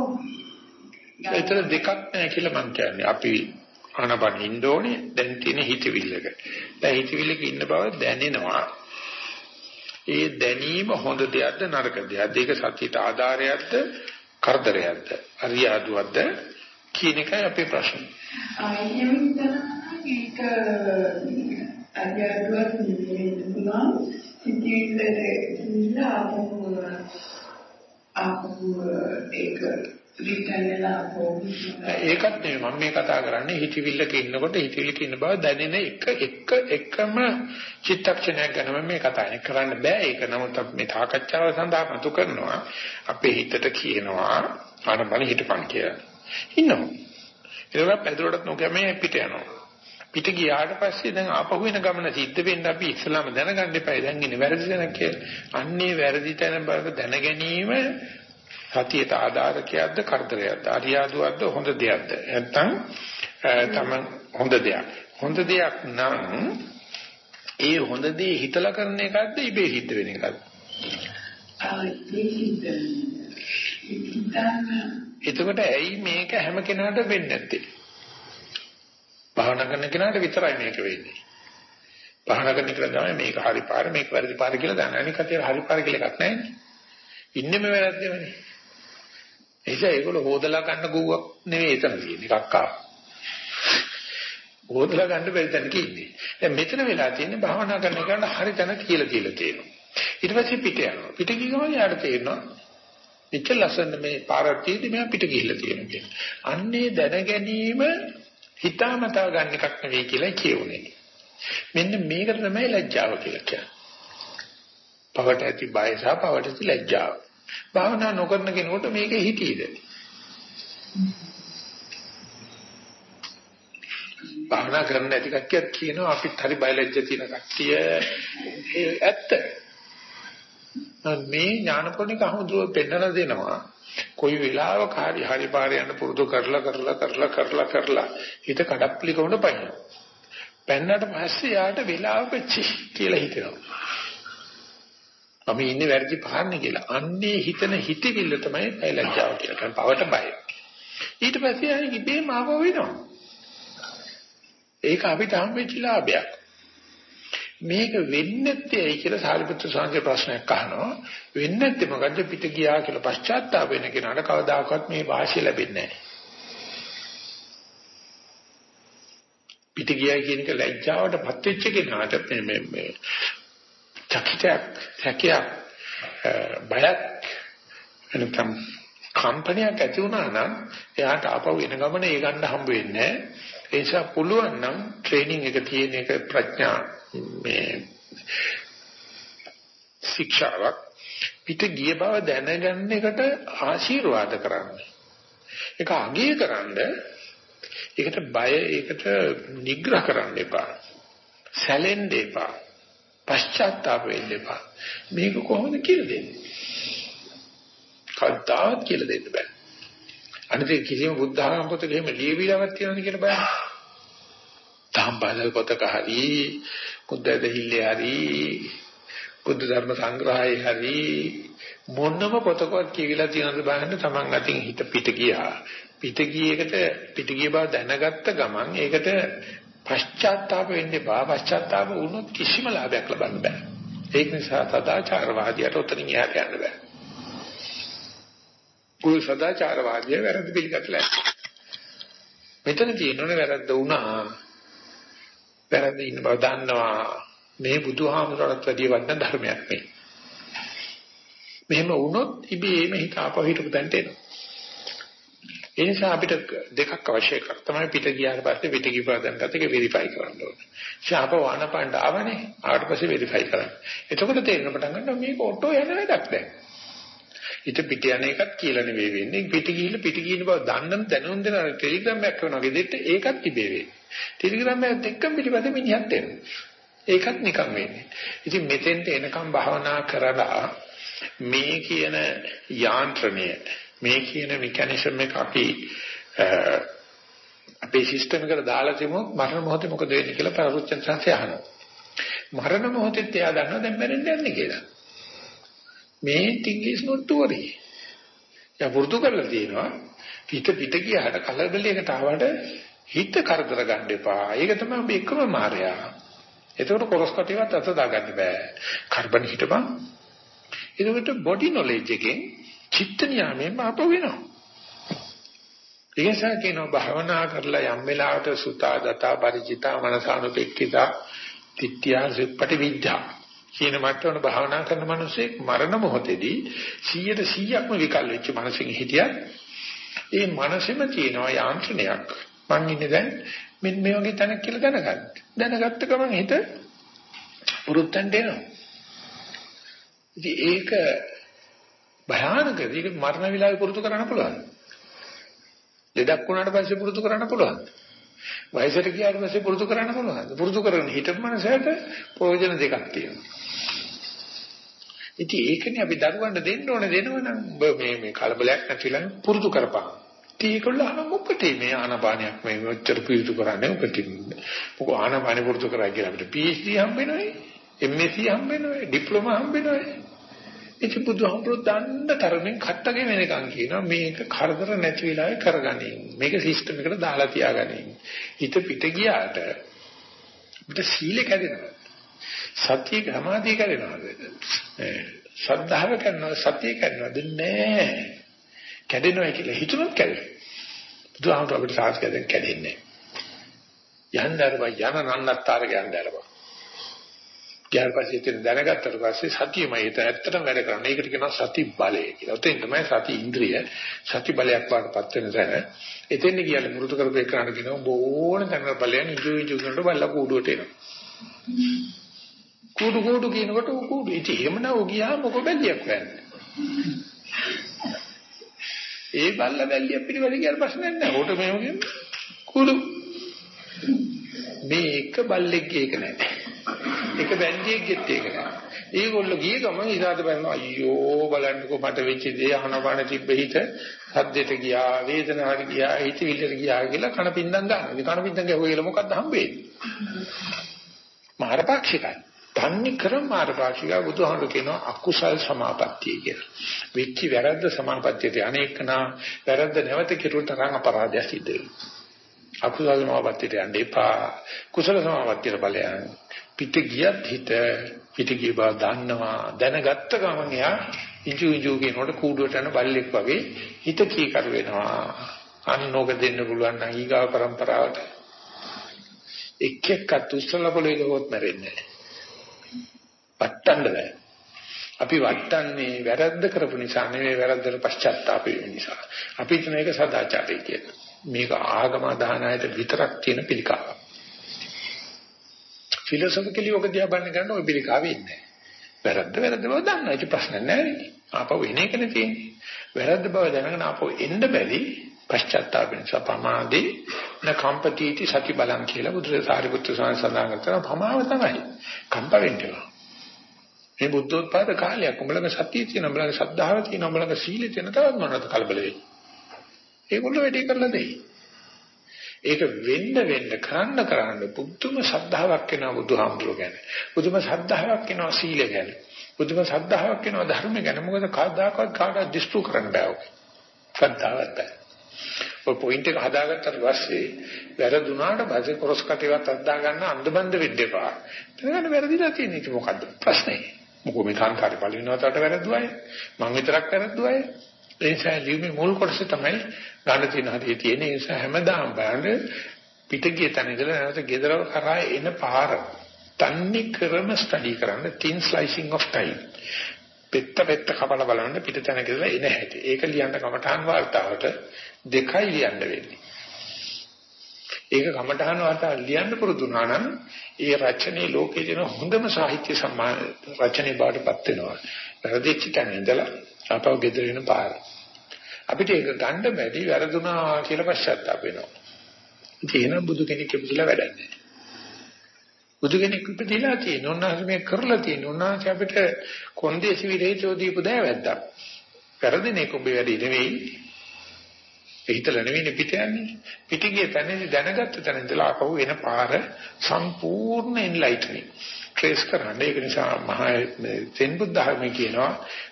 ඒතර දෙකක් නැහැ කියලා මම කියන්නේ. අපි ආනපන ඉන්න ඕනේ දැන් තියෙන හිතවිල්ලක. දැන් හිතවිල්ලක ඉන්න බව දැනෙනවා. ඒ දැනීම හොඳ දෙයක්ද නරක දෙයක්ද? ඒක සත්‍යයට ආධාරයක්ද කරදරයක්ද? අරියාදුවක්ද කියන එකයි අපේ ප්‍රශ්නේ. ආයෙම තමයි ඒක අරියාදුවක් නෙවෙයි පුළුවන්. සිතිවිල්ලට ආපහු ආපහු ඒක රිටර්න් වෙලා ඒකත් නෙවෙයි මම මේ කතා කරන්නේ හිතවිල්ලක ඉන්නකොට හිතවිල්ලක ඉන්න බව දැනෙන එක එක එකම චිත්තක්ෂණයක් ගැන මම මේ කතා කරන්න. බෑ ඒක. නමුත් අපි මේ සාකච්ඡාව සඳහා මතු කරනවා අපේ හිතට කියනවා ආනපන හිතපන් කියලා. ඉන්නවා. ඒක පැදුරටත් නොකැමේ පිට යනවා. පිට ගියාට පස්සේ දැන් ආපහු වෙන ගමන සිද්ධ වෙන්න අපි ඉස්සලාම දැනගන්න එපා. දැන් ඉන්නේ වැරදි තැනක්. කියලා අන්නේ වැරදි තැන බව දැන ගැනීම සතියට ආධාරකයක්ද කරදරයක්ද අරියාදුවක්ද හොඳ දෙයක්ද? නැත්නම් තම හොඳ දෙයක්. හොඳ දෙයක් නම් ඒ හොඳ දේ හිතලා කරන එකක්ද ඉබේ සිද්ධ වෙන එකක්ද? එතකොට ඇයි මේක හැම කෙනාට වෙන්නේ නැත්තේ භාවනා කරන කෙනාට විතරයි මේක වෙන්නේ භාවනා කරන කෙනා තමයි මේක හරි පාර මේක වැරදි පාර කියලා දන්නේ අනික කතිය හරි පාර කියලා එකක් නැහැ ඉන්නෙම වැරද්දමනේ එනිසා ඒගොල්ලෝ හොදලා ගන්න ගුවක් නෙවෙයි එතන තියෙන්නේ කක්කා. හොදලා ගන්න බැරි තැනක ඉන්නේ. දැන් මෙතන වෙලා තියෙන්නේ භාවනා කරන එකට හරි තැන කියලා කියලා තියෙනවා. ඊට පස්සේ පිට යනවා. පිට ගිය ගමන් යාට තේරෙනවා එච්චර ලස්සන මේ පාරතියදී මෙයා පිට ගිහිල්ලා තියෙනවා කියලා. අන්නේ දැන ගැනීම හිතාමතා ගන්න එකක් නෙවෙයි කියලා කියුනේ. මෙන්න මේකට තමයි ලැජ්ජාව කියලා කියන්නේ. පවට ඇති බය සහ පවට ඇති ලැජ්ජාව. භාවනා නොකරන කෙනෙකුට මේකේ හිතීද? භාවනා කරන්න ඇති කට්ටියක් කියනවා අපිත් හරි බයලජ්‍ය තියෙන කට්ටිය ඇත්ත. මේ ඥානපෝනික අහමුදුව පෙන්නලා දෙනවා. කොයි වෙලාවක හරි හරි පාරේ යන පුරුදු කරලා කරලා කරලා කරලා කරලා හිත කඩප්පලි කොහොමද පයින්. පෙන්නට පස්සේ යාට වෙලාවක චි කියලා හිතෙනවා. අපි ඉන්නේ වැරදි පාන්නේ කියලා. අන්නේ හිතන හිතවිල්ල තමයි බයලජ්ජාව කියලා කියන්නේ. පවට බය. ඊට පස්සේ ආයෙ ඉබේම ආව වෙනවා. ඒක අපිට හම්බෙච්ච ලාභයක්. මේක වෙන්නේ නැත්තේ කියලා සාරිපුත්‍ර සාංශේ ප්‍රශ්නයක් අහනවා. වෙන්නේ නැත්තේ මොකද්ද පිට ගියා කියලා පශ්චාත්තාප වෙන කෙනාට කවදාකවත් මේ වාසිය ලැබෙන්නේ නැහැ. පිට ගියා කියන එක ලැජ්ජාවටපත් වෙච්ච කෙනාට මේ මේ චකිතයක් සැකයක් බයක් එනකම් කම්පනයක් ඇති වුණා නම් එයාට ආපහු එන ගමන ඒ ගන්න හම්බ වෙන්නේ ඒ නිසා පුළුවන් නම් ට්‍රේනින් එක තියෙන එක ප්‍රඥා මේ ශික්ෂාවක් පිට ගිය බව දැනගන්න එකට ආශිර්වාද කරන්න. ඒක අගය කරන්න ඒකට බය ඒකට නිග්‍රහ කරන්න එපා. සැලෙන්න එපා. පශ්චාත්තාප වෙන්න එපා. මේක කොහොමද කියලා දෙන්නේ? කවදාවත් කියලා දෙන්න බෑ. අනිත් කිසිම බුද්ධ ආගම පොතක එහෙම ලියවිලාවක් තියෙනවද කියලා බලන්න. තාම් බාදල් පොතක හරි බුද්ධ දෙහිල්ලේ හරි බුද්ධ ධර්ම සංග්‍රහයේ හරි මොනම පොතකවත් කියවිලා තියෙනවද බලන්න තමන් අතින් හිත පිට ගියා. පිට ගියේකට පිට ගිය බව දැනගත්ත ගමන් ඒකට පශ්චාත්තාප වෙන්න එපා. පශ්චාත්තාප වුණොත් කිසිම ලාභයක් ලබන්න බෑ. ඒක නිසා සදාචාරවාදියාට උතනින් එහාට යන්න බෑ. කුල් සදාචාරවාදියා වැරද්ද පිළිගත්තලා. මෙතන තියෙනවනේ වැරද්ද වුණා. වැරද්ද ඉන්න බව දන්නවා. මේ බුදුහාමුදුරට වැඩිය වටින ධර්මයක් මේ. මෙහෙම වුණොත් ඉබේම හිත ආපහු හිටපු තැනට එනවා. ඒ නිසා අපිට දෙකක් අවශ්‍ය එකක් තමයි පිට ගියාට පස්සේ පිට ගිහපදන් ගත එක වෙරිෆයි කරන්න ඕනේ. ශාප වනපණ්ඩ ආවනේ ආවට පස්සේ වෙරිෆයි කරන්න. එතකොට තේරෙන පටන් ගන්නවා මේක ඔටෝ යන වැඩක් දැන්. ඊට පිට යන එකත් කියලා නෙවෙයි වෙන්නේ. පිට ගිහිල්ලා පිට ගිහින බව දන්නම දැනුම් දෙන ටෙලිග්‍රෑම් එකක් කරනවා. ගෙදෙට්ට ඒකත් තිබේ වෙන්නේ. ටෙලිග්‍රෑම් එකත් එක්කම පිටිපස්සේ මිනිහත් එනවා. ඒකත් නිකන් වෙන්නේ. ඉතින් මෙතෙන්ට එනකම් භාවනා කරලා මේ කියන යාන්ත්‍රණය මේ කියන මෙකැනිසම් එක අපි අපේ සිස්ටම් එකට දාලා තිබුණොත් මරණ මොහොතේ මොකද වෙන්නේ කියලා පරිරුච්චන් සංසය අහනවා. මරණ මොහොතේ එයා දන්නවා දැන් මැරෙන්න යන්නේ කියලා. main thing is not to worry දැන් වෘතු කරලා තියෙනවා හිත පිට ගියාට කලබලයකට ආවට හිත කරදර ගන්න එපා. ඒක තමයි අපි එකම මායя. එතකොට කොරස් කටේවත් අත දාගන්න බෑ. කාබන් හිටපන්. එතකොට බොඩි නොලෙජ් එකෙන් චිත්ත නියාමයෙන් අප වෙනවා. ඒ නිසා කියනවා භාවනා කරලා යම් වෙලාවට සුතා දතා පරිචිතා මනසානුපෙක්ඛිතා තිත්‍යා සුප්පටි විද්‍යා කියන මට්ටමන භාවනා කරන මිනිස්සෙක් මරණ මොහොතේදී 100ට 100ක්ම විකල් වෙච්ච මනසකින් හිටියත් ඒ මනසෙම තියෙනවා යාන්ත්‍රණයක් මං ඉන්නේ දැන් මෙන්න මේ වගේ තැනක් කියලා දැනගන්න. දැනගත්ත ගමන් හිත පුරුද්දන්ට එනවා. ඉතින් ඒක භයානක ඒක මරණ විලාවේ පුරුදු කරන්න පුළුවන්. ලෙඩක් වුණාට පස්සේ පුරුදු කරන්න පුළුවන්. වයසට ගියාට පස්සේ පුරුදු කරන්න පුළුවන්. පුරුදු කරගෙන හිටපු මනසට ප්‍රයෝජන දෙකක් තියෙනවා. ඉතින් ඒකනේ අපි දරුවන්ට දෙන්න ඕනේ දෙනවනම්. මේ මේ කලබලයක් නැතිලා පුරුදු කරපන්. ඒකවල අහන මොකටද මේ ආනපානයක් මේ ඔච්චර පිළිතු කරන්නේ? මොකටද මොකෝ ආනපාන පුරුදු කරා කියලා අපිට PhD හම්බෙනවනේ MSc හම්බෙනවනේ ඩිප්ලෝමා හම්බෙනවනේ ඉතින් බුදුහාමුදුරු දන්න තරමින් කට්ටගෙන වෙනකන් කියනවා මේක කරදර නැති වෙලාවේ කරගනින්. මේක සිස්ටම් එකට දාලා තියාගනින්. හිත පිට ගියාට අපිට සීල කැඩෙනවා. සතිය සමාධිය කැඩෙනවා ශ්‍රද්ධාව කරනවා සතිය කරනවා දෙන්නේ නැහැ කැඩෙනවා කියලා හිතුනොත් කැඩෙනවා බුදුහාමුදුර අපිට සාස්කයෙන් කැඩෙන්නේ යන්න අරබ යන නන්නත්තර යන්න අරබ ඊට පස්සේ ඉතින් දැනගත්තට පස්සේ සතියමයි ඒක ඇත්තටම වැඩ කරන්නේ. ඒකට කියනවා සති බලය කියලා. උතෙන් තමයි සති ඉන්ද්‍රිය සති බලයක් වඩපත් වෙන තැන. එතෙන් කියන්නේ මෘතු කරපේ කරන්න කියනවා බෝණ තැන බලයන් ඉජු ඉජු කරනකොට බල්ල කූඩුවට එනවා. කූඩු කූඩු කියනකොට කූඩු. ඉතින් එහෙමනම් ඔය ගියාම මොකද බැලියක් වෙන්නේ. ඒ බල්ල බැල්ලිය පිළිවෙල කියලා ප්‍රශ්නයක් නැහැ. උට මේ වගේ කුළු මේ එක බල්ලෙක්ගේ එක නැහැ. එක බැන්දියෙක්ගෙත් ඒක නැහැ. ඒගොල්ලෝ ගිය ගමන් ඉසాత බලනවා අයියෝ බලන්නකෝ මට වෙච්ච දේ අහනවන තිබ්බ හිත සද්දෙට ගියා වේදනාවට ගියා හිතවිල්ලට ගියා කියලා කන පින්දම් ගන්නවා. මේ කන පින්දම් ගැහුවා කියලා මොකද්ද හම්බෙන්නේ? මාරපාක්ෂිකයි. තන්නේ කරම මාර්ගාශිකා බුදුහාමුදුරු කියනවා අකුසල් සමාපත්තිය කියලා. වෙච්චි වැරද්ද සමාපත්තියට අනේකනා වැරද්ද නැවත කෙරුවට තරම් අපරාධය සිද්ධ වෙනවා. අකුසල සමාපත්තියට යන්න එපා. කුසල සමාපත්තියට බලයන්. පිට ගියත් හිත පිට ගිය බව දන්නවා. දැනගත්ත ගමන් එයා ඉජු ඉජු කියනකොට කූඩුවට යන බල්ලෙක් වගේ හිත කීකරු වෙනවා. අන්නෝක දෙන්න පුළුවන් නම් ඊගාව પરම්පරාවට එක් එක්ක තුස්සල පොලේ ගොත් මැරෙන්නේ නැහැ. වටන්න බෑ. අපි වටන්නේ වැරද්ද කරපු නිසා නෙවෙයි වැරද්දට පශ්චාත්තාප වෙන නිසා. අපි හිතන එක සදාචාරය කියලා. මේක ආගම අදහනායට විතරක් තියෙන පිළිකාවක්. ෆිලොසොෆිකලි ඔක දිහා බලන ගන්න ඔය පිළිකාවෙ ඉන්නේ. වැරද්ද වැරද්ද බව දන්නා. ඒක ප්‍රශ්න නැහැ නේ. ආපහු එන එකනේ තියෙන්නේ. වැරද්ද බව දැනගෙන ආපහු එන්න බැරි පශ්චාත්තාප නිසා පමාදේ න කම්පතිටි සති බලං කියලා බුදුරජාණන් සාරිපුත්‍ර ස්වාමීන් සඳහන් කරනවා පමාව තමයි. කම්ප වෙන්නේ. මේ බුද්ධෝත්පාද කාලයක් උඹලගේ සතිය තියෙන උඹලගේ ශ්‍රද්ධාව තියෙන උඹලගේ සීලය තියෙන තවත් මොනවද කලබල වෙයි. ඒගොල්ලෝ වැඩේ කරලා දෙයි. ඒක වෙන්න වෙන්න කරන්න කරන්න බුද්ධම ශ්‍රද්ධාවක් වෙනවා බුදුහාමුදුරුවෝ ගැන. බුදුම ශ්‍රද්ධාවක් වෙනවා සීලය ගැන. බුදුම ශ්‍රද්ධාවක් වෙනවා ධර්ම ගැන. මොකද කවදාකවත් කාටවත් දිස්තු කරන්න බෑ. ශ්‍රද්ධාවක් බෑ. ඔය පොයින්ට් එක හදාගත්තට පස්සේ වැරදුනාට පස්සේ කොරස් කටේවත් අද්දා ගන්න අන්දබන්ද වෙන්න එපා. දැනගන්න වැරදිලා තියෙන එක මොකද්ද ප්‍රශ්නේ? මොකෝ මේ සංකාරය පළිනවතට වැරද්දුවයි. මං විතරක් වැරද්දුවයි. ඒ නිසා ලියුමේ මුල් කොටස තමයි ගන්න තියෙන හරිය තියෙන ඒ නිසා හැමදාම බලන්න පිටගිය තැන ඉඳලා නැවත ගෙදර කරා එන පාර තන්නේ ක්‍රම ස්ටඩි කරන්න thin slicing of time. පෙත්ත පෙත්ත කපලා බලන්න පිටතැන ගෙදලා එන හැටි. ඒක ලියන්න කමඨාන් වාර්තාවට දෙකයි ලියන්න වෙන්නේ. ඒක කමඨහන වාර්තා ලියන්න පුරුදු වුණා නම් ඒ රචනයේ ලෝකයේ තියෙන හොඳම සාහිත්‍ය සම්මාන රචනයේ බාටපත් වෙනවා. වැරදිච්ච තැන ඉඳලා අපව ගෙදර වෙන පාර. අපිට ඒක ගන්න බැරි වැරදුනා කියලා පශ්චාත්තාප වෙනවා. ඉතින් එහෙනම් බුදු කෙනෙක් ඉපදලා වැඩන්නේ. බුදු කෙනෙක් ඉපදලා තියෙන උන්වහන්සේ මේ කරලා තියෙන උන්වහන්සේ අපිට කොන්දේසි විරේචෝ දීපු දෑ වැද්දා. වැරදින එක ඔබේ වැඩි නෙවෙයි ඒ හිතලා නෙවෙයි පිට යන්නේ. පිට ගිය තැනදී දැනගත්ත තැන ඉඳලා ආපහු එන පාර සම්පූර්ණ එන්ලයිටනින්. ට්‍රේස් කරන්න. ඒක නිසා මහා සෙන් බුද්ධ ධර්මයේ කියනවා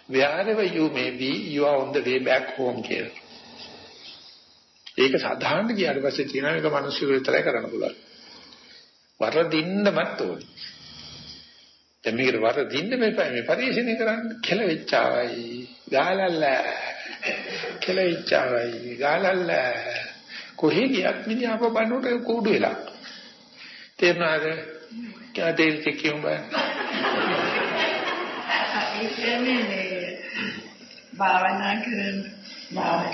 wherever you may be you are on the way back home කියලා. ඒක සාධාරණ ගියාට පස්සේ තියෙන එක මිනිස්සු විතරයි කරන්න පුළුවන්. වරදින්නමත් ඕනේ. දැන් මේකට වරදින්න මේපා මේ පරිශීලනය කරන්න කෙලවෙච්චාවයි ගාලල්ල කෙලවෙච්චාවයි ගාලල්ල කොහේ ගියත් මිනිහා බන්නට කුඩු වෙලා. තේරුණාද? කැදේ කියුම් බෑ ඒ කියන්නේ මේ භාවනා කරන භාවනා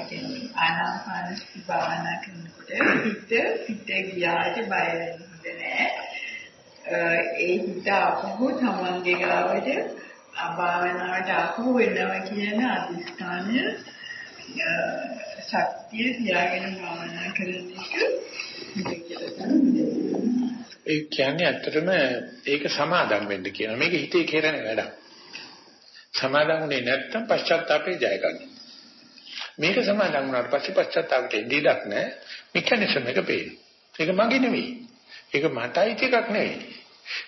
ආනාපාන භාවනා කරනකොට හිත පිට ගියාට බය වෙන්නේ නැහැ. ඒ හිත අපහු තමන්ගේ ගාවට භාවනාවට අපහු වෙනවා කියන අදිස්ථානය ශක්තිය තියාගෙන භාවනා කරන එක ඒ කියන්නේ ඇත්තටම ඒක සමාදම් වෙන්න කියනවා. මේක හිතේ කෙරෙන වැඩක්. සමාදම් වුණේ නැත්තම් පශ්චාත්තාපේ ජය ගන්නවා. මේක සමාදම් වුණාට පස්සේ පශ්චාත්තාපට එන්නේ ඉඩක් නැහැ. මෙකැනිසම් එක පේනවා. ඒක මගේ නෙවෙයි. ඒක මටයි එකක් නෙවෙයි.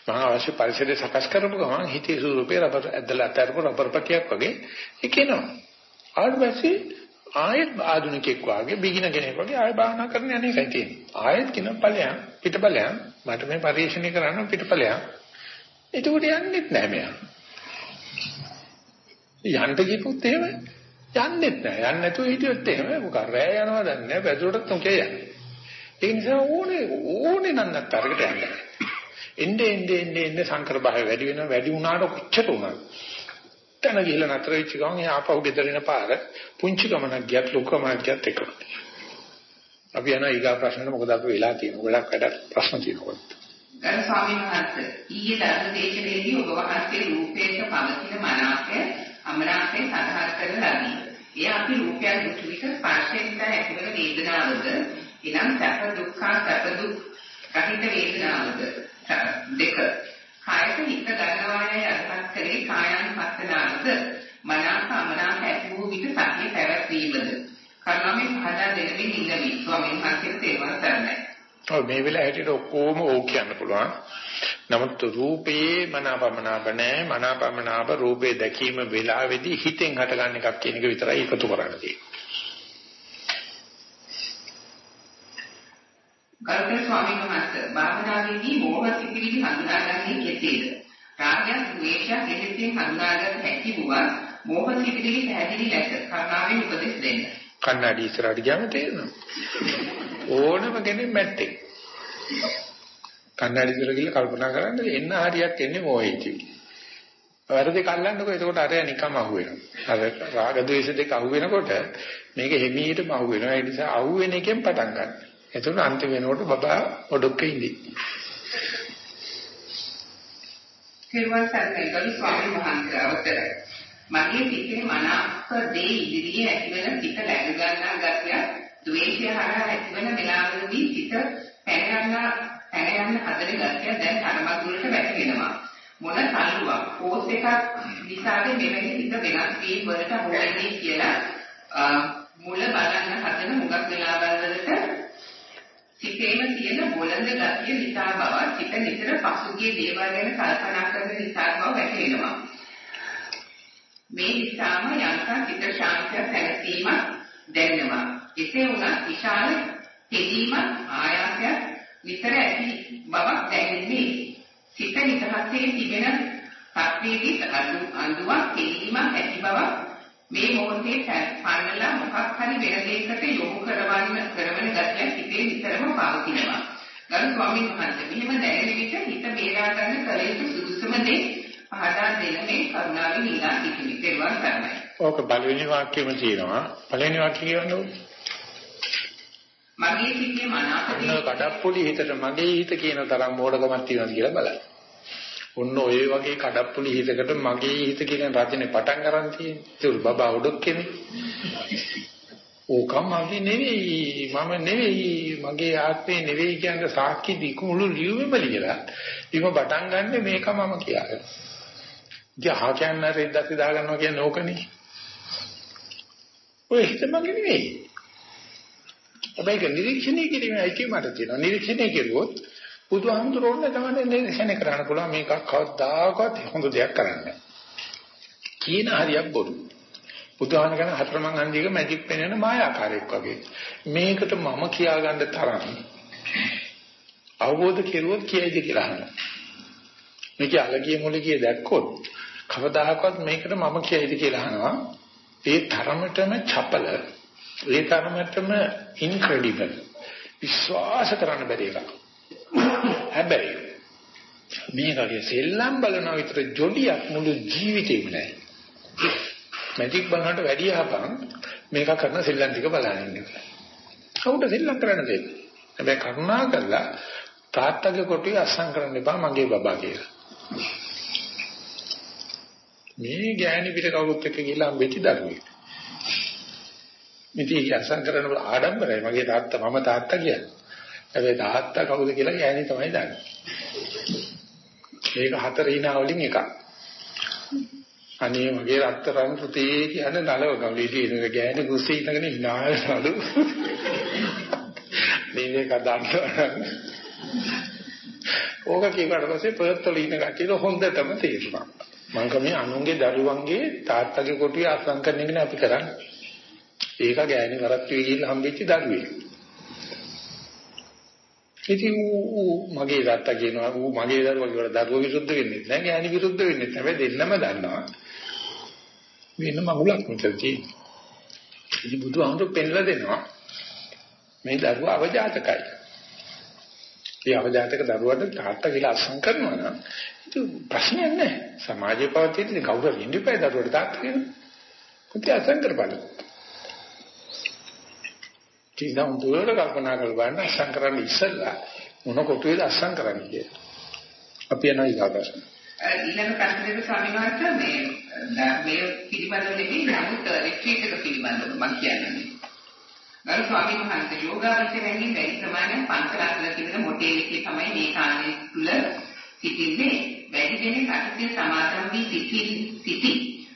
මම අවශ්‍ය පරිසරය සකස් කරපු ගමන් හිතේ ස්වරූපේ රබර් ඇදලා අතරපු රබර් පටියක් වගේ ඒකේනවා. ආයෙත් ආයෙත් ආධුනිකෙක් වාගේ බිගින කෙනෙක් වගේ ආයෙ භාවනා කරන්න යන්නේ එකයි තියෙන්නේ. ආයෙත් කියන ඵලයන් පිටඵලයන් මට මේ පරිශ්‍රණය කරන්න පිටඵලයන්. එතකොට යන්නෙත් නෑ මෙයා. යන්න කිව්වොත් එහෙම යන්නෙත් නෑ. යන්න නැතුව හිටියොත් එහෙම මොකක් රෑ යනවා දන්නේ නෑ. වැදුරටත් මොකේ යන්නේ. ඒ නිසා ඕනේ ඕනේ නන්නත් අරකට යන්න. එnde ende ende ende සංකර භාවය වැඩි වෙනවා වැඩි වුණාට කොච්චර වුණාද? තන ගිහලා නතර වෙච්ච ගමන් එයා ආපහු ගෙදර එන පාර පුංචි ගමනක් ගියත් ලොකු ගමනක් ගියත් එකම. අපි යනවා ඊගා ප්‍රශ්නෙට මොකද අපි වෙලා තියෙන්නේ? ගොඩක් වැඩ ප්‍රශ්න තියෙනවා. ගරු ස්වාමීන් වහන්සේ ඊයේ ධර්ම දේශනාවේදී ඔබ වහන්සේ රූපේක පවතින මනාපය අමනාපය සඳහන් කරන ලදී. එය අපි රූපයන් දුක් විට ස්පර්ශයෙන් ඇතිවන වේදනාවද එනම් සැප දුක්ඛ සැප දුක් රහිත වේදනාවද දෙක කායක හිත ගන්නවායයි අදහස් කරේ කායන් පස්සනාවද මනාප අමනාප ඇති වූ විට සතිය පැවැත්වීමද කර්මයෙන් පහදා දෙනමින් ඉන්නවි ස්වාමීන් වහන්සේ තේරුම් ගන්නයි. ඔව් මේ වෙලාවට ඔක්කොම ඕක කියන්න පුළුවන්. නමුත් රූපේ මනාපමනාප නැහැ මනාපමනාප රූපේ දැකීම වෙලාවේදී හිතෙන් හටගන්න එකක් කියන එක විතරයි එකතු කරන්න ගරුතර ස්වාමීන් වහන්සේ භාවනාවේදී මෝහ සිතිවිලි හඳුනාගන්නේ කෙසේද? රාගය, ද්වේෂය, දෙහිතින් හඳුනාගත හැකි වුවත් මෝහ සිතිවිලි පැහැදිලි ලෙස කරුණාවෙන් උපදෙස් දෙන්න. කන්නඩි ඉස්සරහට ගියාම තේරෙනවා. ඕනම කෙනෙක් මැට්ටේ. කන්නඩි ඉස්සර ගිහලා කල්පනා කරන්න එන්න හරියක් එන්නේ මොහේටි. වැරදි කල්ලන්නකො එතකොට අරයා නිකම් අහුවෙනවා. අර රාග ද්වේෂ දෙක අහුවෙනකොට මේක හිමීටම අහුවෙනවා. ඒ නිසා අහුවෙන එකෙන් පටන් ගන්න. එතකොට අන්තිම වෙනකොට බබා ඔඩොක්ක ඉඳි. කෙරුවන් සර්කල් ගලි ස්වාමීන් වහන්සේ අවතරයි. මගේ සිතේ මනාප දේ ඉදිරියේ ඇතිවන සිත läග ගන්නා ගතිය, ද්වේෂය හරහා ඇතිවන වෙලාවලදී සිත පැන යන පැන යන හදන ගතිය දැන් තරමක් දුරට වැටෙනවා. මොන තල්ලුවක් පෝස් එකක් නිසාද මෙවැනි සිත වෙනස් වීම වලට හොයන්නේ කියලා මුල බලන්න හදන මුගක් වෙලාවල් වලට සිතේම තියෙන බොළඳ ගතිය නිසා බව සිත නිතර පසුගිය දේවල් ගැන කල්පනා කරන නිසා බව වැටහෙනවා. මේ නිසාම යන්තම් සිත ශාන්තිය සැලසීමක් දැනෙනවා. එසේ වුණත් විශාල තෙදීමක් ආයාසයක් නිතර ඇති බවක් දැනෙන්නේ. සිත නිතරසේ තිබෙන සත්‍යයේ අඳුවක් තෙදීමක් ඇති බවක් මේ මොහොතේ පන්නලා මොකක් හරි වෙන දෙයකට යොමු කරවන්න කරවන ගතිය හිතේ විතරම පවතිනවා. ගරු ස්වාමීන් වහන්සේ මෙහෙම දැනෙන විට හිත බේරා ගන්න කල යුතු සුදුසුම දේ පහදා දෙන මේ කරුණාවෙන් ඉලා සිටින පෙරවන් කරන්නයි. ඕක පළවෙනි වාක්‍යෙම තියෙනවා. පළවෙනි වාක්‍ය කියන්නේ මගේ සිිතේ මනාපදී කඩප්පුලි හිතට මගේ හිත කියන තරම් මෝඩකමක් තියෙනවා කියලා බලන්න. ඔන්න ඔය වගේ කඩප්පුලි හිතකට මගේ හිත කියන රචනේ පටන් ගන්න තියෙන්නේ. ඒක බබා ඔඩොක් කෙනේ. ඕකම මගේ නෙවෙයි මම නෙවෙයි මගේ ආත්මේ නෙවෙයි කියන සාක්ෂි දිකුමුළු ලියුමෙම ලියලා ඉම පටන් ගන්න මේක මම කියාගෙන. ගහ කියන්න රෙද්දක් දා ගන්නවා කියන්නේ ඕකනේ. ඔය හිත මගේ නෙවෙයි. හැබැයි ඒක නිරීක්ෂණය කිරීමයි අයිතිය මට තියෙනවා. නිරීක්ෂණය කෙරුවොත් බුදුහාමුදුරෝනේ තමයි නිරීක්ෂණය කරන්න පුළුවන් මේක කවදාකවත් හොඳ දෙයක් කරන්නේ කියන හරියක් බොරු. බුදුහාම ගැන හතරමං හන්දියක මැජික් පෙන්වන මායාකාරයක් වගේ. මේකට මම කියාගන්න තරම් අවබෝධ කෙරුවොත් කියයිද කියලා අහනවා. මේක අලගිය මුලගිය දැක්කොත් කවදාහක්වත් මේකට මම කියයිද කියලා අහනවා. ඒ තරමටම චපල, ඒ තරමටම ඉන්ක්‍රෙඩිබල්. විශ්වාස කරන්න බැරි එකක්. හැබැයි මේ කලිය සෙල්ලම් බලනවා විතර ජොඩියක් මුළු ජීවිතේම නැහැ. මැජික් බලනකට වැඩි යහපන් මේක කරන සෙල්ලම් ටික බලන්න ඉන්න. කවුද සෙල්ලම් කරන්න දෙන්නේ? හැබැයි කරුණා කරලා තාත්තගේ කොටුවේ අස්සම් කරන්න එපා මගේ බබා කියලා. මේ ගෑණි පිට කවුරුත් එක්ක ගිහලා හම්බෙච්ච දරුවෙක්. මිටි අස්සම් කරන ආඩම්බරයි මගේ තාත්තා මම තාත්තා කියන්නේ. හැබැයි තාත්තා කවුද කියලා ගෑණි තමයි දන්නේ. මේක හතර hina වලින් එකක්. අනේ මගේ රත්තරන් පුතේ කියන නලව ගමේදී ඉන්න ගෑණි කුස්සේ ඉඳගෙන ඉනාලු. මේක දන්නවා. ඕක කියවට පස්සේ පර්ත් වල ඉන්න කට්ටියට හොඳටම තේරුණා. මං කමේ අනුන්ගේ දරුවන්ගේ තාත්තගේ කොටුවේ අසං කරන එක අපි කරන්නේ. ඒක ගෑණි වරත්තුවේ ගිහිල්ලා හම්බෙච්ච දරුවෙක්. ඉතින් ඌ මගේ තාත්තා කියනවා ඌ මගේ දරුවා කියලා දරුවා විරුද්ධ වෙන්නේ නැහැ ගෑණි විරුද්ධ වෙන්නේ නැහැ. හැබැයි දෙන්නම දන්නවා. වෙන මගුලක් මෙතන තියෙන්නේ. ඉතින් බුදුහාමුදුරු පෙන්ලා දෙනවා මේ දරුවා අවජාතකයි. ඒ අවජාතක දරුවාට තාත්තා කියලා අසං කරනවා නම් ඒක ප්‍රශ්නයක් නැහැ. සමාජයේ පවතින කවුරු ඉඳිපයි දරුවාට තාත්තා කියනවා. පුතේ අසං කරපළ. කිනම් දුරට කල්පනා කරලා බලන්න අසං කරන්න ඉස්සෙල්ලා මොන කොටුවේද අසං කරන්නේ කියලා. අපි යනවා ඊගාට. ඊළඟ ප්‍රශ්නෙට ස්වාමීන් වහන්සේ මේ මේ පිළිබඳව නෙමෙයි නමුත් රිට්‍රීට් එක පිළිබඳව මම කියන්නේ. ගරු ස්වාමීන් වහන්සේ යෝගාවචරයෙන් වැඩි ප්‍රමාණයක් පංචරත්න කියන මොටේ එකේ තමයි මේ කාලේ තුල සිටින්නේ. වැඩි දෙනෙක් අටසිය සමාදන් වී සිටි සිටි.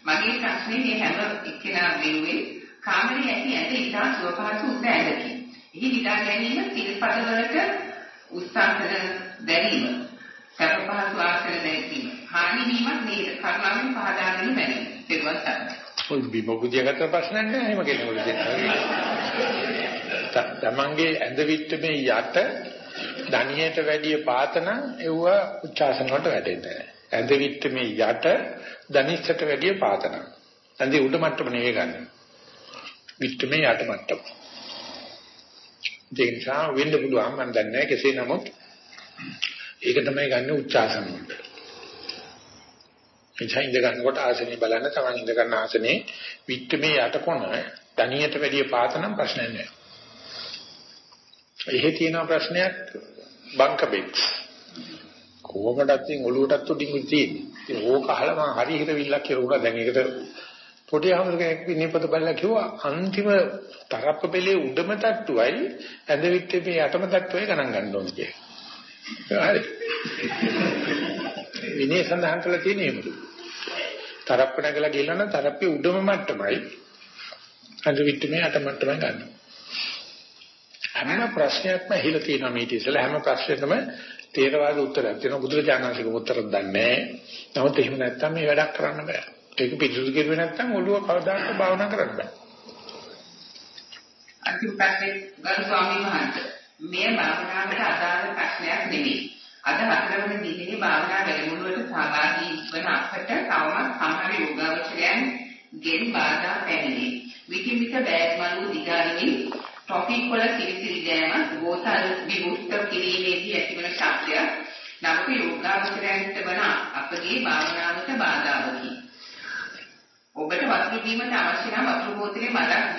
මගේ ප්‍රශ්නේ මේ හැම එක්කෙනා වෙනුවෙන් කාමරේ ඇති ඇද ඉතා සුවපහසු උස ඇඳකි. එහි විදා ගැනීම සිල්පද වලට උත්සාහන දැරීම. සැප පහසු ආශ්‍රය දැරීම. හානි වීමක් නේද? කරුණාවෙන් පහදා දෙන්න බැහැ. පෙරවත් තමයි. ඔය බිමකුදියාගත්ත ප්‍රශ්නයක් නෑ එහෙම කෙනෙකුට දෙන්න. තමන්ගේ ඇඳ විත්මේ යට ධනියට වැඩිය පාතන එවුව උච්චාසන වලට වැටෙන්නේ නෑ. ඇඳ විත්මේ යට ධනිස්සට වැඩිය පාතන. ඇඳේ උඩ මට්ටම නෙවෙයි ගන්න. විත්මේ යට මට්ටම. ඒ නිසා වෙන්න පුළුවන් මම දන්නේ නැහැ කෙසේ නමුත් ඒක තමයි ගන්න උච්චාසන වලට. එචා ඉඳ ගන්නකොට ආසනේ බලන්න තමන් ඉඳ ගන්න ආසනේ විත්මේ යට කොන ධනියට වැඩිය පාතනම් ප්‍රශ්නයක් නෑ. එහෙ තියෙන ප්‍රශ්නයක් බංක බෙක්ස්. කොහොමදත් ඉතින් ඔලුවටත් උඩින් තියෙන්නේ. ඉතින් ඕක අහලා මම හරි හිතවිල්ලක් කෙරුණා. දැන් ඒකට පොඩි අහමර කෙනෙක් විනීපත බලලා කිව්වා අන්තිම තරප්ප පෙළේ උඩම තට්ටුවයි ඇඳ විත්තේ මේ යටම තට්ටුවයි ගණන් ගන්න ඕනේ කියලා. හරි. විනය සඳහන් කරලා තියෙන්නේ එහෙමද? තරප්ප නැගලා ගිහලා නම් තරප්පේ උඩම මට්ටමයි ඇඳ විත්තේ මේ යට මට්ටමයි ගන්න. හැම ප්‍රශ්නයක්ම හිලා තියෙනවා මේ ඉතිසලා හැම ප්‍රශ්නෙකම තේරවාද උත්තරයක් තියෙනවා බුදුරජාණන්සේක උත්තරයක් දන්නේ නැහැ. නමුත් එහෙම නැත්තම් මේ වැඩක් කරන්න බෑ. ඒක පිළිසුදු කෙරුවේ නැත්තම් ඔළුව කවදාවත් භාවනා කරන්න බෑ. අන්තිම ප්‍රශ්නේ ගරු ස්වාමීන් වහන්සේ මේ භාවනාවට අදාළ ප්‍රශ්නයක් නෙමෙයි. අද හතරවෙනි දිනේ භාවනා වැඩමුළුවට සහභාගී වන අපට තවමත් සමහර යෝගාවචරයන් ගෙන් බාධා පැමිණේ. විකින් විට බෑග් මලු දිගාරිමින් ටොපික් වල කිරිසිරි ගෑම ගෝතල් විමුක්ත කිරීමේදී ඇතිවන ශක්තිය නවක යෝගාවචරයන්ට වන අපගේ භාවනාවට බාධාවකි. ඔබට වතුර බීමට අවශ්‍ය නම් වතුර බෝතලේ මදක්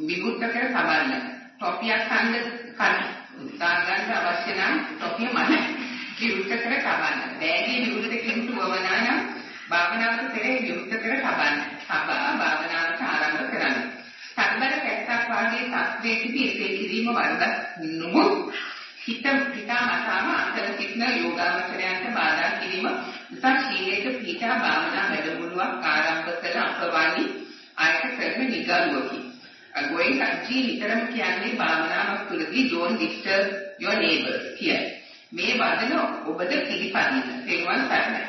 විමුක්ත කර සබන්න. ටොපියක් කන්න කන්න. ගන්න අවශ්‍ය නම් ටොපිය මද විමුක්ත කර සබන්න. බෑගේ විමුක්ත කිමුතු වමනා නම් භාවනාවට පෙර විමුක්ත කර සබන්න. සබා භාවනාවට ආරම්භ කරන්න. සම්බර පැත්තක් වාගේ තත්වයකදී එසේ කිරීම වරදක් නොමුත් හිත පිටා මතාම අතර සිටින යෝගාවචරයන්ට බාධා කිරීම උසස් ශීලයක පිටා භාවනා වැඩමුළුවක් ආරම්භ කර අපවානි ආයත කරන නිගරුවකි. අගොයි සත්‍චි නිතරම කියන්නේ භාවනාවක් තුළදී don't disturb your neighbors කියයි. මේ වදන ඔබද පිළිපදින්න. තේරුවන් ගන්නයි.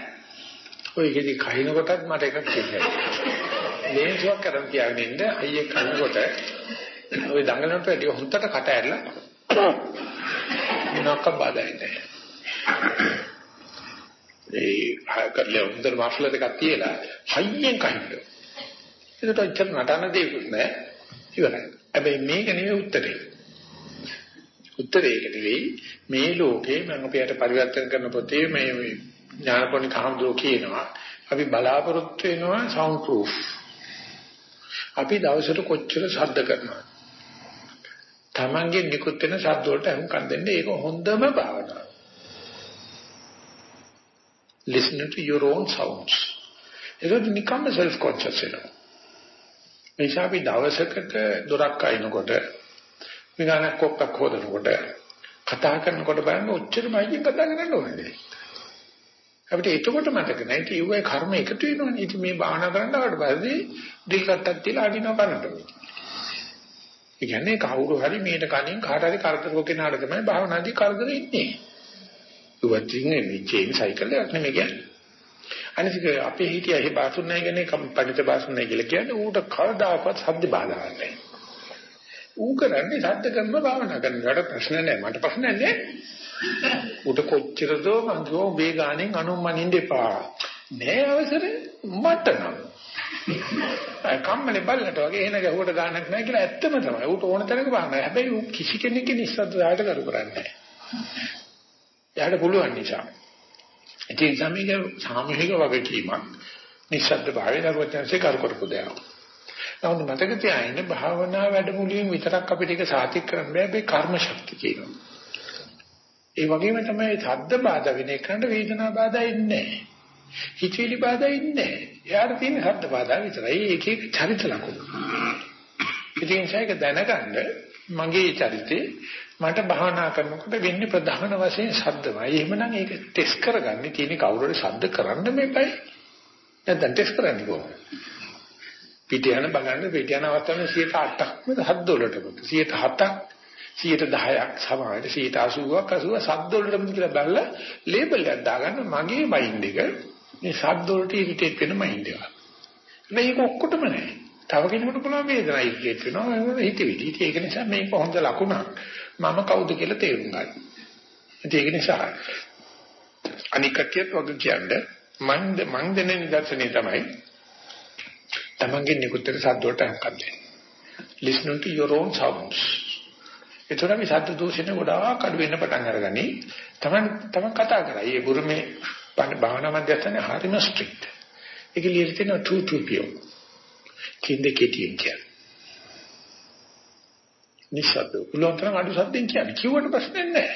ඔය ඉතින් කහින කොටත් මට එකක් කියන්න. ලේන්සුවක් කරන් තියාගෙන ඉන්න අයියේ කනකොට ওই දඟලනට වැඩි හොන්තට කට ඇරලා මොනක්ක බාධායි නැහැ. ඒ කල්ලේ හොඳට මාෆ්ලර් එකක් තියලා හයියෙන් කහින්න. ඒකට අච්චර නටන දෙයක්වත් නැහැ. ඉවරයි. හැබැයි මේක නෙවෙයි උත්තරේ. උත්තරේ ඒක නෙවෙයි මේ ලෝකේ මම අපිට පරිවර්තන කරන පොතේ මේ ඥානපෝණි කහඳුරෝ කියනවා අපි බලාපොරොත්තු වෙනවා සවුන්ඩ් ප්‍රූෆ්. අපි දවසට කොච්චර ශබ්ද කරනවද? Tamange නිකුත් වෙන ශබ්ද වලට අහුම්කම් දෙන්න ඒක හොඳම භාවනාව. Listen to your own sounds. ඒක නිකම්ම self conscious වෙනවා. මේ ශාපි දවසකට දොරක් අයින්කොට විගානක් කොක්කක් හොදනකොට කතා කරනකොට බලන්න ඔච්චර මයිකින් කතා කරන්න ඕනේ. අපිට එතකොට මතක නැහැ ඒ වගේ කර්ම එකතු වෙනවනේ. ඉතින් මේ භාවනා කරන්න ආවට පස්සේ දිල් කට්ටක් තියලා අදිනවා කරන්නට. ඒ කියන්නේ කවුරු හරි මේට කණින් කාට හරි කරදරක කෙනාට තමයි භාවනාදී කරදර ඉන්නේ. උවත්ින් මේ චේන් සයිකල් එකක් නෙමෙයි කියන්නේ. අනිතික අපේ හිටිය එහි බාසුන් නැහැ කියන්නේ කම්පණිත බාසුන් නැහැ කියලා කියන්නේ ඌට කවදාකවත් ශබ්ද බාධා නැහැ. ඌ කරන්නේ ශබ්ද කරන භාවනා කරනකොට ප්‍රශ්න නැහැ මට ප්‍රශ්න නැහැ. ඌට කොච්චර දෝ මං ගෝ මේ ගානෙන් අනුමනින්න එපා. නෑ අවසර මට නම්. කම්මනේ බල්ලට වගේ එන ගැහුවට ගානක් නැහැ කියලා ඇත්තම තමයි. ඌට ඕන තරක බාන. හැබැයි ඌ කිසි කෙනෙක්ගේ නිස්සද්දතාවයට කරු කරන්නේ නැහැ. එයාට පුළුවන් නිසා. ඉතින් සමීක සාමූහික වගකීමක් නිස්සද්ද භාවය දරුවචන්සේ කරු කරපු දෙයක්. නමුත් මතක තියාගන්න භාවනා වැඩමුළුවෙන් විතරක් අපිට ඒක සාතික් කරන්න බෑ මේ කර්ම ශක්තිය කියනවා. ඒ වගේම තමයි ශබ්ද බාධා වෙන එකට වේදනා බාධා ඉන්නේ නැහැ. හිතවිලි බාධා ඉන්නේ නැහැ. එයාට තියෙන ශබ්ද බාධා විතරයි. ඒක එක චරිත ලකුණු. ඉතින් ඒක දැනගන්න මගේ චරිතේ මට භාවනා කරනකොට වෙන්නේ ප්‍රධාන වශයෙන් ශබ්දමයි. එහෙමනම් ඒක ටෙස්ට් කරගන්න තියෙන කවුරු හරි ශබ්ද කරන්න මේපයි. නැත්නම් ටෙස්ට් කරන්නේ කොහොමද? පිට යන බලන්න පිට යන අවස්ථාවේ 108ක්ම ශබ්ද වලට 107ක් 110ක් සමානට 180ක් 80 ශබ්ද වලටම කියලා බලලා ලේබල් එකක් දාගන්න මගේ මයින්ඩ් එක මේ ශබ්ද වලට ඉරිටේට් වෙන මයින්ඩ් එක. මේක ඔක්කොටම නැහැ. තව කෙනෙකුට පුළුවන් වේදනා ඉරිටේට් වෙනවා හිතවිලි. ඒක නිසා මේක හොඳ ලකුණක්. මම කවුද කියලා තේරුම් ගන්න. ඒක නිසා අනිකටියත් වගේ කියන්නේ මන් මන් දෙන නිදර්ශනේ තමයි තමන්ගේ නිකුත්තර සද්දවලට අහකම් දෙන්න. listen to your own sounds. ඒතර මේ සද්ද දූෂණ ගොඩාක් අඩු වෙන්න පටන් අරගනි. තමන් තමන් කතා කරා. ඒ ගුරුමේ භාවනා මධ්‍යස්ථානේ හරිම ස්ට්‍රික්ට්. ඒක ලියලා තියෙනවා 2 2 පියෝ. කින්ද කෙටියෙන් කියන්නේ. නිසද්ද. උලොන්තරන් අඩු සද්දෙන් කියන්නේ. කිව්වට ප්‍රශ්නේ නැහැ.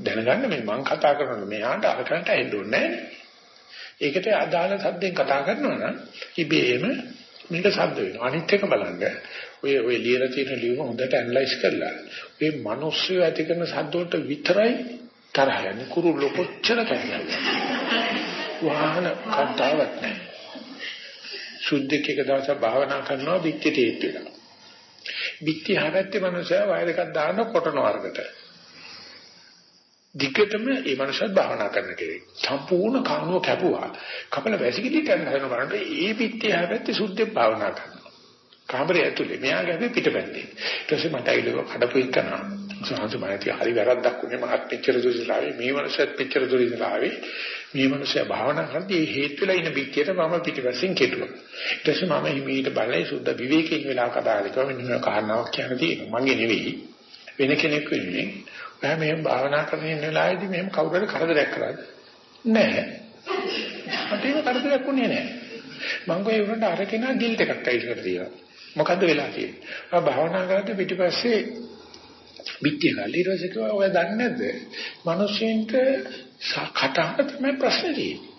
දැනගන්න මේ මං කතා කරන මෙයාට අරකට ඇහෙන්නේ නැහැ. ඒකට අදාළ සද්දෙන් කතා කරනවා නම් ඉබේම මේක සද්ද වෙනවා. අනිත් එක බලන්න. ඔය ඔය ලියලා තියෙන ලියුම හොඳට ඇනලයිස් කරලා ඔය මිනිස්සු ඇති කරන සද්ද වලට විතරයි තරහ යන්නේ. කුරුල්ල කොච්චර කැරියද? වාහන කතාවක් නැහැ. සුද්ධික එක දවසක් භාවනා කරනවා පිටිට ඒත් වෙනවා. පිටි හැවැත්තේ මනුස්සයා වයර් එකක් දාන කොටන වර්ගකට. දිගටම මේ මනුස්සයත් භාවනා කරන කෙනෙක්. සම්පූර්ණ කානුව කැපුවා. කපල වැසිකිලි කරන හදන බලන්න ඒ පිටි හැවැත්තේ සුද්ධිය භාවනා කරනවා. කාමරය ඇතුලේ මෙයා ගැවේ පිටපැත්තේ. ඊට පස්සේ මට අයිලව කඩපු එකනා. සාහස මායති හරි වැරද්දක් උනේ මහත් පිටර දුසලාවේ මේ මනුස්සයත් පිටර දුසලාවේ මේ මනුස්සයා භාවනා කරද්දී හේතු වෙලා ඉන්න පිටියට මම පිටිපස්සෙන් කෙටුවා. ඊට පස්සේ මම හිමීට බලයි සුද්ධ විවේකයෙන් වෙලා කතා කරලා මෙන්න මේ කාරණාවක් කියන තියෙනවා. මගේ නෙවෙයි. වෙන කෙනෙක් වෙන්නේ. ඔයා මෙහෙම භාවනා කරන ඉන්න වෙලාවේදී මෙහෙම කවුරු හරි කරදරයක් කරාද? නැහැ. මට ඒක කරදරයක් උනේ නැහැ. මම ගියේ උරට අර කෙනා ගිල්ට් එකක් අයිලකට තියලා. මොකද්ද වෙලා තියෙන්නේ? ආ භාවනා කරද්දී පිටිපස්සේ පිටිය ගාලා ඊට පස්සේ කිව්වා ඔය දන්නේ නැද්ද? මිනිස්සුන්ට කටහඬ තමයි ප්‍රශ්නේ තියෙන්නේ.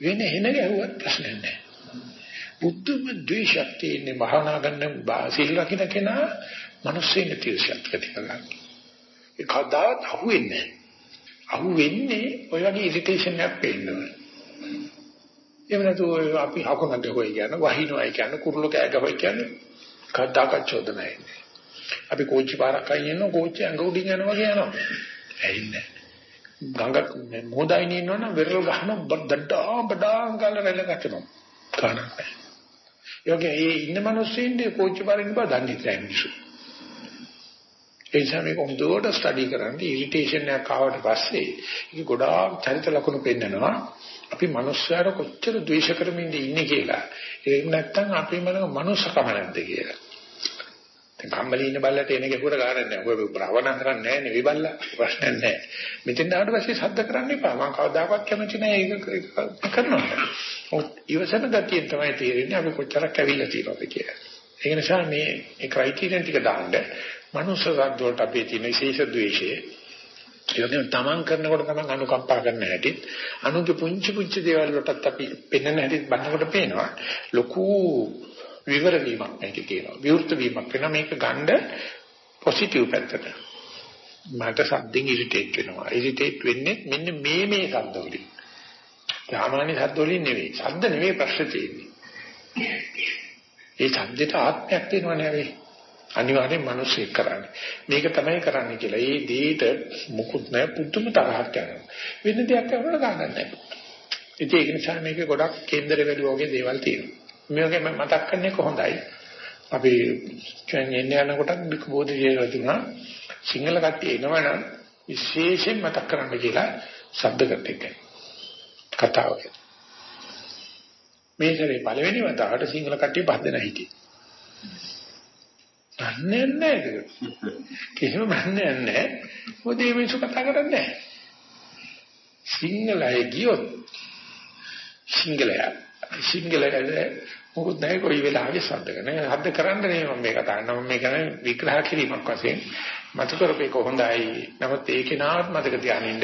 වෙන එන ගැහුවත් ප්‍රශ්නේ නැහැ. බුද්ධම ද්වේෂයක් තියෙන්නේ භාවනා කරන සිල් රකින්න කෙනා මිනිස්සුන්ට ද්වේෂයක් ඇති කරගන්න. ඒ කවදාවත් අහුවෙන්නේ නැහැ. අහුවෙන්නේ ඔය වගේ ඉරිටේෂන් එකක් පේනවා. එහෙම නැතුව අපි හකුනට හොය කියන වහිනවයි කියන කුරුල්ල කෑ ගවයි කියන්නේ කද්දාකත් චෝදනයි. අපි කෝච්චි පාරක් අයින් ඉන්නවා කෝච්චි ඇඟ උඩින් යනවා වගේ යනවා. ඇයින්නේ? ගඟ මොහොතයින් ඉන්නවනම් වෙරළ ගහන බඩඩා බඩා ගාල රැළ ගැටෙනවා. කනක් නැහැ. ඒ වගේ ඒ ඉන්න මිනිස්සු ඉන්නේ කෝච්චි පාරේ ඉන්න බව දන්නේ නැහැ මිනිස්සු. ඒ නිසා මේක හොඳට ස්ටඩි කරන්න ඉරිටේෂන් එකක් ආවට පස්සේ ඒක ගොඩාක් චරිත ලක්ෂණ පෙන්නනවා. අපි මනුස්සයර කොච්චර ද්වේෂ කරමින් ඉන්නේ කියලා. ඒක නැත්තම් අපි මන මනුස්සකම නැද්ද කියලා. දැන් කම්මලි ඉන්න බල්ලට එන ගෙකුර ගන්න නැහැ. ඔය බ්‍රවණ කරන්නේ නැහැ නෙවෙයි බල්ලා. ප්‍රශ්නයක් නැහැ. මෙතෙන් ආවට පස්සේ ශබ්ද කරන්න එපා. මම කවදාකවත් කැමති නැහැ ඒක කරනවා. ඉවසන ගතියෙන් තමයි තේරෙන්නේ අපි කොච්චරක් ඇවිල්ලා තියෙනවද කියලා. ඒ නිසා මේ ඒ ක්‍රයිටීරියන් ටික දාන්න මනුස්ස සද්ද වලට අපේ තියෙන විශේෂ ද්වේෂය ඒකෙන් තමන් කරනකොට තමන් අනුකම්පා කරන්න හැටි අනුගේ පුංචි පුංචි දේවල් වලටත් අපි පෙන්වන්න හැටි බලනකොට පේනවා ලොකු විවර වීමක් මේකේ තියෙනවා විවෘත වීමක් වෙනවා මේක ගන්න පොසිටිව් පැත්තට මට සද්දෙන් ඉරිටේට් වෙනවා ඉරිටේට් වෙන්නේ මෙන්න මේ මේ සද්ද වලින් සාමාන්‍ය සද්ද වලින් නෙවෙයි සද්ද නෙවෙයි ප්‍රශ්න තියෙන්නේ ඒ සද්දෙට ආත්මයක් තියෙනව නෙවෙයි අනිවාර්යෙන් මිනිස්සෙක් කරන්නේ. මේක තමයි කරන්නේ කියලා. ඒ දෙයට මුකුත් නැහැ පුදුම තරහක් යනවා. වෙන දෙයක් කරන්න ගන්න නැහැ. ඉතින් ඒක නිසා මේකේ ගොඩක් කේන්දර වැළුව වගේ දේවල් තියෙනවා. මේකෙන් මතක් කරන්නේ කොහොඳයි. අපි කියන්නේ යනකොට බික බෝධිජේ වතුනා සිංහල කට්ටිය එනවනම් විශේෂයෙන් මතක් කරන්න කියලා ශබ්ද කරට කතාව. මේ සැරේ පළවෙනි වතාවට සිංහල කට්ටිය පහ දෙනා හිටියේ. දන්නේ නැහැ ඒක. කිසිම මන්නේ නැහැ. මොකද මේ මිනිස්සු කතා කරන්නේ නැහැ. සිංහලයේ ගියොත් සිංහලයා සිංහලයේ මොකද නැහැ කොයි වෙලාවෙ ශබ්ද කරන. ශබ්ද කරන්න නෙමෙයි මම මේ කතා කරන්නේ. මම මේ කියන්නේ විග්‍රහ කිරීමක් වශයෙන් මත කරපේක හොඳයි. නමුත් ඒකේ නාත් මතක තියානින්න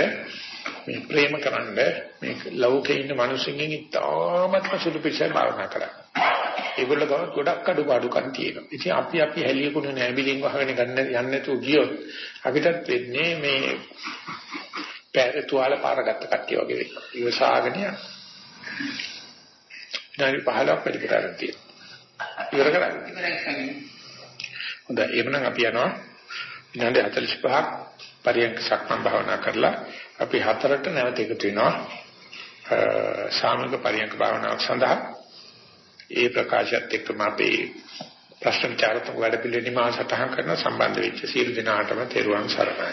මේ ප්‍රේම කරන්න මේ ලෞකේ ඉන්න මිනිස්සුන්ගෙන් ඉතාමත්ම සුළු පිළිසයි භාවනා කරන්නේ. ඒගොල්ලෝ ගාව ගොඩක් අඩුපාඩුකම් තියෙනවා. ඉතින් අපි අපි හැලියකුණු නැබිලින් වහගෙන ගන්න යන්නේ නැතුව ගියොත් අපිටත් වෙන්නේ මේ පෑර තුවාල පාරගත්ත කට්ටිය වගේ වෙනවා. ඉවසාගෙන යන. ඉතින් 15ක් වැඩි කරලා තියෙනවා. ඉවර කරන්නේ. හොඳයි. එහෙනම් අපි යනවා. විනාඩි 45ක් පරියන්ක සක්මන් භාවනා කරලා අපි හතරට නැවත එකතු වෙනවා. සාමික පරියන්ක භාවනාවක් සඳහා. ඒ ප්‍රකාශයත් එක්කම අපේ ප්‍රශ්න විචාරතුංග වැඩ පිළිවෙලින් මා සටහන් කරන සම්බන්ධ වෙච්ච සියලු දෙනාටම තෙරුවන් සරණයි.